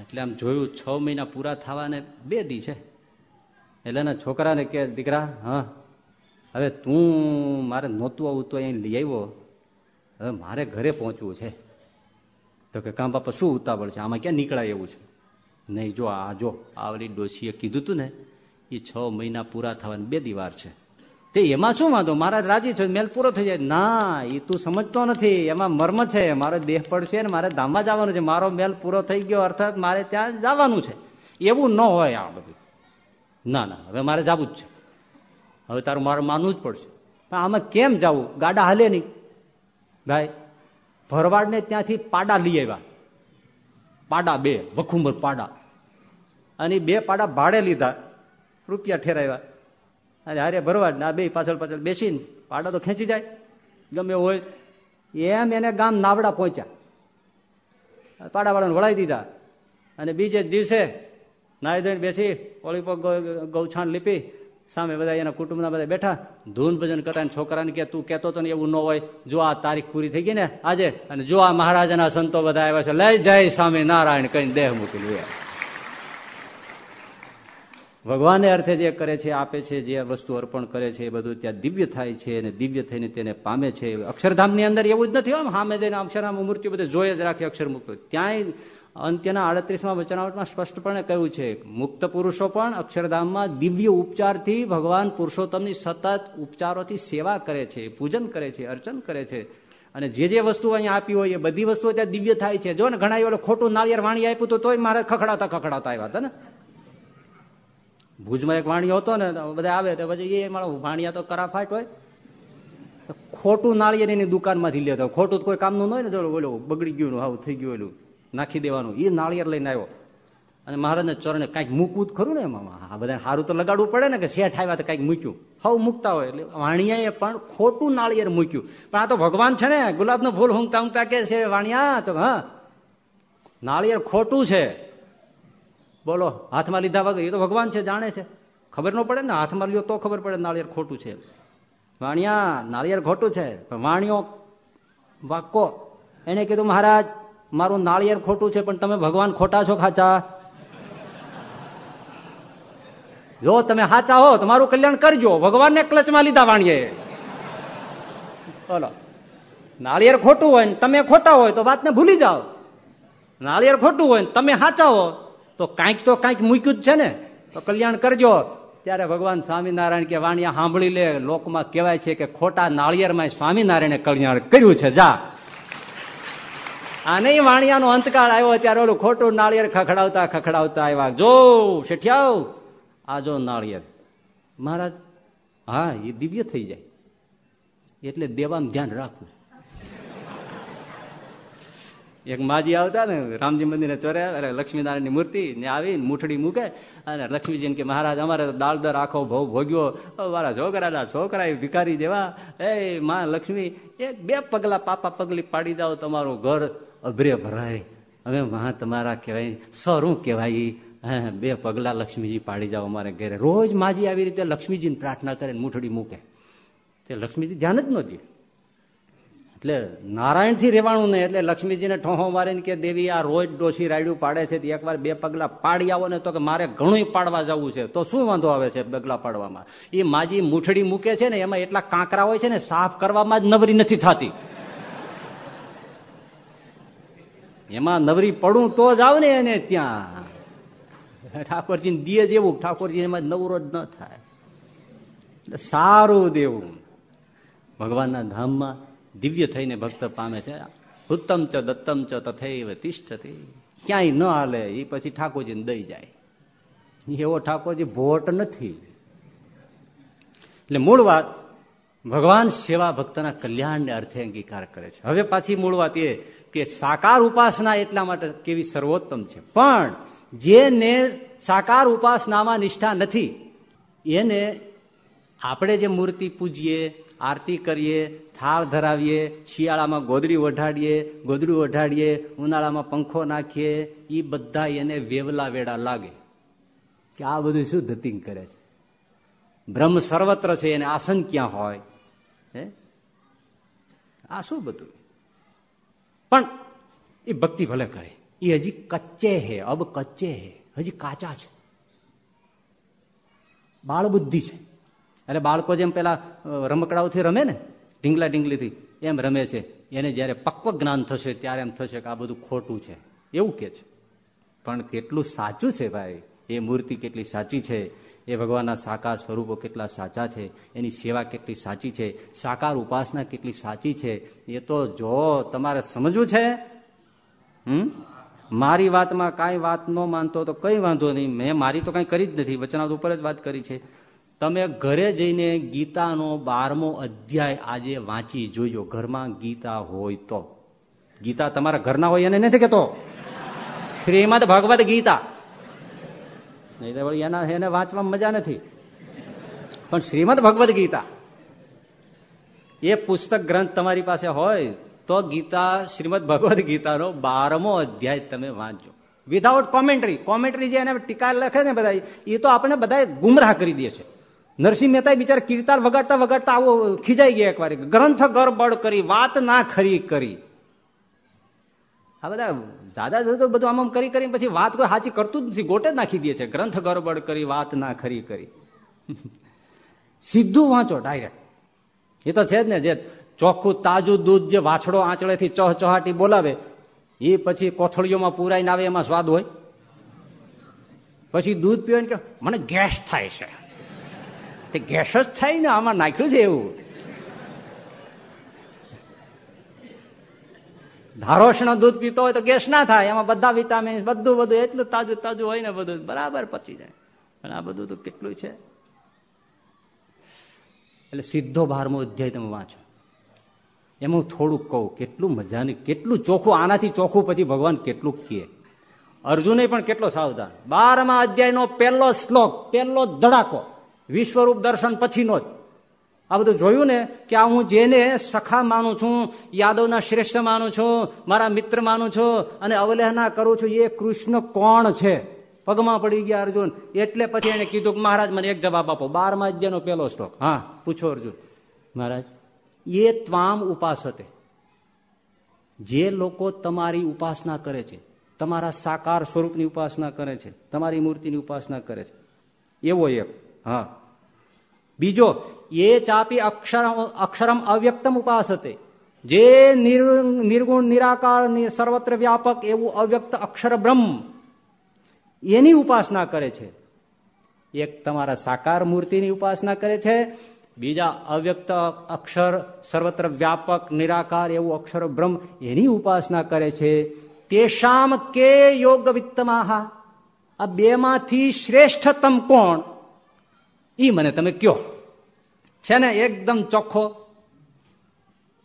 એટલે આમ જોયું છ મહિના પૂરા થવાને બે દી છે. એટલે એના છોકરાને કે, દીકરા, હા, હવે તું મારે નહોતું આવું, તો અહીં લઈ આવ્યો. હવે મારે ઘરે પહોંચવું છે. તો કે કામ બાપા, શું ઉતાવળ છે? આમાં ક્યાં નીકળાય એવું છે? નહીં, જો આ જો આ ઓલી ડોશીએ કીધું તું ને એ છ મહિના પૂરા થવાની બે દિવાર છે. તે એમાં શું વાંધો? મારા રાજી છે મેલ પૂરો થઈ જાય. ના એ તું સમજતો નથી. એમાં મર્મ છે. મારો દેહ પડશે ને મારે ધામમાં જવાનું છે. મારો મેલ પૂરો થઈ ગયો, અર્થાત મારે ત્યાં જવાનું છે. એવું ન હોય આ બધું. ના ના, હવે મારે જવું જ છે. હવે તારું મારે માનવું જ પડશે. પણ આમાં કેમ જવું? ગાડા હાલે નહીં. ભાઈ, ભરવાડને ત્યાંથી પાડા લઈ આવ્યા. પાડા બે વખુંબર પાડા. અને બે પાડા ભાડે લીધા. રૂપિયા ઠેરાવ્યા. અને હારે ભરવાડ ના બે પાછળ પાછળ બેસીને પાડા તો ખેંચી જાય. ગમે હોય એમ એને ગામ નાવડા પહોંચ્યા. પાડાવાળાને વળાવી દીધા. અને બીજે દિવસે નાહી ધોઈને બેસી ઓળી પર ગૌછાણ લીપી સામે બધા એના કુટુંબના બધા બેઠા. ધૂન ભજન કરતા છોકરાને કે તું કેતો તો ને એવું ન હોય. જો આ તારીખ પૂરી થઈ ગઈ ને આજે અને જો આ મહારાજાના સંતો બધા આવ્યા છે, લઈ જાય સ્વામી નારાયણ કઈ દેહ મૂકી લે ભગવાને અર્થે જે કરે છે, આપે છે, જે વસ્તુ અર્પણ કરે છે, એ બધું ત્યાં દિવ્ય થાય છે અને દિવ્ય થઈને તેને પામે છે. અક્ષરધામની અંદર એવું જ નથી, આમ સામે જઈને અક્ષરધામ મૂર્તિ બધે જોઈ જ રાખે અક્ષર મુક્ત ત્યાંય અંત્યના આડત્રીસમાં વચનાવટમાં સ્પષ્ટપણે કહ્યું છે, મુક્ત પુરુષો પણ અક્ષરધામમાં દિવ્ય ઉપચારથી ભગવાન પુરુષોત્તમની સતત ઉપચારોથી સેવા કરે છે, પૂજન કરે છે, અર્ચન કરે છે. અને જે જે વસ્તુ અહીંયા આપી હોય, એ બધી વસ્તુઓ ત્યાં દિવ્ય થાય છે. જો ને ઘણા ખોટું નાળિયેર વાણી આપ્યું તો તોય મારે ખખડાતા ખખડાતા આવ્યા હતા ને. ભુજમાં એક વાણિયો હતો ને બધા આવે તો પછી એ મારો વાણિયા તો કરાફાટ હોય. ખોટું નાળિયેર એની દુકાનમાંથી લેતો. ખોટું કોઈ કામનું ન હોય ને જો બગડી ગયું હાવ થઈ ગયું એલું નાખી દેવાનું. એ નાળિયેર લઈને આવ્યો. અને મહારાજને ચરણે કાંઈક મૂકવું જ ખરું ને એમાં? આ બધાને સારું તો લગાડવું પડે ને કે શેઠ આવ્યા તો કાંઈક મૂક્યું. હવ મૂકતા હોય. એટલે વાણિયાએ પણ ખોટું નાળિયેર મૂક્યું. પણ આ તો ભગવાન છે ને. ગુલાબનું ફૂલ હુંકતા ઊંઘતા કે છે વાણિયા? તો હા. નાળિયેર ખોટું છે. બોલો, હાથમાં લીધા વગર, એ તો ભગવાન છે, જાણે છે. ખબર ન પડે ને, હાથમાં લ્યો તો ખબર પડે, નાળિયેર ખોટું છે. વાણિયા, નાળિયેર ખોટું છે, પણ વાણિયો વાકો એને કીધું, મહારાજ, મારું નાળિયેર ખોટું છે, પણ તમે ભગવાન ખોટા છો ખાચા. જો તમે હાચા હો, તો મારું કલ્યાણ કરજો. ભગવાનને ક્લચમાં લીધા વાણીએ બોલો. નાળિયેર ખોટું હોય ને, તમે ખોટા હોય તો વાતને ભૂલી જાઓ. નાળિયેર ખોટું હોય ને, તમે હાચા હો તો કાંઈક તો કાંઈક મૂક્યું જ છે ને. તો કલ્યાણ કરજો. ત્યારે ભગવાન સ્વામિનારાયણ કે વાણિયા સાંભળી લે. લોકમાં કહેવાય છે કે ખોટા નાળિયેરમાં સ્વામિનારાયણે કલ્યાણ કર્યું છે. જા. આ નહીં વાણિયાનો અંતકાળ આવ્યો ત્યારે ઓલું ખોટું નાળિયેર ખખડાવતા ખખડાવતા આવ્યા. જો શેઠિયાવ આ જો નાળિયેર. મહારાજ, હા, એ દિવ્ય થઈ જાય. એટલે દેવામાં ધ્યાન રાખવું એક માજી આવતા ને, રામજી મંદિર ચોરે અરે લક્ષ્મીનારાયણની મૂર્તિ ને આવીને મૂઠડી મૂકે, અને લક્ષ્મીજીને કે મહારાજ, અમારે દાળ દર આખો ભવ ભોગ્યો. મારા છોકરાના છોકરા ભિખારી જેવા એ માં લક્ષ્મી, એક બે પગલા પાપા પગલી પાડી દાવ તમારું ઘર અભરે ભરાય. હવે મહા તમારા કહેવાય, સરું કહેવાય. હે, બે પગલા લક્ષ્મીજી પાડી જાઓ અમારે ઘરે. રોજ માજી આવી રીતે લક્ષ્મીજીને પ્રાર્થના કરે મૂઠડી મૂકે. તે લક્ષ્મીજી ધ્યાન જ નહોતી એટલે નારાયણથી રહેવાનું નહીં, એટલે લક્ષ્મીજીને ઠોહો મારીને કે, દેવી, આ રોજ ડોસી રાયડું પાડે છે એકવાર બે પગલા પાડી આવો ને તો કે મારે ઘણું પાડવા જવું છે. તો શું વાંધો આવે છે પગલા પાડવામાં? એ માજી મૂઠડી મૂકે છે ને, એમાં એટલા કાંકરા હોય છે ને, સાફ કરવામાં જ નવરી નથી થતી. એમાં નવરી પડું તો જ આવને એને ત્યાં. ઠાકોરજી દિયે જેવું ઠાકોરજી એમાં નવરો જ ન થાય. એટલે સારું દેવું. ભગવાનના ધામમાં દિવ્ય થઈને ભક્ત પામે છે. ઉત્તમ ચ દત્તમ ચ તથૈવ તિષ્ઠતી. ક્યાંય ન હાલે એ પછી ઠાકોરજીને દઈ જાય. એવો ઠાકોરજી ભોટ નથી. એટલે મૂળ વાત, ભગવાન સેવા ભક્તના કલ્યાણને અર્થે અંગીકાર કરે છે. હવે પાછી મૂળ વાત એ કે સાકાર ઉપાસના એટલા માટે કેવી સર્વોત્તમ છે. પણ જેને સાકાર ઉપાસનામાં નિષ્ઠા નથી, એને આપણે જે મૂર્તિ પૂજીએ આરતી કરીએ, થાળ ધરાવીએ, શિયાળામાં ગોદડી ઓઢાડીએ ગોદડું ઓઢાડીએ ઉનાળામાં પંખો નાખીએ એ બધા એને વેવલા વેડા લાગે. કે આ બધું શું ધતિંગ કરે છે? બ્રહ્મ સર્વત્ર છે, એને આસન ક્યાં હોય? હે? આ શું બધું? પણ એ ભક્તિ ભલે કરે. એ હજી કચ્ચે હે, અબ કચ્ચે હે, હજી કાચા છે. બાળબુદ્ધિ છે. એટલે બાળકો જેમ પેલા રમકડાઓથી રમે ને, ઢીંગલા ઢીંગલીથી, એમ રમે છે. એને જયારે પક્વ જ્ઞાન થશે, ત્યારે એમ થશે કે આ બધું ખોટું છે. એવું કે છે. પણ કેટલું સાચું છે ભાઈ? એ મૂર્તિ કેટલી સાચી છે? એ ભગવાનના સાકાર સ્વરૂપો કેટલા સાચા છે? એની સેવા કેટલી સાચી છે? સાકાર ઉપાસના કેટલી સાચી છે? એ તો જો તમારે સમજવું છે, હમ? મારી વાતમાં કાંઈ વાત ન માનતો તો કઈ વાંધો નહીં. મેં મારી તો કાંઈ કરી જ નથી. વચનાથ ઉપર જ વાત કરી છે. તમે ઘરે જઈને ગીતાનો બારમો અધ્યાય આજે વાંચી જોજો. ઘરમાં ગીતા હોય તો. ગીતા તમારા ઘરના હોય એને નથી કેતો. શ્રીમદ ભગવદ ગીતા. નહીં તો એના એને વાંચવામાં મજા નથી. પણ શ્રીમદ ભગવદ ગીતા. એ પુસ્તક ગ્રંથ તમારી પાસે હોય તો ગીતા, શ્રીમદ ભગવદ ગીતાનો બારમો અધ્યાય તમે વાંચજો. વિધાઉટ કોમેન્ટ્રી કોમેન્ટ્રી જે એને ટીકા લખે ને બધા એ તો આપણે બધા ગુમરાહ કરી દે છે. નરસિંહ મહેતા બિચારા કીર્તાર વગાડતા વગાડતા આવો ખીજાઈ ગયા એકવાર. ગ્રંથ ગરબડ કરી, વાત ના ખરી કરી. આ બધા દાદા જો બધું આમ આમ કરી કરીને પછી વાત કોઈ સાચી કરતું જ નથી, ગોટે જ નાખી દે છે. ગ્રંથ ગરબડ કરી, વાત ના ખરી કરી. સીધું વાંચો, ડાયરેક્ટ. એ તો છે જ ને, જે ચોખ્ખું તાજું દૂધ જે વાછડો આંચળેથી ચહ ચહાટી બોલાવે, એ પછી કોથળીઓમાં પૂરાઈને આવે એમાં સ્વાદ હોય. પછી દૂધ પીવાય કે મને ગેસ થાય છે. તે ગેસ જ થાય ને આમાં નાખ્યું છે એવું. ધારોષણ દૂધ પીતો હોય તો ગેસ ના થાય, એમાં બધા વિટામિન બધું બધું, એટલું તાજું તાજું હોય ને બધું, બરાબર પચી જાય. પણ આ બધું તો કેટલું છે? એટલે સીધો બારમો અધ્યાય તમે વાંચો. એમાં હું થોડુંક કહું, કેટલું મજાની કેટલું ચોખ્ખું, આનાથી ચોખ્ખું પછી ભગવાન કેટલું કહે. અર્જુને પણ કેટલો સાવધાન. બારમા અધ્યાયનો પહેલો શ્લોક, પહેલો ધડાકો. વિશ્વરૂપ દર્શન પછીનો જ. આ બધું જોયું ને કે આ હું જેને સખા માનું છું, યાદવના શ્રેષ્ઠ માનું છું, મારા મિત્ર માનું છું અને અવલેહના કરું છું, એ કૃષ્ણ કોણ છે? પગમાં પડી ગયા અર્જુન. એટલે પછી એને કીધું કે મહારાજ, મને એક જવાબ આપો. બારમા અધ્યાયનો પહેલો શ્લોક. હા, પૂછો અર્જુન. મહારાજ, એ ત્વામ ઉપાસતે. જે લોકો તમારી ઉપાસના કરે છે, તમારા સાકાર સ્વરૂપની ઉપાસના કરે છે, તમારી મૂર્તિની ઉપાસના કરે છે, એવો એક. હા. બીજો, એ ચાપી અક્ષર અક્ષરમ અવ્યક્તમ ઉપાસતે. જે નિર્ગુણ, નિરાકાર સર્વત્ર વ્યાપક એવું અવ્યક્ત અક્ષર બ્રહ્મ, એની ઉપાસના કરે છે. એક તમારા સાકાર મૂર્તિની ઉપાસના કરે છે, બીજા અવ્યક્ત અક્ષર, સર્વત્ર વ્યાપક, નિરાકાર એવું અક્ષર બ્રહ્મ એની ઉપાસના કરે છે. તેષામ કે યોગ વિત્તમાહા આ બેમાંથી શ્રેષ્ઠતમ કોણ? એ મને તમે કયો. છે ને એકદમ ચોખ્ખો.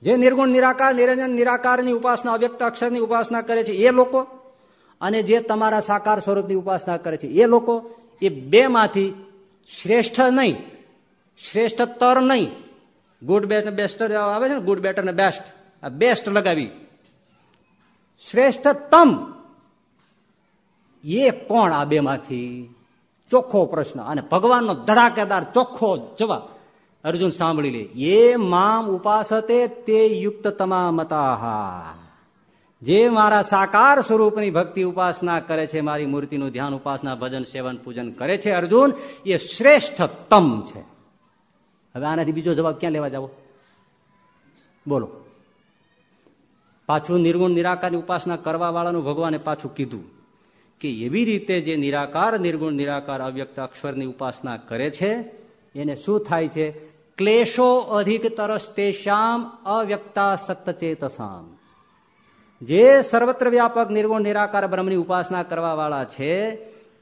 જે નિર્ગુણ, નિરાકાર, નિરંજન, નિરાકારની ઉપાસના, અવ્યક્ત, અક્ષરની ઉપાસના કરે છે એ લોકો અને જે તમારા સાકાર સ્વરૂપની ઉપાસના કરે છે એ લોકો, એ બે માંથી શ્રેષ્ઠ નહીં, શ્રેષ્ઠતર નહીં. ગુડ બેસ્ટ બેસ્ટર આવે છે ને? ગુડ બેટર ને બેસ્ટ આ બેસ્ટ લગાવી. શ્રેષ્ઠતમ. એ કોણ આ બે માંથી ચોખ્ખો પ્રશ્ન. અને ભગવાનનો ધડાકેદાર ચોખ્ખો જવાબ. અર્જુન સાંભળી લે, એ મામ ઉપાસતે તે યુક્ત તમામતા જે મારા સાકાર સ્વરૂપની ભક્તિ ઉપાસના કરે છે, મારી મૂર્તિનું ધ્યાન ઉપાસના, ભજન, સેવન, પૂજન કરે છે, અર્જુન, એ શ્રેષ્ઠ તમ છે. હવે આનાથી બીજો જવાબ ક્યાં લેવા જાવ? બોલો. પાછું નિર્ગુણ નિરાકારની ઉપાસના કરવા વાળાનું ભગવાને પાછું કીધું. કે એવી રીતે જે નિરાકાર, નિર્ગુણ, નિરાકાર અવ્યક્ત અક્ષરની ઉપાસના કરે છે, એને શું થાય છે? ક્લેશો અધિક તરસ તેશામ અવ્યક્તા સત્તચેતસામ. જે સર્વત્ર વ્યાપક, નિર્ગુણ, નિરાકાર બ્રહ્મની ઉપાસના કરવા વાળા છે,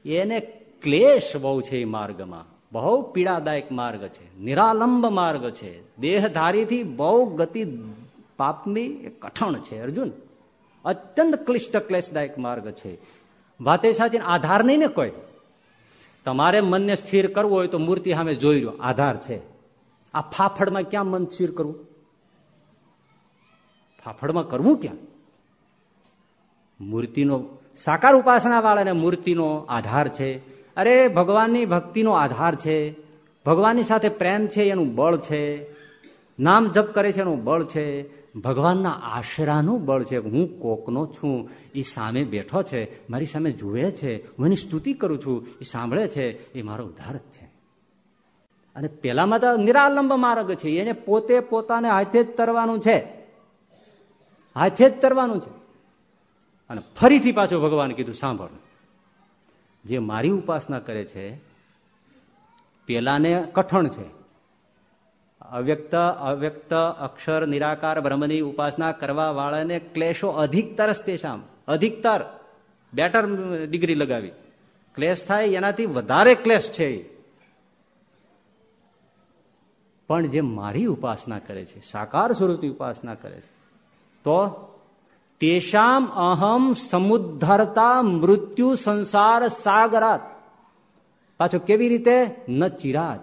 એને ક્લેશ બહુ છે એ માર્ગમાં. બહુ પીડાદાયક માર્ગ છે. નિરાલંબ માર્ગ છે. દેહધારીથી બહુ ગતિ પાપની કઠણ છે, અર્જુન. અત્યંત ક્લિષ્ટ ક્લેશદાયક માર્ગ છે. વાતે સાચી આધાર નહીં ને કોઈ. તમારે મનને સ્થિર કરવું હોય તો મૂર્તિ સામે જોઈ રહ્યો આધાર છે. આ ફાફડમાં ક્યાં મન સ્થિર કરવું? ફાફડમાં કરવું ક્યાં? મૂર્તિનો સાકાર ઉપાસના વાળાને મૂર્તિનો આધાર છે. અરે, ભગવાનની ભક્તિનો આધાર છે. ભગવાનની સાથે પ્રેમ છે, એનું બળ છે. નામ જપ કરે છે, એનું બળ છે. ભગવાનના આશરાનું બળ છે. હું કોકનો છું. એ સામે બેઠો છે. મારી સામે જુએ છે. હું એની સ્તુતિ કરું છું. એ સાંભળે છે. એ મારો ઉદ્ધાર જ છે. અને પેલામાં તો નિરાલંબ માર્ગ છે. એને પોતે પોતાને હાથે જ તરવાનું છે. હાથે જ તરવાનું છે. અને ફરીથી પાછું ભગવાન કીધું, સાંભળ. જે મારી ઉપાસના કરે છે, પેલાને કઠણ છે. અવ્યક્ત અવ્યક્ત, અક્ષર, નિરાકાર, બ્રહ્મની ઉપાસના કરવા વાળાને ક્લેશો અધિકતર તેશામ અધિકતર. બેટર ડિગ્રી લગાવી. ક્લેશ થાય, એનાથી વધારે ક્લેશ છે પણ જે મારી ઉપાસના કરે છે, સાકાર સ્વરૂપની ઉપાસના કરે છે, તો તેષામ અહમ સમુદ્ધરતા મૃત્યુ સંસાર સાગરાત. પાછો કેવી રીતે? ન ચિરાત.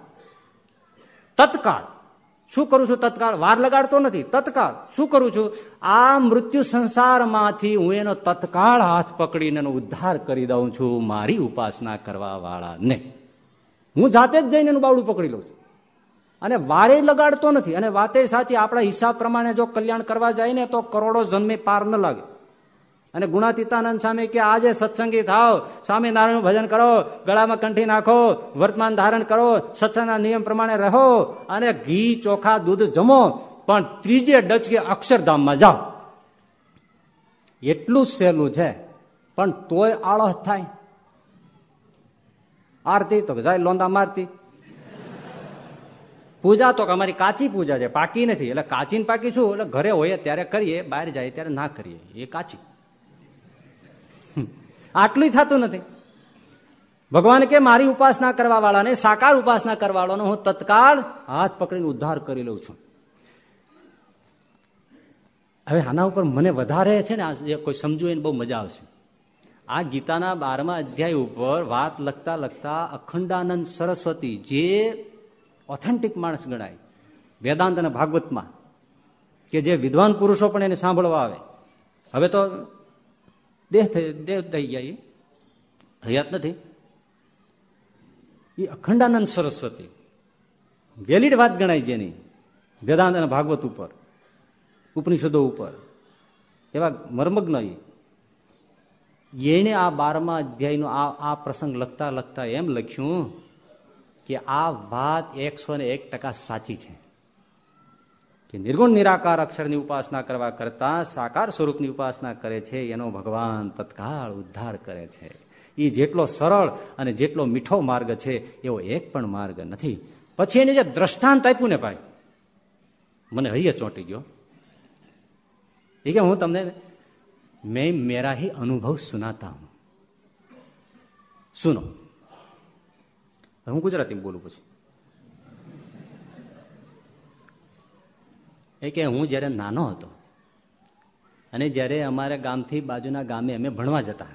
તત્કાળ. શું કરું છું તત્કાળ? વાર લગાડતો નથી. તત્કાળ. શું કરું છું? આ મૃત્યુ સંસારમાંથી હું એનો તત્કાળ હાથ પકડીને એનો ઉદ્ધાર કરી દઉં છું મારી ઉપાસના કરવા વાળાને હું જાતે જ જઈને એનું બાવડું પકડી લઉં છું. અને વારે લગાડતો નથી. અને વાતે સાચી. આપણા હિસાબ પ્રમાણે જો કલ્યાણ કરવા જાય ને તો કરોડો જન્મે પાર ન લાગે. અને ગુણાતીતાનંદ સામે કે આજે સત્સંગી થાવ સ્વામિનારાયણ ભજન કરો, ગળામાં કંઠી નાખો, વર્તમાન ધારણ કરો, સત્સંગના નિયમ પ્રમાણે રહો અને ઘી, ચોખા, દૂધ જમો, પણ ત્રીજે ડચકે અક્ષરધામમાં જાઓ. એટલું જ સહેલું છે, પણ તોય આળસ થાય. આરતી તો જાય લોંદા મારતી. પૂજા તો અમારી કાચી પૂજા છે, પાકી નથી. એટલે કાચી ને પાકી શું એટલે ઘરે હોય ત્યારે કરીએ, બહાર જાય ત્યારે ના કરીએ, એ કાચી. આટલું થતું નથી. ભગવાન કે મારી ઉપાસના કરવા વાળાને સાકાર ઉપાસના કરવા હું તત્કાળ હાથ પકડીને ઉદ્ધાર કરી લઉં છું. હવે આના ઉપર મને વધારે છે ને જે કોઈ સમજવું એને બહુ મજા આવશે. આ ગીતાના બારમા અધ્યાય ઉપર વાત લખતા લખતા અખંડાનંદ સરસ્વતી જે ઓથેન્ટિક માણસ ગણાય, વેદાંત અને ભાગવતમાં, કે જે વિદ્વાન પુરુષો પણ એને સાંભળવા આવે. હવે તો દેહ દેહ થઈ ગયા એ હયાત નથી એ અખંડાનંદ સરસ્વતી વેલિડ વાત ગણાય જેની. વેદાંત અને ભાગવત ઉપર. ઉપનિષદો ઉપર. એવા મર્મગ્ન એણે આ બારમા અધ્યાયનો આ આ પ્રસંગ લખતા લખતા એમ લખ્યું કે આ વાત એકસો ને એક ટકા સાચી છે. કે નિર્ગુણ નિરાકાર અક્ષરની ઉપાસના કરવા કરતા સાકાર સ્વરૂપની ઉપાસના કરે છે, એનો ભગવાન તત્કાળ ઉદ્ધાર કરે છે. એ જેટલો સરળ અને જેટલો મીઠો માર્ગ છે, એવો એક પણ માર્ગ નથી. પછી એને જે દ્રષ્ટાંત આપ્યું ને ભાઈ, મને હૈયે ચોંટી ગયો. એ કે હું તમને, મેં મેરા અનુભવ સુનાતા હું. સુનો. હું ગુજરાતીમાં બોલું પછી. એ કે હું જ્યારે નાનો હતો અને જ્યારે અમારે ગામથી બાજુના ગામે અમે ભણવા જતા,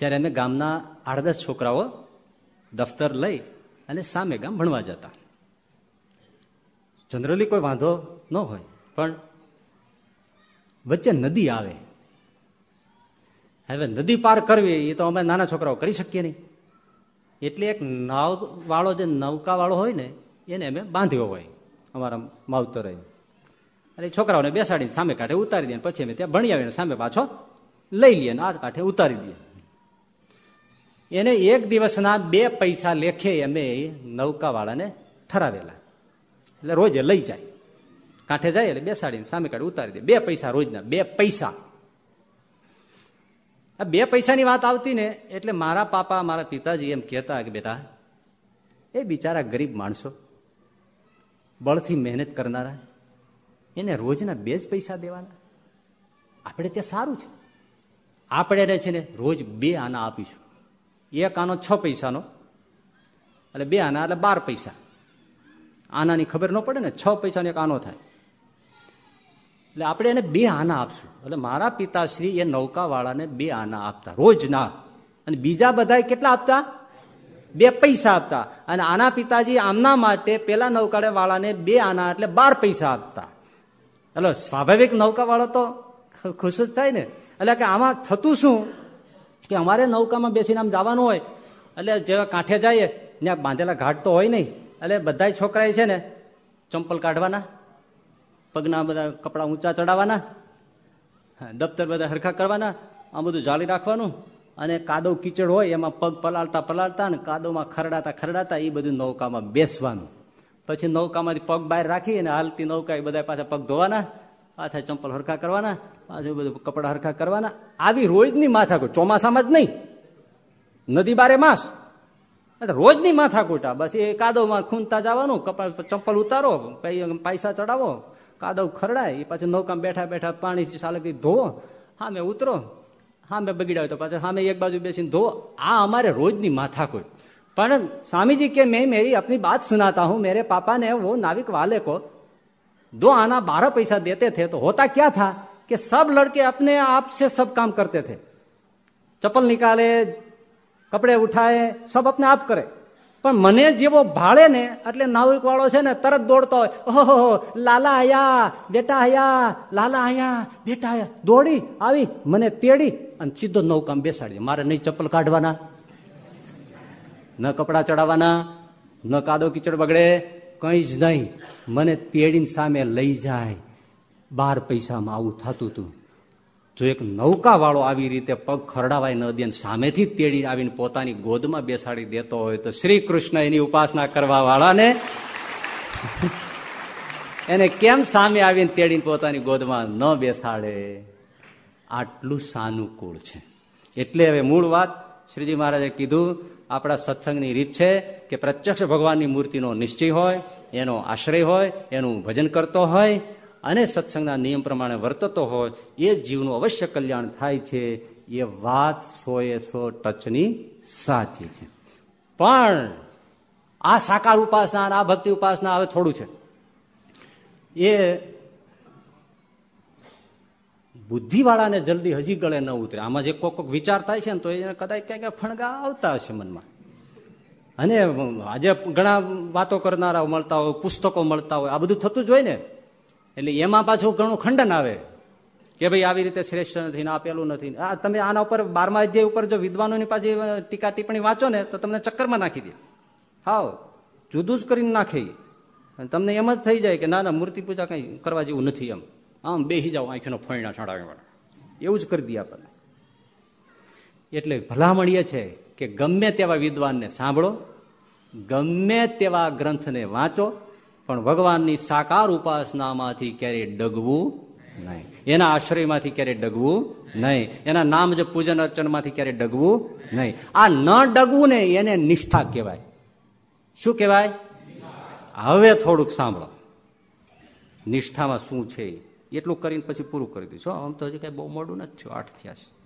ત્યારે અમે ગામના આડદસ છોકરાઓ દફતર લઈ અને સામે ગામ ભણવા જતા. જનરલી કોઈ વાંધો ન હોય, પણ વચ્ચે નદી આવે. હવે નદી પાર કરવી એ તો અમે નાના છોકરાઓ કરી શકીએ નહીં. એટલે એક નાવ વાળો, જે નૌકા વાળો હોય ને, એને અમે બાંધ્યો હોય. અમારા માવતર. અને છોકરાઓને બેસાડીને સામે કાંઠે ઉતારી દઈએ પછી અમે ત્યાં ભણી આવીને સામે પાછો લઈ લઈએ આ કાંઠે ઉતારી દઈએ. એને એક દિવસના બે પૈસા લેખે અમે નૌકાવાળાને ઠરાવેલા. એટલે રોજ લઈ જાય. કાંઠે જાય એટલે બેસાડીને સામે કાઢે ઉતારી દે. બે પૈસા રોજના, બે પૈસા. આ બે પૈસાની વાત આવતી ને એટલે મારા પાપા, મારા પિતાજી એમ કહેતા કે બેટા, એ બિચારા ગરીબ માણસો બળથી મહેનત કરનારા, એને રોજના બે જ પૈસા દેવાના. આપણે ત્યાં સારું છે. આપણે એને છે ને રોજ બે આના આપીશું. એક આનો છ પૈસાનો, એટલે બે આના એટલે બાર પૈસા. આનાની ખબર ન પડે ને, છ પૈસાનો એક આનો થાય. એટલે આપણે એને બે આના આપશું. એટલે મારા પિતાશ્રી એ નૌકાવાળાને બે આના આપતા રોજ ના અને બીજા બધા કેટલા આપતા? બે પૈસા આપતા. અને આના પિતાજી આમના માટે પેલા નૌકાડે વાળાને બે આના એટલે બાર પૈસા આપતા. એટલે સ્વાભાવિક નૌકા વાળો તો ખુશ જ થાય ને. એટલે કે આમાં થતું શું? કે અમારે નૌકામાં બેસીને આમ જવાનું હોય. એટલે જેવા કાંઠે જઈએ, ત્યાં બાંધેલા ઘાટ તો હોય નહીં. એટલે બધા છોકરાએ છે ને ચંપલ કાઢવાના, પગના બધા કપડા ઊંચા ચડાવવાના, દફતર બધા હરખા કરવાના, આ બધું જાળી રાખવાનું. અને કાદવ કીચડ હોય, એમાં પગ પલાળતા પલાળતા ને કાદવમાં ખરડાતા ખરડાતા એ બધું નૌકામાં બેસવાનું. પછી નૌકામાંથી પગ બહાર રાખી અને હાલતી નૌકા એ બધા પાછા પગ ધોવાના, પાછા ચંપલ હરખા કરવાના, પાછું બધું કપડા હરખા કરવાના. આવી રોજની માથાકૂટ, ચોમાસામાં જ નહીં. નદી બારે માસ. એટલે રોજની માથાકૂટા. બસ એ કાદવમાં ખૂનતા જવાનું, કપડા ચંપલ ઉતારો પૈસા ચડાવો, કાદવ ખરડાય એ પાછું નૌકામાં બેઠા બેઠા પાણી ચાલકથી ધોવો હા મેં ઉતરો હા મેં બગીડાવ્યો તો પાછા સામે એક બાજુ બેસીને ધોવો આ અમારે રોજની માથાકૂટ पर स्वामी जी के मैं मेरी अपनी बात सुनाता हूं मेरे पापा ने वो नाविक वाले को दो आना बारह पैसा देते थे तो होता क्या था कि सब लड़के अपने आप से सब काम करते थे चप्पल निकाले કપડે ઉઠાય સબ अपने आप કરે પણ મને જેવો ભાડે ને, એટલે નાવિક વાળો છે ને તરત દોડતો હોય. ઓહો લાલા આયા, બેટા આયા, લાલા આયા, બેટા આયા. દોડી, આવી, મને તેડી અને સીધો નૌકામાં બેસાડી મારે નહીં ચપ્પલ કાઢવાના, ન કપડા ચડાવવાના, ન કાદો કીચડ બગડે, કઈ જ નહીં. મને તેડીને સામે લઈ જાય. બાર પૈસામાં આવું થતું હતું. જો એક નૌકાવાળો આવી રીતે પગ ખરડાવાય ન દે સામેથી તેડી આવીને પોતાની ગોદમાં બેસાડી દેતો હોય તો શ્રી કૃષ્ણ એની ઉપાસના કરવા વાળાને એને કેમ સામે આવીને તેડીને પોતાની ગોદમાં ન બેસાડે? આટલું સાનુકૂળ છે. એટલે હવે મૂળ વાત શ્રીજી મહારાજે કીધું, આપણા સત્સંગની રીત છે કે પ્રત્યક્ષ ભગવાનની મૂર્તિનો નિશ્ચય હોય, એનો આશ્રય હોય, એનું ભજન કરતો હોય અને સત્સંગના નિયમ પ્રમાણે વર્તતો હોય, એ જીવનું અવશ્ય કલ્યાણ થાય છે. એ વાત સો એ સો ટચની સાચી છે. પણ આ સાકાર ઉપાસના આ ભક્તિ ઉપાસના હવે થોડું છે. એ બુદ્ધિવાળાને જલ્દી હજી ગળે ન ઉતરે. આમાં જે કોક કોક વિચાર થાય છે ને, તો એને કદાચ ક્યાંક ફણગા આવતા હશે મનમાં. અને આજે ઘણા વાતો કરનારા મળતા હોય, પુસ્તકો મળતા હોય, આ બધું થતું જ હોય ને. એટલે એમાં પાછું ઘણું ખંડન આવે કે ભાઈ આવી રીતે શ્રેષ્ઠ નથી ને આપેલું નથી. આ તમે આના ઉપર બારમા અધ્યાય ઉપર જો વિદ્વાનોની પાછી ટીકા ટિપ્પણી વાંચો ને, તો તમને ચક્કરમાં નાખી દે. હાવ, જુદું જ કરીને નાખે તમને એમ જ થઈ જાય કે ના ના, મૂર્તિ પૂજા કઈ કરવા જેવું નથી એમ. આમ બેસી જાઓ આંખીનો ફોઈના છાડાવે એવું જ કરી દે આપણને એટલે ભલામણ એ છે કે ગમે તેવા વિદ્વાનને સાંભળો, ગમે તેવા ગ્રંથને વાંચો પણ ભગવાનની સાકાર ઉપાસનામાંથી ક્યારેય ડગવું નહીં. એના આશ્રયમાંથી ક્યારેય ડગવું નહીં. એના નામ જ પૂજન અર્ચનમાંથી ક્યારેય ડગવું નહીં. આ ન ડગવું ને એને નિષ્ઠા કહેવાય. શું કહેવાય? હવે થોડુંક સાંભળો. નિષ્ઠામાં શું છે? એટલું કરીને પછી પૂરું કરી દઈશું. આમ તો હજી કઈ બહુ મોડું નથી થયું. આઠ થયા છે.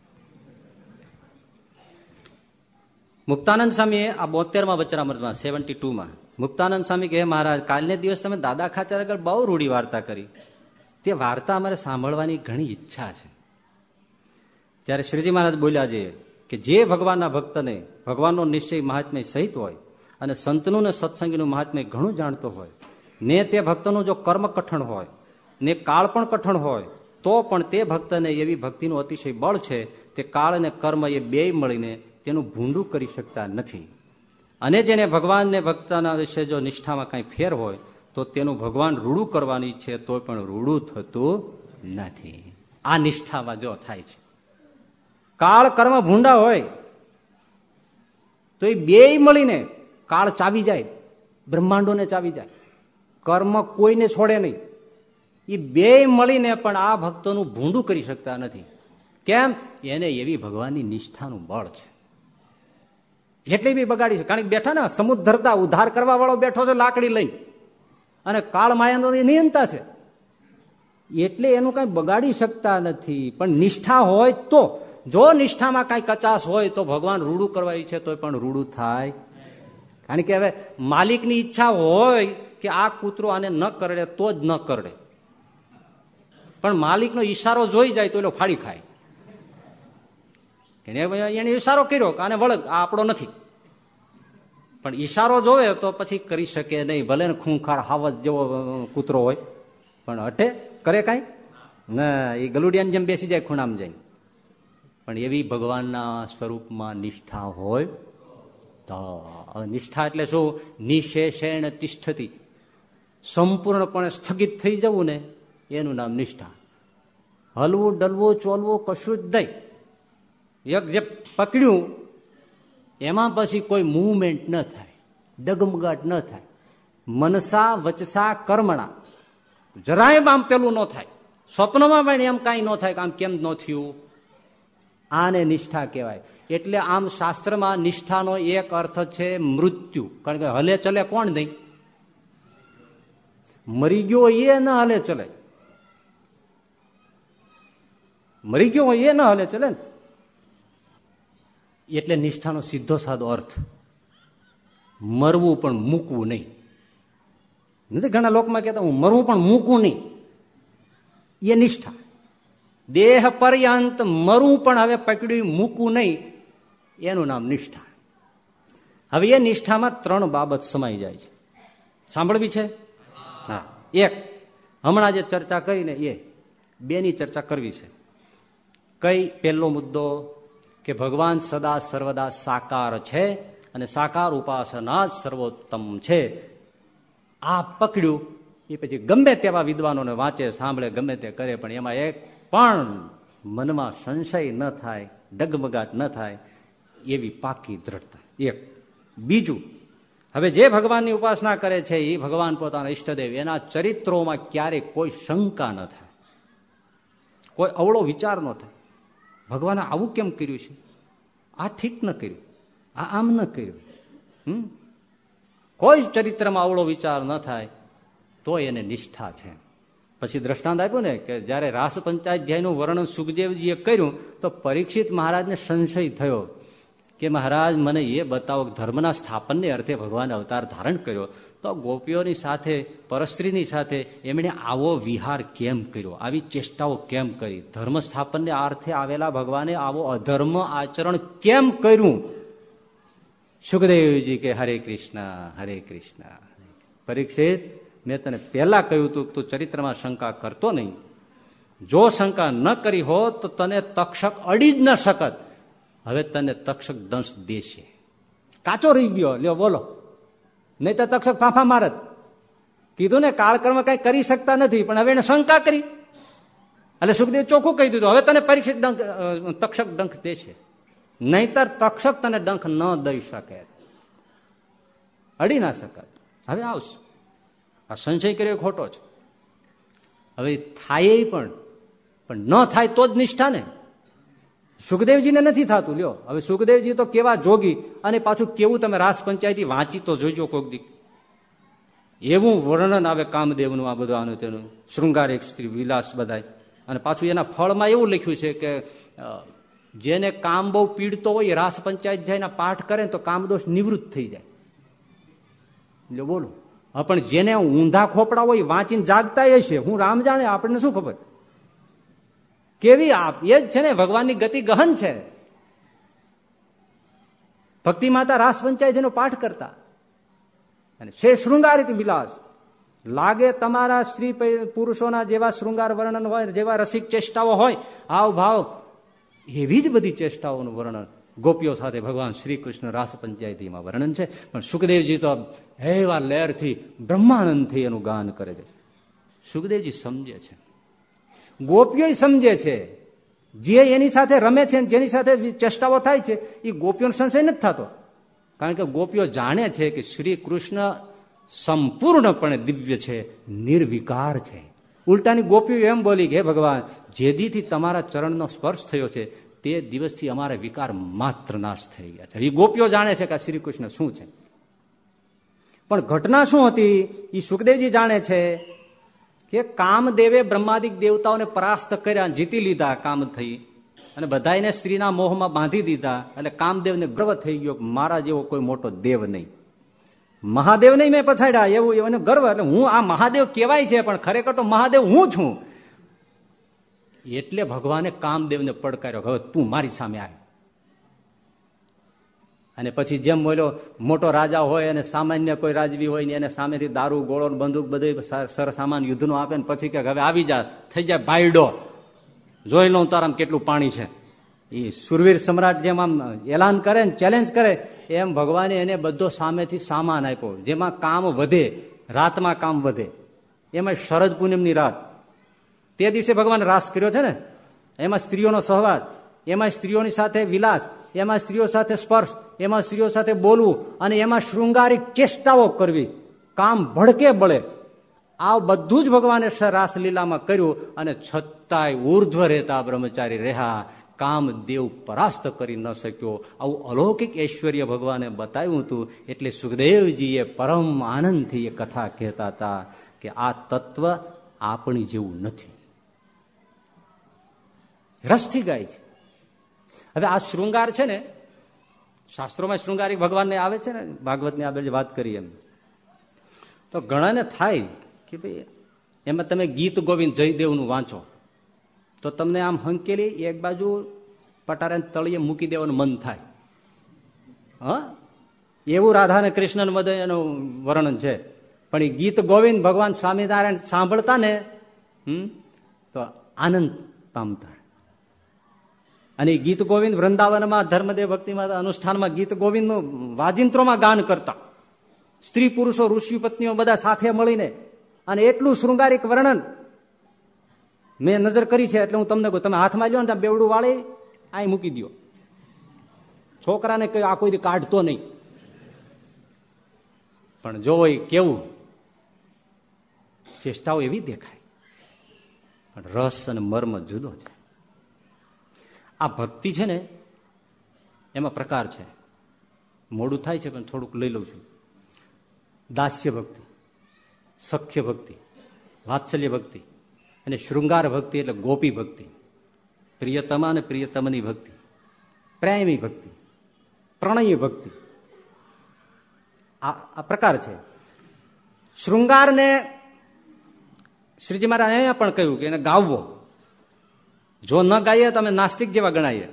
મુક્તાનંદ સ્વામીએ આ બોતેરમાં વચરામૃતમાં સેવન્ટી ટુમાં મુક્તાનંદ સ્વામી કહે, મહારાજ, કાલને દિવસ તમે દાદા ખાચર આગળ બહુ રૂઢી વાર્તા કરી, તે વાર્તા અમારે સાંભળવાની ઘણી ઈચ્છા છે. ત્યારે શ્રીજી મહારાજ બોલ્યા છે કે, જે ભગવાનના ભક્તને, ભગવાનનો નિશ્ચય મહાત્મ્ય સહિત હોય અને સંતનું ને સત્સંગીનું મહાત્મ્ય ઘણું જાણતો હોય, ને તે ભક્તનું જો કર્મ કઠણ હોય, ને કાળ પણ કઠણ હોય, તો પણ તે ભક્તને એવી ભક્તિનું અતિશય બળ છે, તે કાળ અને કર્મ એ બે મળીને તેનું ભૂંડું કરી શકતા નથી. અને જેને ભગવાનને ભક્તના વિશે જો નિષ્ઠામાં કાંઈ ફેર હોય, તો તેનું ભગવાન રૂડું કરવાની છે, તો પણ રૂડું થતું નથી. આ નિષ્ઠામાં જો થાય છે. કાળ કર્મ ભૂંડા હોય, તો એ બે મળીને કાળ ચાવી જાય, બ્રહ્માંડોને ચાવી જાય. કર્મ કોઈને છોડે નહીં. એ બે મળીને પણ આ ભક્તોનું ભૂંડું કરી શકતા નથી. કેમ? એને એવી ભગવાનની નિષ્ઠાનું બળ છે. એટલે બી બગાડી છે. કારણ કે બેઠા ને સમુદ્રતા ઉદ્ધાર કરવા વાળો બેઠો છે, લાકડી લઈ. અને કાળ માયાનો નિયંતા છે. એટલે એનું કઈ બગાડી શકતા નથી. પણ નિષ્ઠા હોય તો, જો નિષ્ઠામાં કઈ કચાશ હોય તો ભગવાન રૂડું કરવા ઈચ્છે તો પણ રૂડું થાય. કારણ કે હવે માલિકની ઈચ્છા હોય કે આ કૂતરો આને ન કરડે, તો જ ન કરડે. પણ માલિકનો ઈશારો જોઈ જાય તો એનો ફાડી ખાય. એને ઈશારો કર્યો કે આને વળગ, આ આપણો નથી. પણ ઈશારો જોવે તો પછી કરી શકે નહીં, ભલે ને ખૂંખાર હાવજ જેવો કૂતરો હોય. પણ હટે, કરે કાંઈ? ના એ ગલુડિયાની જેમ બેસી જાય, ખૂણામાં જાય પણ એવી ભગવાનના સ્વરૂપમાં નિષ્ઠા હોય, તો નિષ્ઠા એટલે શું? નિશેષેણ તિષ્ઠતી. સંપૂર્ણપણે સ્થગિત થઈ જવું ને, એનું નામ નિષ્ઠા. હલવું, ડલવું, ચોલવું કશું જ નહીં. એક જે પકડ્યું, એમાં પછી કોઈ મૂવમેન્ટ ન થાય, ડગમગાટ ન થાય. મનસા વચસા કર્મણા. જરાય આમ પેલું ન થાય. સ્વપ્નમાં પણ એમ કાંઈ ન થાય કે આમ કેમ ન થયું. આને નિષ્ઠા કહેવાય. એટલે આમ શાસ્ત્રમાં નિષ્ઠાનો એક અર્થ છે મૃત્યુ. કારણ કે હલે ચલે કોણ નહીં? મરી ગયો એ ન હલે ચલે. મરી ગયો એ ન હલે ચલે ને. એટલે નિષ્ઠાનો સીધો સાદો અર્થ. મરવું પણ મૂકવું નહીં. નથી ઘણા લોકમાં કહેતા હું મરવું પણ મૂકવું નહીં. એ નિષ્ઠા. દેહ પર્યંત મરવું પણ હવે પકડ્યું મૂકવું નહીં. એનું નામ નિષ્ઠા. હવે એ નિષ્ઠામાં ત્રણ બાબત સમાઈ જાય છે. સાંભળવી છે? હા. એક હમણાં જે ચર્ચા કરીને એ બેની ચર્ચા કરવી છે. કઈ પહેલો મુદ્દો? કે ભગવાન સદા સર્વદા સાકાર છે અને સાકાર ઉપાસના જ સર્વોત્તમ છે. આ પકડ્યું. એ પછી ગમે તેવા વિદ્વાનોને વાંચે, સાંભળે, ગમે તે કરે, પણ એમાં એક પણ મનમાં સંશય ન થાય, ડગમગાટ ન થાય, એવી પાકી દ્રઢતા. એક. બીજું, હવે જે ભગવાનની ઉપાસના કરે છે, એ ભગવાન પોતાના ઈષ્ટદેવ, એના ચરિત્રોમાં ક્યારેય કોઈ શંકા ન થાય. કોઈ અવળો વિચાર ન થાય. ભગવાને આવું કેમ કર્યું છે? આ ઠીક ન કર્યું. આ આમ ન કર્યું. હમ? કોઈ ચરિત્રમાં આવડો વિચાર ન થાય, તો એને નિષ્ઠા છે. પછી દ્રષ્ટાંત આપ્યું ને કે જયારે રાસ પંચાધ્યાયનું વર્ણન સુખદેવજીએ કર્યું, તો પરીક્ષિત મહારાજને સંશય થયો કે મહારાજ, મને એ બતાવો ધર્મના સ્થાપનને અર્થે ભગવાન અવતાર ધારણ કર્યો. તો ગોપીઓની સાથે, પરસ્ત્રીની સાથે એમણે આવો વિહાર કેમ કર્યો? આવી ચેષ્ટાઓ કેમ કરી? ધર્મ સ્થાપનને અર્થે આવેલા ભગવાને આવો અધર્મ આચરણ કેમ કર્યું? સુખદેવજી કે, હરે કૃષ્ણ હરે કૃષ્ણ. પરીક્ષિત, મેં તને પહેલા કહ્યું હતું તું ચરિત્રમાં શંકા કરતો નહીં. જો શંકા ન કરી હોત, તો તને તક્ષક અડી જ ન શકત. હવે તને તક્ષક દંશ દેશે. કાચો રહી ગયો. લ્યો, બોલો. નહીં તો તક્ષક ફાંફા મારત કીધું ને કાળકર્મ કઈ કરી શકતા નથી, પણ હવે એને શંકા કરી. એટલે સુખદેવ ચોખ્ખું કહી દીધું, હવે તને પરીક્ષિત ડંખ તક્ષક ડંખ દેશે નહીતર તક્ષક તને ડંખ ન દઈ શકે. અડી ના શકત હવે આવશે આ સંશય કર્યો ખોટો છે હવે થાય પણ પણ ન થાય તો જ નિષ્ઠા ને. સુખદેવજીને નથી થતું, લ્યો. હવે સુખદેવજી તો કેવા જોગી અને પાછું કેવું તમે રાસ પંચાયતી વાંચી તો જોઈજો કોક દી. એવું વર્ણન આવે કામદેવનું આ બધું આનું તેનું. શૃંગારિક સ્ત્રી, વિલાસ બધાય. અને પાછું એના ફળમાં એવું લખ્યું છે કે જેને કામ બહુ પીડતો હોય રાસ પંચાયત પાઠ કરે તો કામદોષ નિવૃત્ત થઈ જાય. એટલે બોલો. હા, પણ જેને ઊંધા ખોપડા હોય, વાંચીને જાગતા હશે. હું રામ જાણે, આપણને શું ખબર? કેવી આપ? એ જ છે ને, ભગવાનની ગતિ ગહન છે. ભક્તિ માતા રાસ પંચાયતીનો પાઠ કરતા. અને છે શૃંગારિત વિલાસ. લાગે તમારા સ્ત્રી પુરુષોના જેવા શૃંગાર વર્ણન હોય, જેવા રસિક ચેષ્ટાઓ હોય, હાવ ભાવ. એવી જ બધી ચેષ્ટાઓનું વર્ણન ગોપીઓ સાથે ભગવાન શ્રી કૃષ્ણ રાસ પંચાયતીમાં વર્ણન છે. પણ સુખદેવજી તો એવા લહેરથી, બ્રહ્માનંદથી એનું ગાન કરે છે. સુખદેવજી સમજે છે. ગોપીઓ સમજે છે. જે એની સાથે રમે છે જેની સાથે ચેષ્ટાઓ થાય છે, એ ગોપીઓનો સંશય નથી થતો. કારણ કે ગોપીઓ જાણે છે કે શ્રી કૃષ્ણ સંપૂર્ણપણે દિવ્ય છે, નિર્વિકાર છે. ઉલટાની ગોપીઓ એમ બોલી કે ભગવાન જેદીથી તમારા ચરણનો સ્પર્શ થયો છે, તે દિવસથી અમારા વિકાર માત્ર નાશ થઈ ગયા છે. એ ગોપીઓ જાણે છે કે શ્રી કૃષ્ણ શું છે. પણ ઘટના શું હતી? એ સુખદેવજી જાણે છે કે કામદેવે બ્રહ્માદિક દેવતાઓને પરાસ્ત કર્યા જીતી લીધા કામ થઈ. અને બધાને સ્ત્રીના મોહમાં બાંધી દીધા. એટલે કામદેવને ગર્વ થઈ ગયો મારા જેવો કોઈ મોટો દેવ નહીં. મહાદેવ નહીં મેં પછાડ્યા. એવું એને ગર્વ. એટલે હું આ મહાદેવ કહેવાય છે, પણ ખરેખર તો મહાદેવ હું છું. એટલે ભગવાને કામદેવને પડકાર્યો હવે તું મારી સામે આવ અને પછી જેમ બોલ્યો, મોટો રાજા હોય અને સામાન્ય કોઈ રાજવી હોય ને એને સામેથી દારૂ, ગોળો બંદૂક બધું સર સામાન યુદ્ધનું આપે ને પછી કે હવે આવી જા, થઈ જાય બાયડો જોઈ લઉં તારામ કેટલું પાણી છે. એ સુરવીર સમ્રાટ જેમ આમ એલાન કરે ને ચેલેન્જ કરે, એમ ભગવાને એને બધો સામેથી સામાન આપ્યો, જેમાં કામ વધે, રાતમાં કામ વધે. એમાં શરદ પૂનમની રાત. તે દિવસે ભગવાન રાસ કર્યો છે ને? એમાં સ્ત્રીઓનો સહવાસ. એમાં સ્ત્રીઓની સાથે વિલાસ, એમાં સ્ત્રીઓ સાથે સ્પર્શ, એમાં સ્ત્રીઓ સાથે બોલવું અને એમાં શૃંગારિક ચેષ્ટાઓ કરવી. કામ ભડકે બળે. આ બધું જ ભગવાને રાસલીલામાં કર્યું અને છતાંય ઉર્ધ્વ રહેતા બ્રહ્મચારી રહ્યા. કામદેવ પરાસ્ત કરી ન શક્યો. આવું અલૌકિક ઐશ્વર્ય ભગવાને બતાવ્યું હતું એટલે સુખદેવજીએ પરમ આનંદથી એ કથા કહેતા હતા કે આ તત્વ આપણી જેવું નથી. રસથી ગાય છે. હવે આ શૃંગાર છે ને, શાસ્ત્રોમાં શૃંગારી ભગવાનને આવે છે ને, ભાગવતની આપણે વાત કરી એમ. તો ઘણાને થાય કે ભાઈ, એમાં તમે ગીત ગોવિંદ જયદેવનું વાંચો. તો તમને આમ હંકેલી એક બાજુ પટારાને તળીએ મૂકી દેવાનું મન થાય. હા? એવું રાધા અને કૃષ્ણ બધું એનું વર્ણન છે. પણ એ ગીત ગોવિંદ ભગવાન સ્વામિનારાયણ સાંભળતા ને, હમ, તો આનંદ પામતા. અને ગીત ગોવિંદ વૃંદાવનમાં, ધર્મદેવ ભક્તિમાં, અનુષ્ઠાનમાં ગીત ગોવિંદનું વાજિંત્રોમાં ગાન કરતા. સ્ત્રી પુરુષો, ઋષિ પત્નીઓ બધા સાથે મળીને અને એટલું શૃંગારિક વર્ણન મેં નજર કરી છે, એટલે હું તમને કહું, તમે હાથમાં લ્યો ને બેવડું વાળી અહીં મૂકી દો છોકરાને કઈ આ કોઈ કાઢતો નહીં. પણ જો કેવું, ચેષ્ટાઓ એવી દેખાય. પણ રસ અને મર્મ જુદો છે. આ ભક્તિ છે ને, એમાં પ્રકાર છે. મોડું થાય છે, પણ થોડુંક લઈ લઉં છું. દાસ્ય ભક્તિ, સખ્ય ભક્તિ, વાત્સલ્ય ભક્તિ અને શૃંગાર ભક્તિ એટલે ગોપી ભક્તિ. પ્રિયતમા અને પ્રિયતમની ભક્તિ. પ્રેમી ભક્તિ, પ્રણય ભક્તિ. આ પ્રકાર છે. શૃંગારને શ્રીજી મહારાજ અહીંયા પણ કહ્યું કે એને ગાવવો. જો ન ગાઈએ તો અમે નાસ્તિક જેવા ગણાઈએ.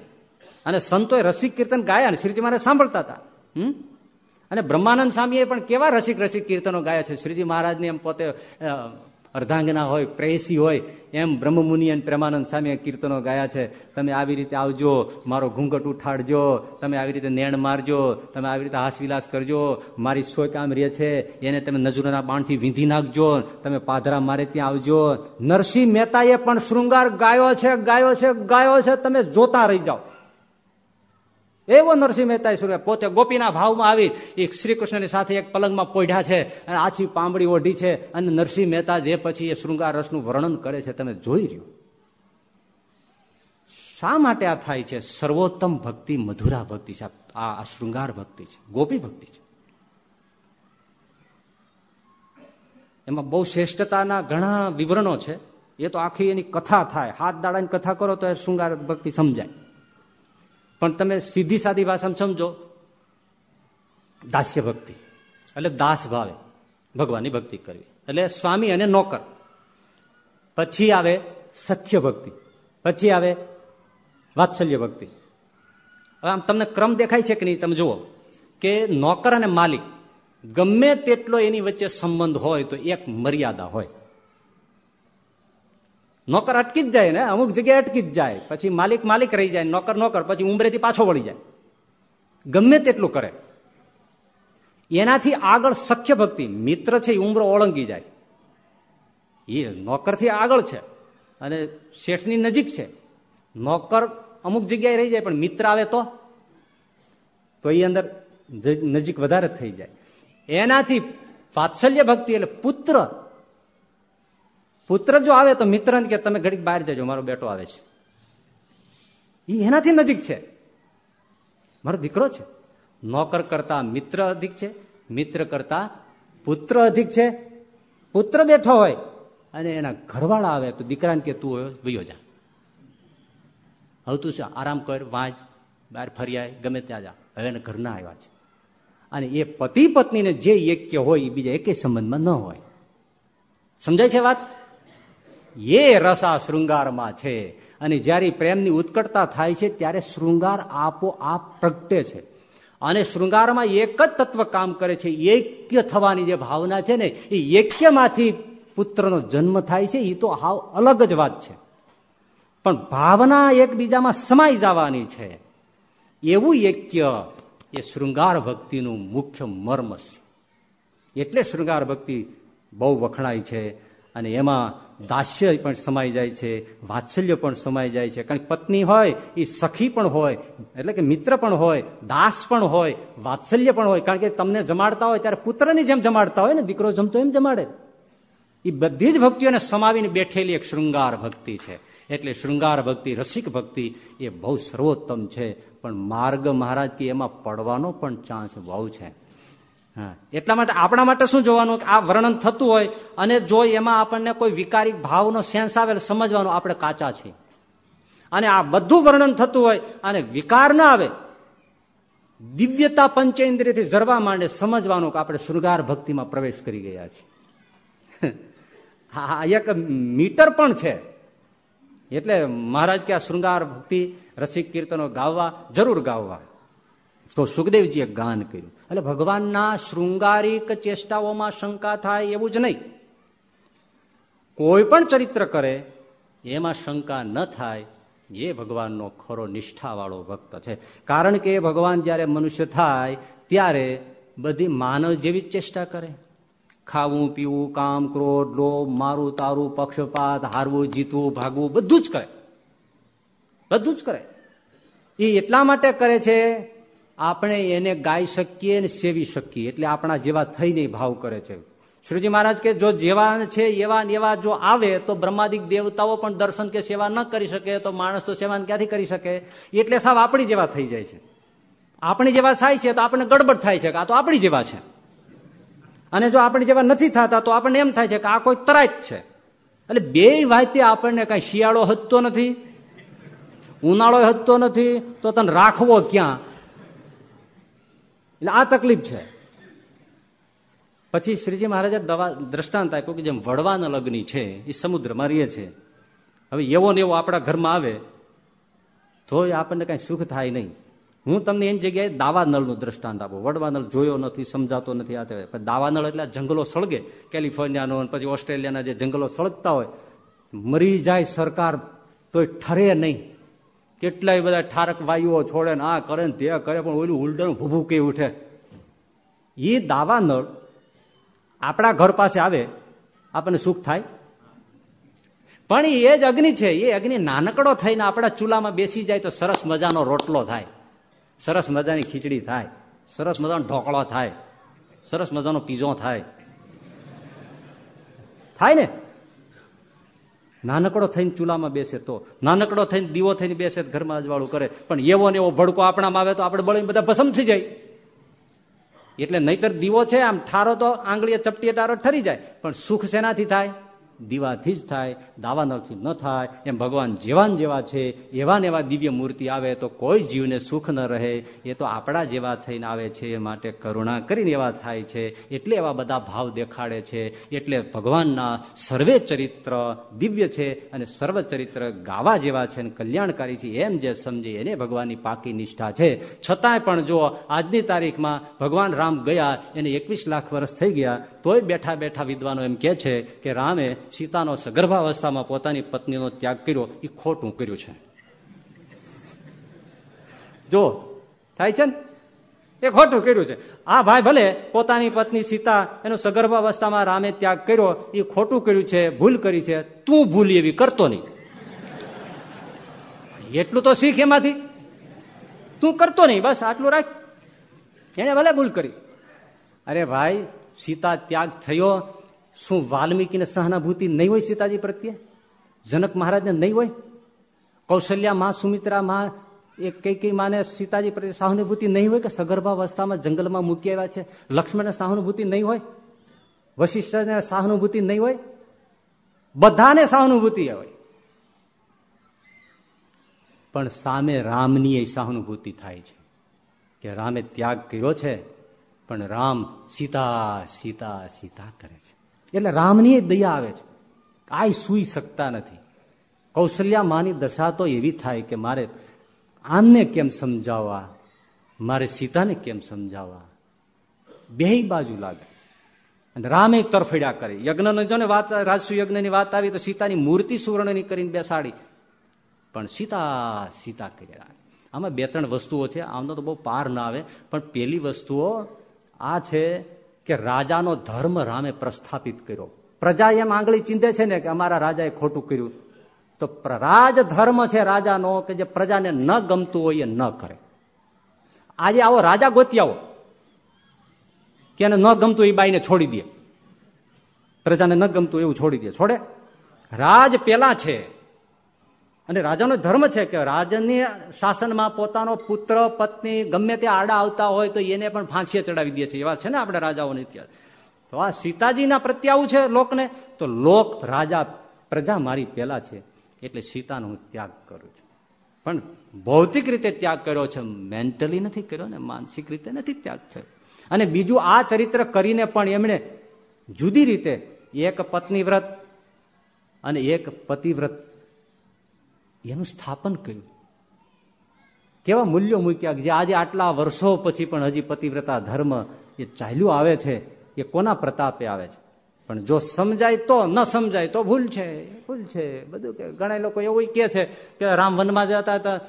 અને સંતોએ રસિક કીર્તન ગાયા ને શ્રીજી મહારાજ સાંભળતા હતા. હમ? અને બ્રહ્માનંદ સ્વામીએ પણ કેવા રસિક રસિક કીર્તનો ગાયા છે? શ્રીજી મહારાજને એમ પોતે અર્ધાંગના હોય, પ્રેયસી હોય, એમ બ્રહ્મમુનિ અને પ્રેમાનંદ સ્વામીએ કીર્તનો ગાયા છે. તમે આવી રીતે આવજો, મારો ઘૂંઘટ ઉઠાડજો, તમે આવી રીતે નેણ મારજો, તમે આવી રીતે હાસવિલાસ કરજો, મારી સોય કામ રે છે, એને તમે નજરોના બાણથી વીંધી નાખજો, તમે પાધરા મારે ત્યાં આવજો. નરસિંહ મહેતાએ પણ શૃંગાર ગાયો છે ગાયો છે ગાયો છે, તમે જોતા રહી જાઓ. એવો નરસિંહ મહેતા સૂર્ય પોતે ગોપીના ભાવમાં આવી એક શ્રી કૃષ્ણની સાથે એક પલંગમાં પોઢ્યા છે અને આછી પાંબડી ઓઢી છે અને નરસિંહ મહેતા જે પછી એ શૃંગાર રસનું વર્ણન કરે છે તમે જોઈ રહ્યો. શા માટે આ થાય છે? સર્વોત્તમ ભક્તિ મધુરા ભક્તિ છે. આ શૃંગાર ભક્તિ છે. ગોપી ભક્તિ છે. એમાં બહુ શ્રેષ્ઠતાના ઘણા વિવરણો છે. એ તો આખી એની કથા થાય. હાથ દાડાની કથા કરો તો એ શૃંગાર ભક્તિ સમજાય. પણ તમે સીધી સાદી ભાષામાં સમજો, દાસ્ય ભક્તિ. એટલે દાસ ભાવે, ભગવાનની ભક્તિ કરવી. એટલે સ્વામી અને નોકર. પછી આવે સત્ય ભક્તિ. પછી આવે વાત્સલ્ય ભક્તિ. હવે આમ તમને ક્રમ દેખાય છે કે નહીં? તમે જુઓ. કે નોકર અને માલિક ગમે તેટલો એની વચ્ચે સંબંધ હોય તો એક મર્યાદા હોય. નોકર અટકી જ જાય ને, અમુક જગ્યાએ અટકી જ જાય. પછી માલિક માલિક રહી જાય, નોકર નોકર, પછી ઉમરેથી પાછો વળી જાય. ગમે તેટલું કરે. એનાથી આગળ સખ્ય ભક્તિ, મિત્ર છે એ ઉમરો ઓળંગી જાય. એ નોકરથી આગળ છે અને શેઠની નજીક છે. નોકર અમુક જગ્યાએ રહી જાય, પણ મિત્ર આવે તો? તો એ અંદર નજીક વધારે થઈ જાય. એનાથી વાત્સલ્ય ભક્તિ એટલે પુત્ર પુત્ર જો આવે તો મિત્ર કે તમે ઘડીક બહાર જજો, મારો બેટો આવે છે. એ એનાથી નજીક છે. મારો દીકરો છે. નોકર કરતા મિત્ર અધિક છે, મિત્ર કરતા પુત્ર અધિક છે. પુત્ર બેઠો હોય અને એના ઘરવાળા આવે તો દીકરાને કે તું વયો જા. હવે તું શું આરામ કર, વાંચ, બહાર ફરિયાય ગમે ત્યાં જા. હવે એને ઘરના આવ્યા છે. અને એ પતિ પત્નીને જે એક્ય હોય, એ બીજા એકે સંબંધમાં ન હોય. સમજાય છે વાત? એ રસા શૃંગારમાં છે. અને જ્યારે પ્રેમની ઉત્કટતા થાય છે, ત્યારે શૃંગાર આપોઆપ પ્રગટે છે. અને શૃંગારમાં એક જ તત્વ કામ કરે છે એક્ય થવાની જે ભાવના છે ને, એ એક્યમાંથી પુત્રનો જન્મ થાય છે એ તો હાવ અલગ જ વાત છે. પણ ભાવના એકબીજામાં સમાઈ જવાની છે. એવું એક્ય એ શૃંગાર ભક્તિનું મુખ્ય મર્મ છે. એટલે શૃંગાર ભક્તિ બહુ વખણાય છે. અને એમાં દાસ્ય પણ સમાઈ જાય છે, વાત્સલ્ય પણ સમાઈ જાય છે. કારણ કે પત્ની હોય એ સખી પણ હોય, એટલે કે મિત્ર પણ હોય, દાસ પણ હોય, વાત્સલ્ય પણ હોય. કારણ કે તમને જમાડતા હોય ત્યારે પુત્રની જેમ જમાડતા હોય ને, દીકરો જમતો એમ જમાડે. એ બધી જ ભક્તિઓને સમાવીને બેઠેલી એક શૃંગાર ભક્તિ છે. એટલે શૃંગાર ભક્તિ, રસિક ભક્તિ એ બહુ સર્વોત્તમ છે. પણ માર્ગ મહારાજ કે એમાં પડવાનો પણ ચાન્સ બહુ છે. એટલા માટે આપણા માટે શું જોવાનું કે આ વર્ણન થતું હોય અને જો એમાં આપણને કોઈ વિકારી ભાવનો સેન્સ આવે સમજવાનું આપણે કાચા છીએ. અને આ બધું વર્ણન થતું હોય અને વિકાર ના આવે, દિવ્યતા પંચેન્દ્રિયથી જરવા માંડે સમજવાનું કે આપણે શૃંગાર ભક્તિમાં પ્રવેશ કરી ગયા છીએ. *laughs* હા એક મીટર પણ છે. એટલે મહારાજ કે આ શૃંગાર ભક્તિ રસિક કીર્તનો ગાવવા, જરૂર ગાવવા. તો સુખદેવજીએ ગાન કર્યું. એટલે ભગવાનના શૃંગારિક ચેષ્ટાઓમાં શંકા થાય એવું જ નહીં. કોઈ પણ ચરિત્ર કરે, એમાં શંકા ન થાય, એ ભગવાનનો ખરો નિષ્ઠાવાળો ભક્ત છે. કારણ કે ભગવાન જ્યારે મનુષ્ય થાય, ત્યારે બધી માનવ જેવી ચેષ્ટા કરે. ખાવું, પીવું, કામ, ક્રોધ, લોભ, મારું, તારું, પક્ષપાત, હારવું, જીતવું, ભાગવું, બધું જ કરે. બધું જ કરે. એ એટલા માટે કરે છે આપણે એને ગાઈ શકીએ ને સેવી શકીએ. એટલે આપણા જેવા થઈને ભાવ કરે છે. શ્રીજી મહારાજ કે જો જેવા છે એવા એવા જો આવે, તો બ્રહ્માદિક દેવતાઓ પણ દર્શન કે સેવા ન કરી શકે, તો માણસ તો સેવા ક્યાંથી કરી શકે? એટલે સાવ આપણી જેવા થઈ જાય છે. આપણી જેવા થાય છે, તો આપણને ગડબડ થાય છે કે આ તો આપણી જેવા છે. અને જો આપણી જેવા નથી થતા, તો આપણને એમ થાય છે કે આ કોઈ તરાજ છે. એટલે બે વાતે આપણને કઈ શિયાળો હતતો નથી, ઉનાળો હતતો નથી, તો તને રાખવો ક્યાં? એટલે આ તકલીફ છે. પછી શ્રીજી મહારાજે દવા દ્રષ્ટાંત આપ્યું કે જેમ વડવાના લગ્ન છે, એ સમુદ્રમાં રહીએ છે. હવે એવો ને એવો આપણા ઘરમાં આવે તો આપણને કઈ સુખ થાય નહીં. હું તમને એની જગ્યાએ દાવાનળનું દ્રષ્ટાંત આપું. વડવાનળ જોયો નથી, સમજાતો નથી આ દાવાનળ એટલે જંગલો સળગે. કેલિફોર્નિયાનો પછી ઓસ્ટ્રેલિયાના જે જંગલો સળગતા હોય, મરી જાય સરકાર તો ઠરે નહીં. કેટલાય બધા ઠારક વાયુઓ છોડે ને આ કરે ને તે કરે, પણ ઓલું ઉલટાનું ભૂભૂકી ઉઠે. એ દાવાનળ આપણા ઘર પાસે આવે, આપણને સુખ થાય. પણ એ જ અગ્નિ છે એ અગ્નિ નાનકડો થઈને આપણા ચૂલામાં બેસી જાય તો સરસ મજાનો રોટલો થાય. સરસ મજાની ખીચડી થાય. સરસ મજાનો ઢોકળો થાય. સરસ મજાનો પીઝો થાય. થાય ને? નાનકડો થઈને ચૂલામાં બેસે તો, નાનકડો થઈને દીવો થઈને બેસે ઘરમાં અજવાળું કરે. પણ એવો ને એવો ભડકો આપણામાં આવે તો આપણે બળી બધા ભસમ થઈ જાય. એટલે નહીતર દીવો છે, આમ ઠારો તો આંગળીએ ચપટીએ ટારો ઠરી જાય. પણ સુખ શેનાથી થાય? દીવાથી જ થાય, દાવાનળથી ન થાય. એમ ભગવાન જેવાન જેવા છે એવા ને એવા દિવ્ય મૂર્તિ આવે તો કોઈ જીવને સુખ ન રહે. એ તો આપણા જેવા થઈને આવે છે, એ માટે કરુણા કરીને એવા થાય છે. એટલે એવા બધા ભાવ દેખાડે છે. એટલે ભગવાનના સર્વે ચરિત્ર દિવ્ય છે અને સર્વ ચરિત્ર ગાવા જેવા છે અને કલ્યાણકારી છે. એમ જે સમજે એને ભગવાનની પાકી નિષ્ઠા છે. છતાંય પણ જો આજની તારીખમાં ભગવાન રામ ગયા, એને એકવીસ લાખ વર્ષ થઈ ગયા, તોય બેઠા બેઠા વિદ્વાનો એમ કે છે કે, રામે સીતાનો સગર્ભાવસ્થામાં પોતાની પત્નીનો ત્યાગ કર્યો, એ ખોટું કર્યું છે. જો, થાય છે ને? એ ખોટું કર્યું છે. આ ભાઈ ભલે પોતાની પત્ની સીતા, એનો સગર્ભાવસ્થામાં રામે ત્યાગ કર્યો, એ ખોટું કર્યું છે, ભૂલ કરી છે, તું ભૂલ એવી કરતો નહીં. એટલું તો શીખ એમાંથી. તું કરતો નહીં, બસ આટલું રાખ. એને ભલે ભૂલ કરી. અરે ભાઈ, સીતા ત્યાગ થયો શું વાલ્મીકીને સહાનુભૂતિ નહીં હોય સીતાજી પ્રત્યે? જનક મહારાજને નહીં હોય? કૌશલ્યા માં સુમિત્રા માં એ કઈ કઈ માને સીતાજી પ્રત્યે સહાનુભૂતિ નહીં હોય કે સગર્ભાવસ્થામાં જંગલમાં મૂકી આવ્યા છે? લક્ષ્મણને સહાનુભૂતિ નહીં હોય? વશિષ્ઠને સહાનુભૂતિ નહીં હોય? બધાને સહાનુભૂતિ હોય. પણ સામે રામની એ સહાનુભૂતિ થાય છે. કે રામે ત્યાગ કર્યો છે, પણ રામ સીતા સીતા સીતા કરે છે. એટલે રામની દયા આવે છે. કાંઈ સુઈ શકતા નથી. કૌશલ્યા માની દશા તો એવી થાય કે મારે આમને કેમ સમજાવવા? મારે સીતાને કેમ સમજાવવા? બે બાજુ લાગે. અને રામે તરફડ્યા કરી. યજ્ઞનો જો ને વાત, રાજસુ યજ્ઞની વાત આવી તો સીતાની મૂર્તિ સુવર્ણની કરીને બેસાડી. પણ સીતા સીતા કર્યા. આમાં બે ત્રણ વસ્તુઓ છે. આમનો તો બહુ પાર ના આવે. પણ પેલી વસ્તુઓ આ છે કે રાજાનો ધર્મ રામે પ્રસ્થાપિત કર્યો. પ્રજા એમ આંગળી ચીંધે છે ને કે અમારા રાજાએ ખોટું કર્યું. તો રાજ ધર્મ છે રાજાનો કે જે પ્રજાને ન ગમતું હોય એ ન કરે. આજે આવો રાજા ગોતી આવો. કે એને ન ગમતું એ બાઈને છોડી દે. પ્રજાને ન ગમતું એવું છોડી દે. છોડે? રાજ પેલા છે. અને રાજાનો ધર્મ છે કે રાજાની શાસનમાં પોતાનો પુત્ર, પત્ની ગમે તે આડા આવતા હોય તો એને પણ ફાંસીએ ચડાવી દે છે. એવા છે ને આપણે રાજાઓને ઇતિહાસ. તો આ સીતાજીના પ્રત્યે આવું છે લોકને? તો લોક રાજા, પ્રજા મારી પેલા છે, એટલે સીતાનો હું ત્યાગ કરું છું. પણ ભૌતિક રીતે ત્યાગ કર્યો છે, મેન્ટલી નથી કર્યો ને, માનસિક રીતે નથી ત્યાગ થયો. અને બીજું આ ચરિત્ર કરીને પણ એમણે જુદી રીતે એક પત્ની વ્રત અને એક પતિવ્રત એનું સ્થાપન કર્યું. કેવા મૂલ્યો મૂક્યા જે આજે આટલા વર્ષો પછી પણ હજી પતિવ્રતા ધર્મ એ ચાલ્યું આવે છે, એ કોના પ્રતાપે આવે છે? પણ જો સમજાય તો, ન સમજાય તો ભૂલ છે ભૂલ છે. બધું કે ઘણા લોકો એવું કે છે કે રામ વનમાં જતા હતા.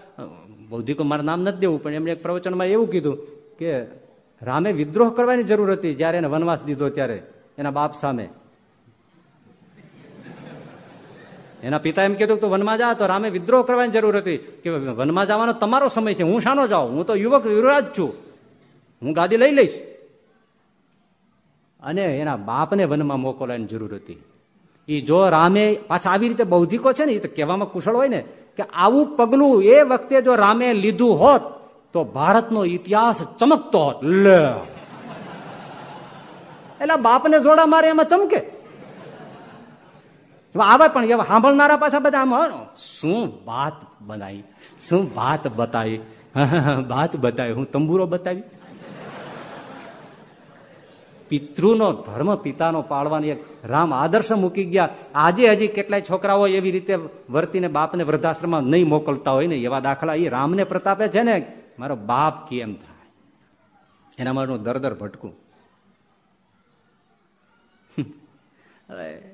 બૌદ્ધિકો મારું નામ નથી દેવું, પણ એમણે એક પ્રવચનમાં એવું કીધું કે રામે વિદ્રોહ કરવાની જરૂર હતી, જયારે એને વનવાસ દીધો ત્યારે, એના બાપ સામે. એના પિતા એમ કીધું કે વનમાં જા, તો રામે વિદ્રોહ કરવાની જરૂર હતી. કે વનમાં જવાનો તમારો સમય છે, હું શાનો જાઉં? હું તો યુવક યુવરાજ છું. હું ગાદી લઈ લઈશ. અને એના બાપને વનમાં મોકલવાની જરૂર હતી. એ જો રામે પાછા આવી રીતે બૌદ્ધિકો છે ને એ તો કહેવામાં કુશળ હોય ને, કે આવું પગલું એ વખતે જો રામે લીધું હોત, તો ભારતનો ઇતિહાસ ચમકતો હોત. લે. એટલે બાપને જોડા મારે એમાં ચમકે. આવે પણ સાંભળનારા પાછા બધા આમ શું વાત બનાવી શું વાત બતાવી વાત બતાવી હું તંબુરો બતાવી? પિતૃનો ધર્મ પિતાનો પાળવાની એક રામ આદર્શ મૂકી ગયા. આજે હજી કેટલાય છોકરાઓ એવી રીતે વર્તીને બાપને વૃદ્ધાશ્રમમાં નહીં મોકલતા હોય ને એવા દાખલા એ રામને પ્રતાપે છે ને, મારો બાપ કેમ થાય? એના માટે હું દર દર ભટકું હવે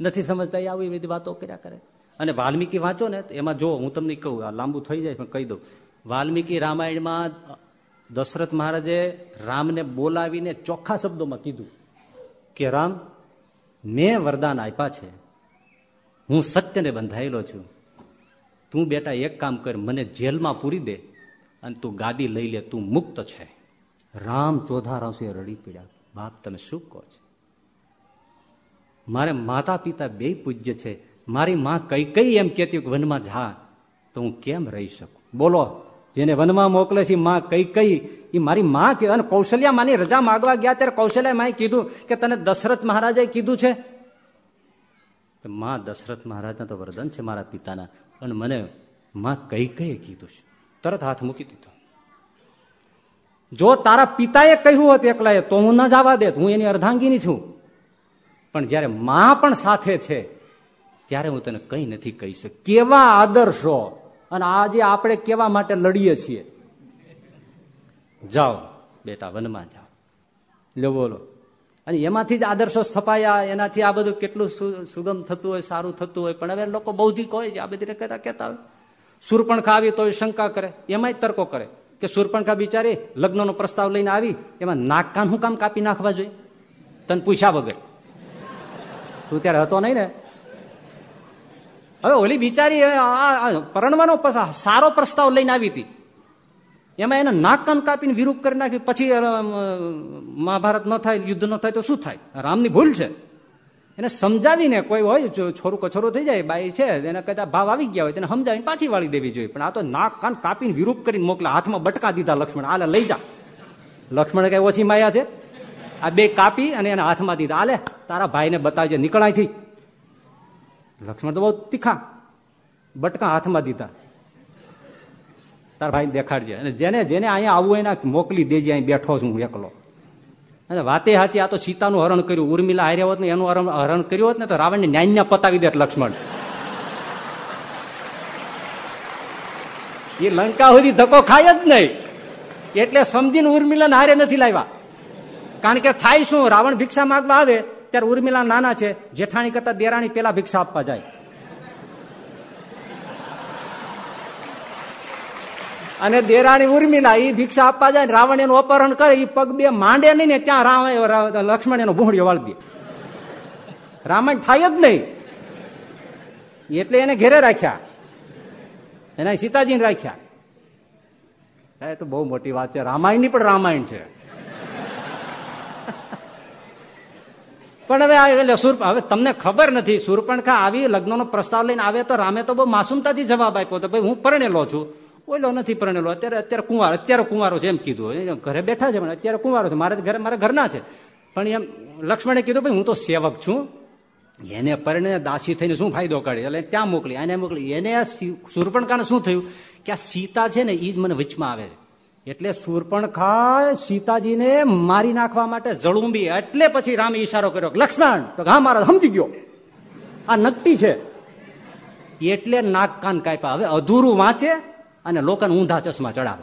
નથી સમજતા, એ આવી બધી વાતો કર્યા કરે. અને વાલ્મીકી વાંચો ને એમાં જો હું તમને કહું, આ લાંબુ થઈ જાય, પણ કહી દઉં. વાલ્મીકી રામાયણમાં દશરથ મહારાજે રામને બોલાવીને ચોખ્ખા શબ્દોમાં કીધું કે, રામ, મેં વરદાન આપ્યા છે. હું સત્યને બંધાયેલો છું. તું બેટા એક કામ કર, મને જેલમાં પૂરી દે અને તું ગાદી લઈ લે, તું મુક્ત છે. રામ ચોધા રાસે રડી પીડ્યા. બાપ, તમે શું કહો છો? મારે માતા પિતા બે પૂજ્ય છે. મારી માં કઈ કઈ એમ કેતી વનમાં જા, તો હું કેમ રહી શકું? બોલો, જેને વનમાં મોકલે છે માં કઈ કઈ એ મારી માં અને કૌશલ્યા માની રજા માગવા ગયા ત્યારે કૌશલ્યા માએ કીધું કે તને દશરથ મહારાજે કીધું છે. માં દશરથ મહારાજના તો વરદાન છે મારા પિતાના. અને મને માં કઈ કઈ કીધું છે. તરત હાથ મૂકી દીધો. જો તારા પિતાએ કહ્યું હોત એકલાએ, તો હું ના જવા દેત, હું એની અર્ધાંગીની છું. પણ જયારે માં પણ સાથે છે, ત્યારે હું તને કઈ નથી કહી શક કેવા આદર્શો? અને આજે આપણે કેવા માટે લડીએ છીએ? જાઓ, બેટા, વનમાં જાઓ. લો બોલો. અને એમાંથી જ આદર્શો સ્થપાયા, એનાથી આ બધું કેટલું સુગમ થતું હોય, સારું થતું હોય, પણ હવે લોકો બૌદ્ધિક હોય છે, આ બધી કહેતા કહેતા હોય. સુરપણખા આવી તો શંકા કરે. એમાંય તર્કો કરે કે સુરપણખા બિચારી, લગ્નનો પ્રસ્તાવ લઈને આવી, એમાં નાક કાન કામ કાપી નાખવા જોઈએ? તને પૂછ્યા વગર. તું ત્યારે હતો નહીં ને? હવે ઓલી બિચારી પરણવાનો સારો પ્રસ્તાવ લઈને આવી હતી. એમાં એને નાક કાન કાપીને વિરૂપ કરી નાખ્યું. પછી મહાભારત ન થાય, યુદ્ધ ન થાય તો શું થાય? રામની ભૂલ છે. એને સમજાવીને કોઈ હોય છોરું કછોરો થઈ જાય, બાઈ છે, એને કદાચ ભાવ આવી ગયા હોય, તેને સમજાવીને પાછી વાળી દેવી જોઈએ. પણ આ તો નાક કાન કાપીને વિરૂપ કરીને મોકલા, હાથમાં બટકા દીધા લક્ષ્મણ. આલે, લઈ જા. લક્ષ્મણ કઈ ઓછી માયા છે. આ બે કાપી અને એને હાથમાં દીધા. આલે, તારા ભાઈને બતાવજે, નીકળાયથી. લક્ષ્મણ તો બહુ તીખા. બટકા હાથમાં દીધા. તાર ભાઈ દેખાડજે. અને જેને જેને અહીંયા આવવું એના મોકલી દેજે, અહીં બેઠો છું હું એકલો. અને વાતે સાચી આ તો સીતાનું હરણ કર્યું. ઉર્મિલા હાર્યા હોત ને, એનું હરણ કર્યું હોત ને, તો રાવણને ન્યાન્ય પતાવી દે લક્ષ્મણ. એ લંકા સુધી ધક્કો ખાય જ નહીં. એટલે સમજીને ઉર્મિલા હારે નથી લાવ્યા. કારણ કે થાય શું? રાવણ ભિક્ષા માંગવા આવે, ત્યારે ઉર્મિલા નાના છે. જેઠાણી કરતા દેરાણી પેલા ભિક્ષા આપવા જાય. અને દેરાણી ઉર્મિલા એ ભિક્ષા આપવા જાય રાવણ એનું અપહરણ કરે એ પગ બે માંડે નહીં ને ત્યાં રાવણ લક્ષ્મણ એનો ભૂંડિયો વાળી દે. રામાયણ થાય જ નહીં. એટલે એને ઘેરે રાખ્યા. એના સીતાજીને રાખ્યા. એ તો બહુ મોટી વાત છે. રામાયણની પણ રામાયણ છે. પણ હવે એટલે સુર હવે તમને ખબર નથી સુરપણખા આવી, લગ્નનો પ્રસ્તાવ લઈને આવે તો રામે તો બહુ માસુમતાથી જવાબ આપ્યો તો ભાઈ, હું પરણેલો છું. ઓલો નથી પરણેલો. અત્યારે અત્યારે કુંવાર અત્યારે કુંવારો છે એમ કીધું. ઘરે બેઠા છે, પણ અત્યારે કુંવારો છે. મારે ઘરે મારા ઘરના છે. પણ એમ લક્ષ્મણે કીધું, ભાઈ, હું તો સેવક છું. એને પરણે દાસી થઈને શું ફાયદો કાઢે એટલે ત્યાં મોકલી? એને મોકલી? એને સુરપણકાને શું થયું? કે આ સીતા છે ને એ જ મને વચમાં આવે છે. એટલે સુરપણખા સીતાજીને મારી નાખવા માટે જળુંબી. એટલે પછી રામે ઈશારો કર્યો લક્ષ્મણ, તો હા મારા સમજી ગયો. આ નકટી છે. એટલે નાક કાન કાપ્યા. હવે અધૂરું વાંચે અને લોકોને ઊંધા ચશ્મા ચડાવે.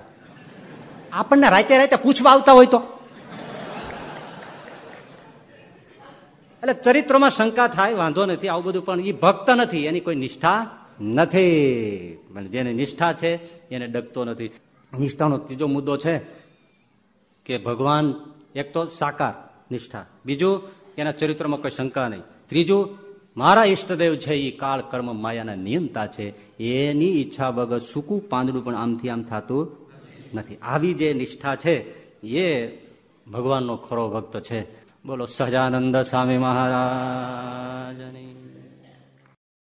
આપણને રાતે રાતે પૂછવા આવતા હોય તો. એટલે ચરિત્રોમાં શંકા થાય, વાંધો નથી, આવું બધું, પણ એ ભક્ત નથી, એની કોઈ નિષ્ઠા નથી. જેને નિષ્ઠા છે, એને ડગતો નથી. નિષ્ઠાનો ત્રીજો મુદ્દો છે કે ભગવાન એક તો સાકાર નિષ્ઠા, બીજું એના ચરિત્રમાં કોઈ શંકા નહીં. ત્રીજું, મારા ઈષ્ટદેવ છે એ કાળ કર્મ માયાના નિયમતા છે, એની ઈચ્છા વગર સૂકું પાંદડું પણ આમથી આમ થતું નથી. આવી જે નિષ્ઠા છે, એ ભગવાનનો ખરો ભક્ત છે. બોલો, સહજાનંદ સ્વામી મહારાજની.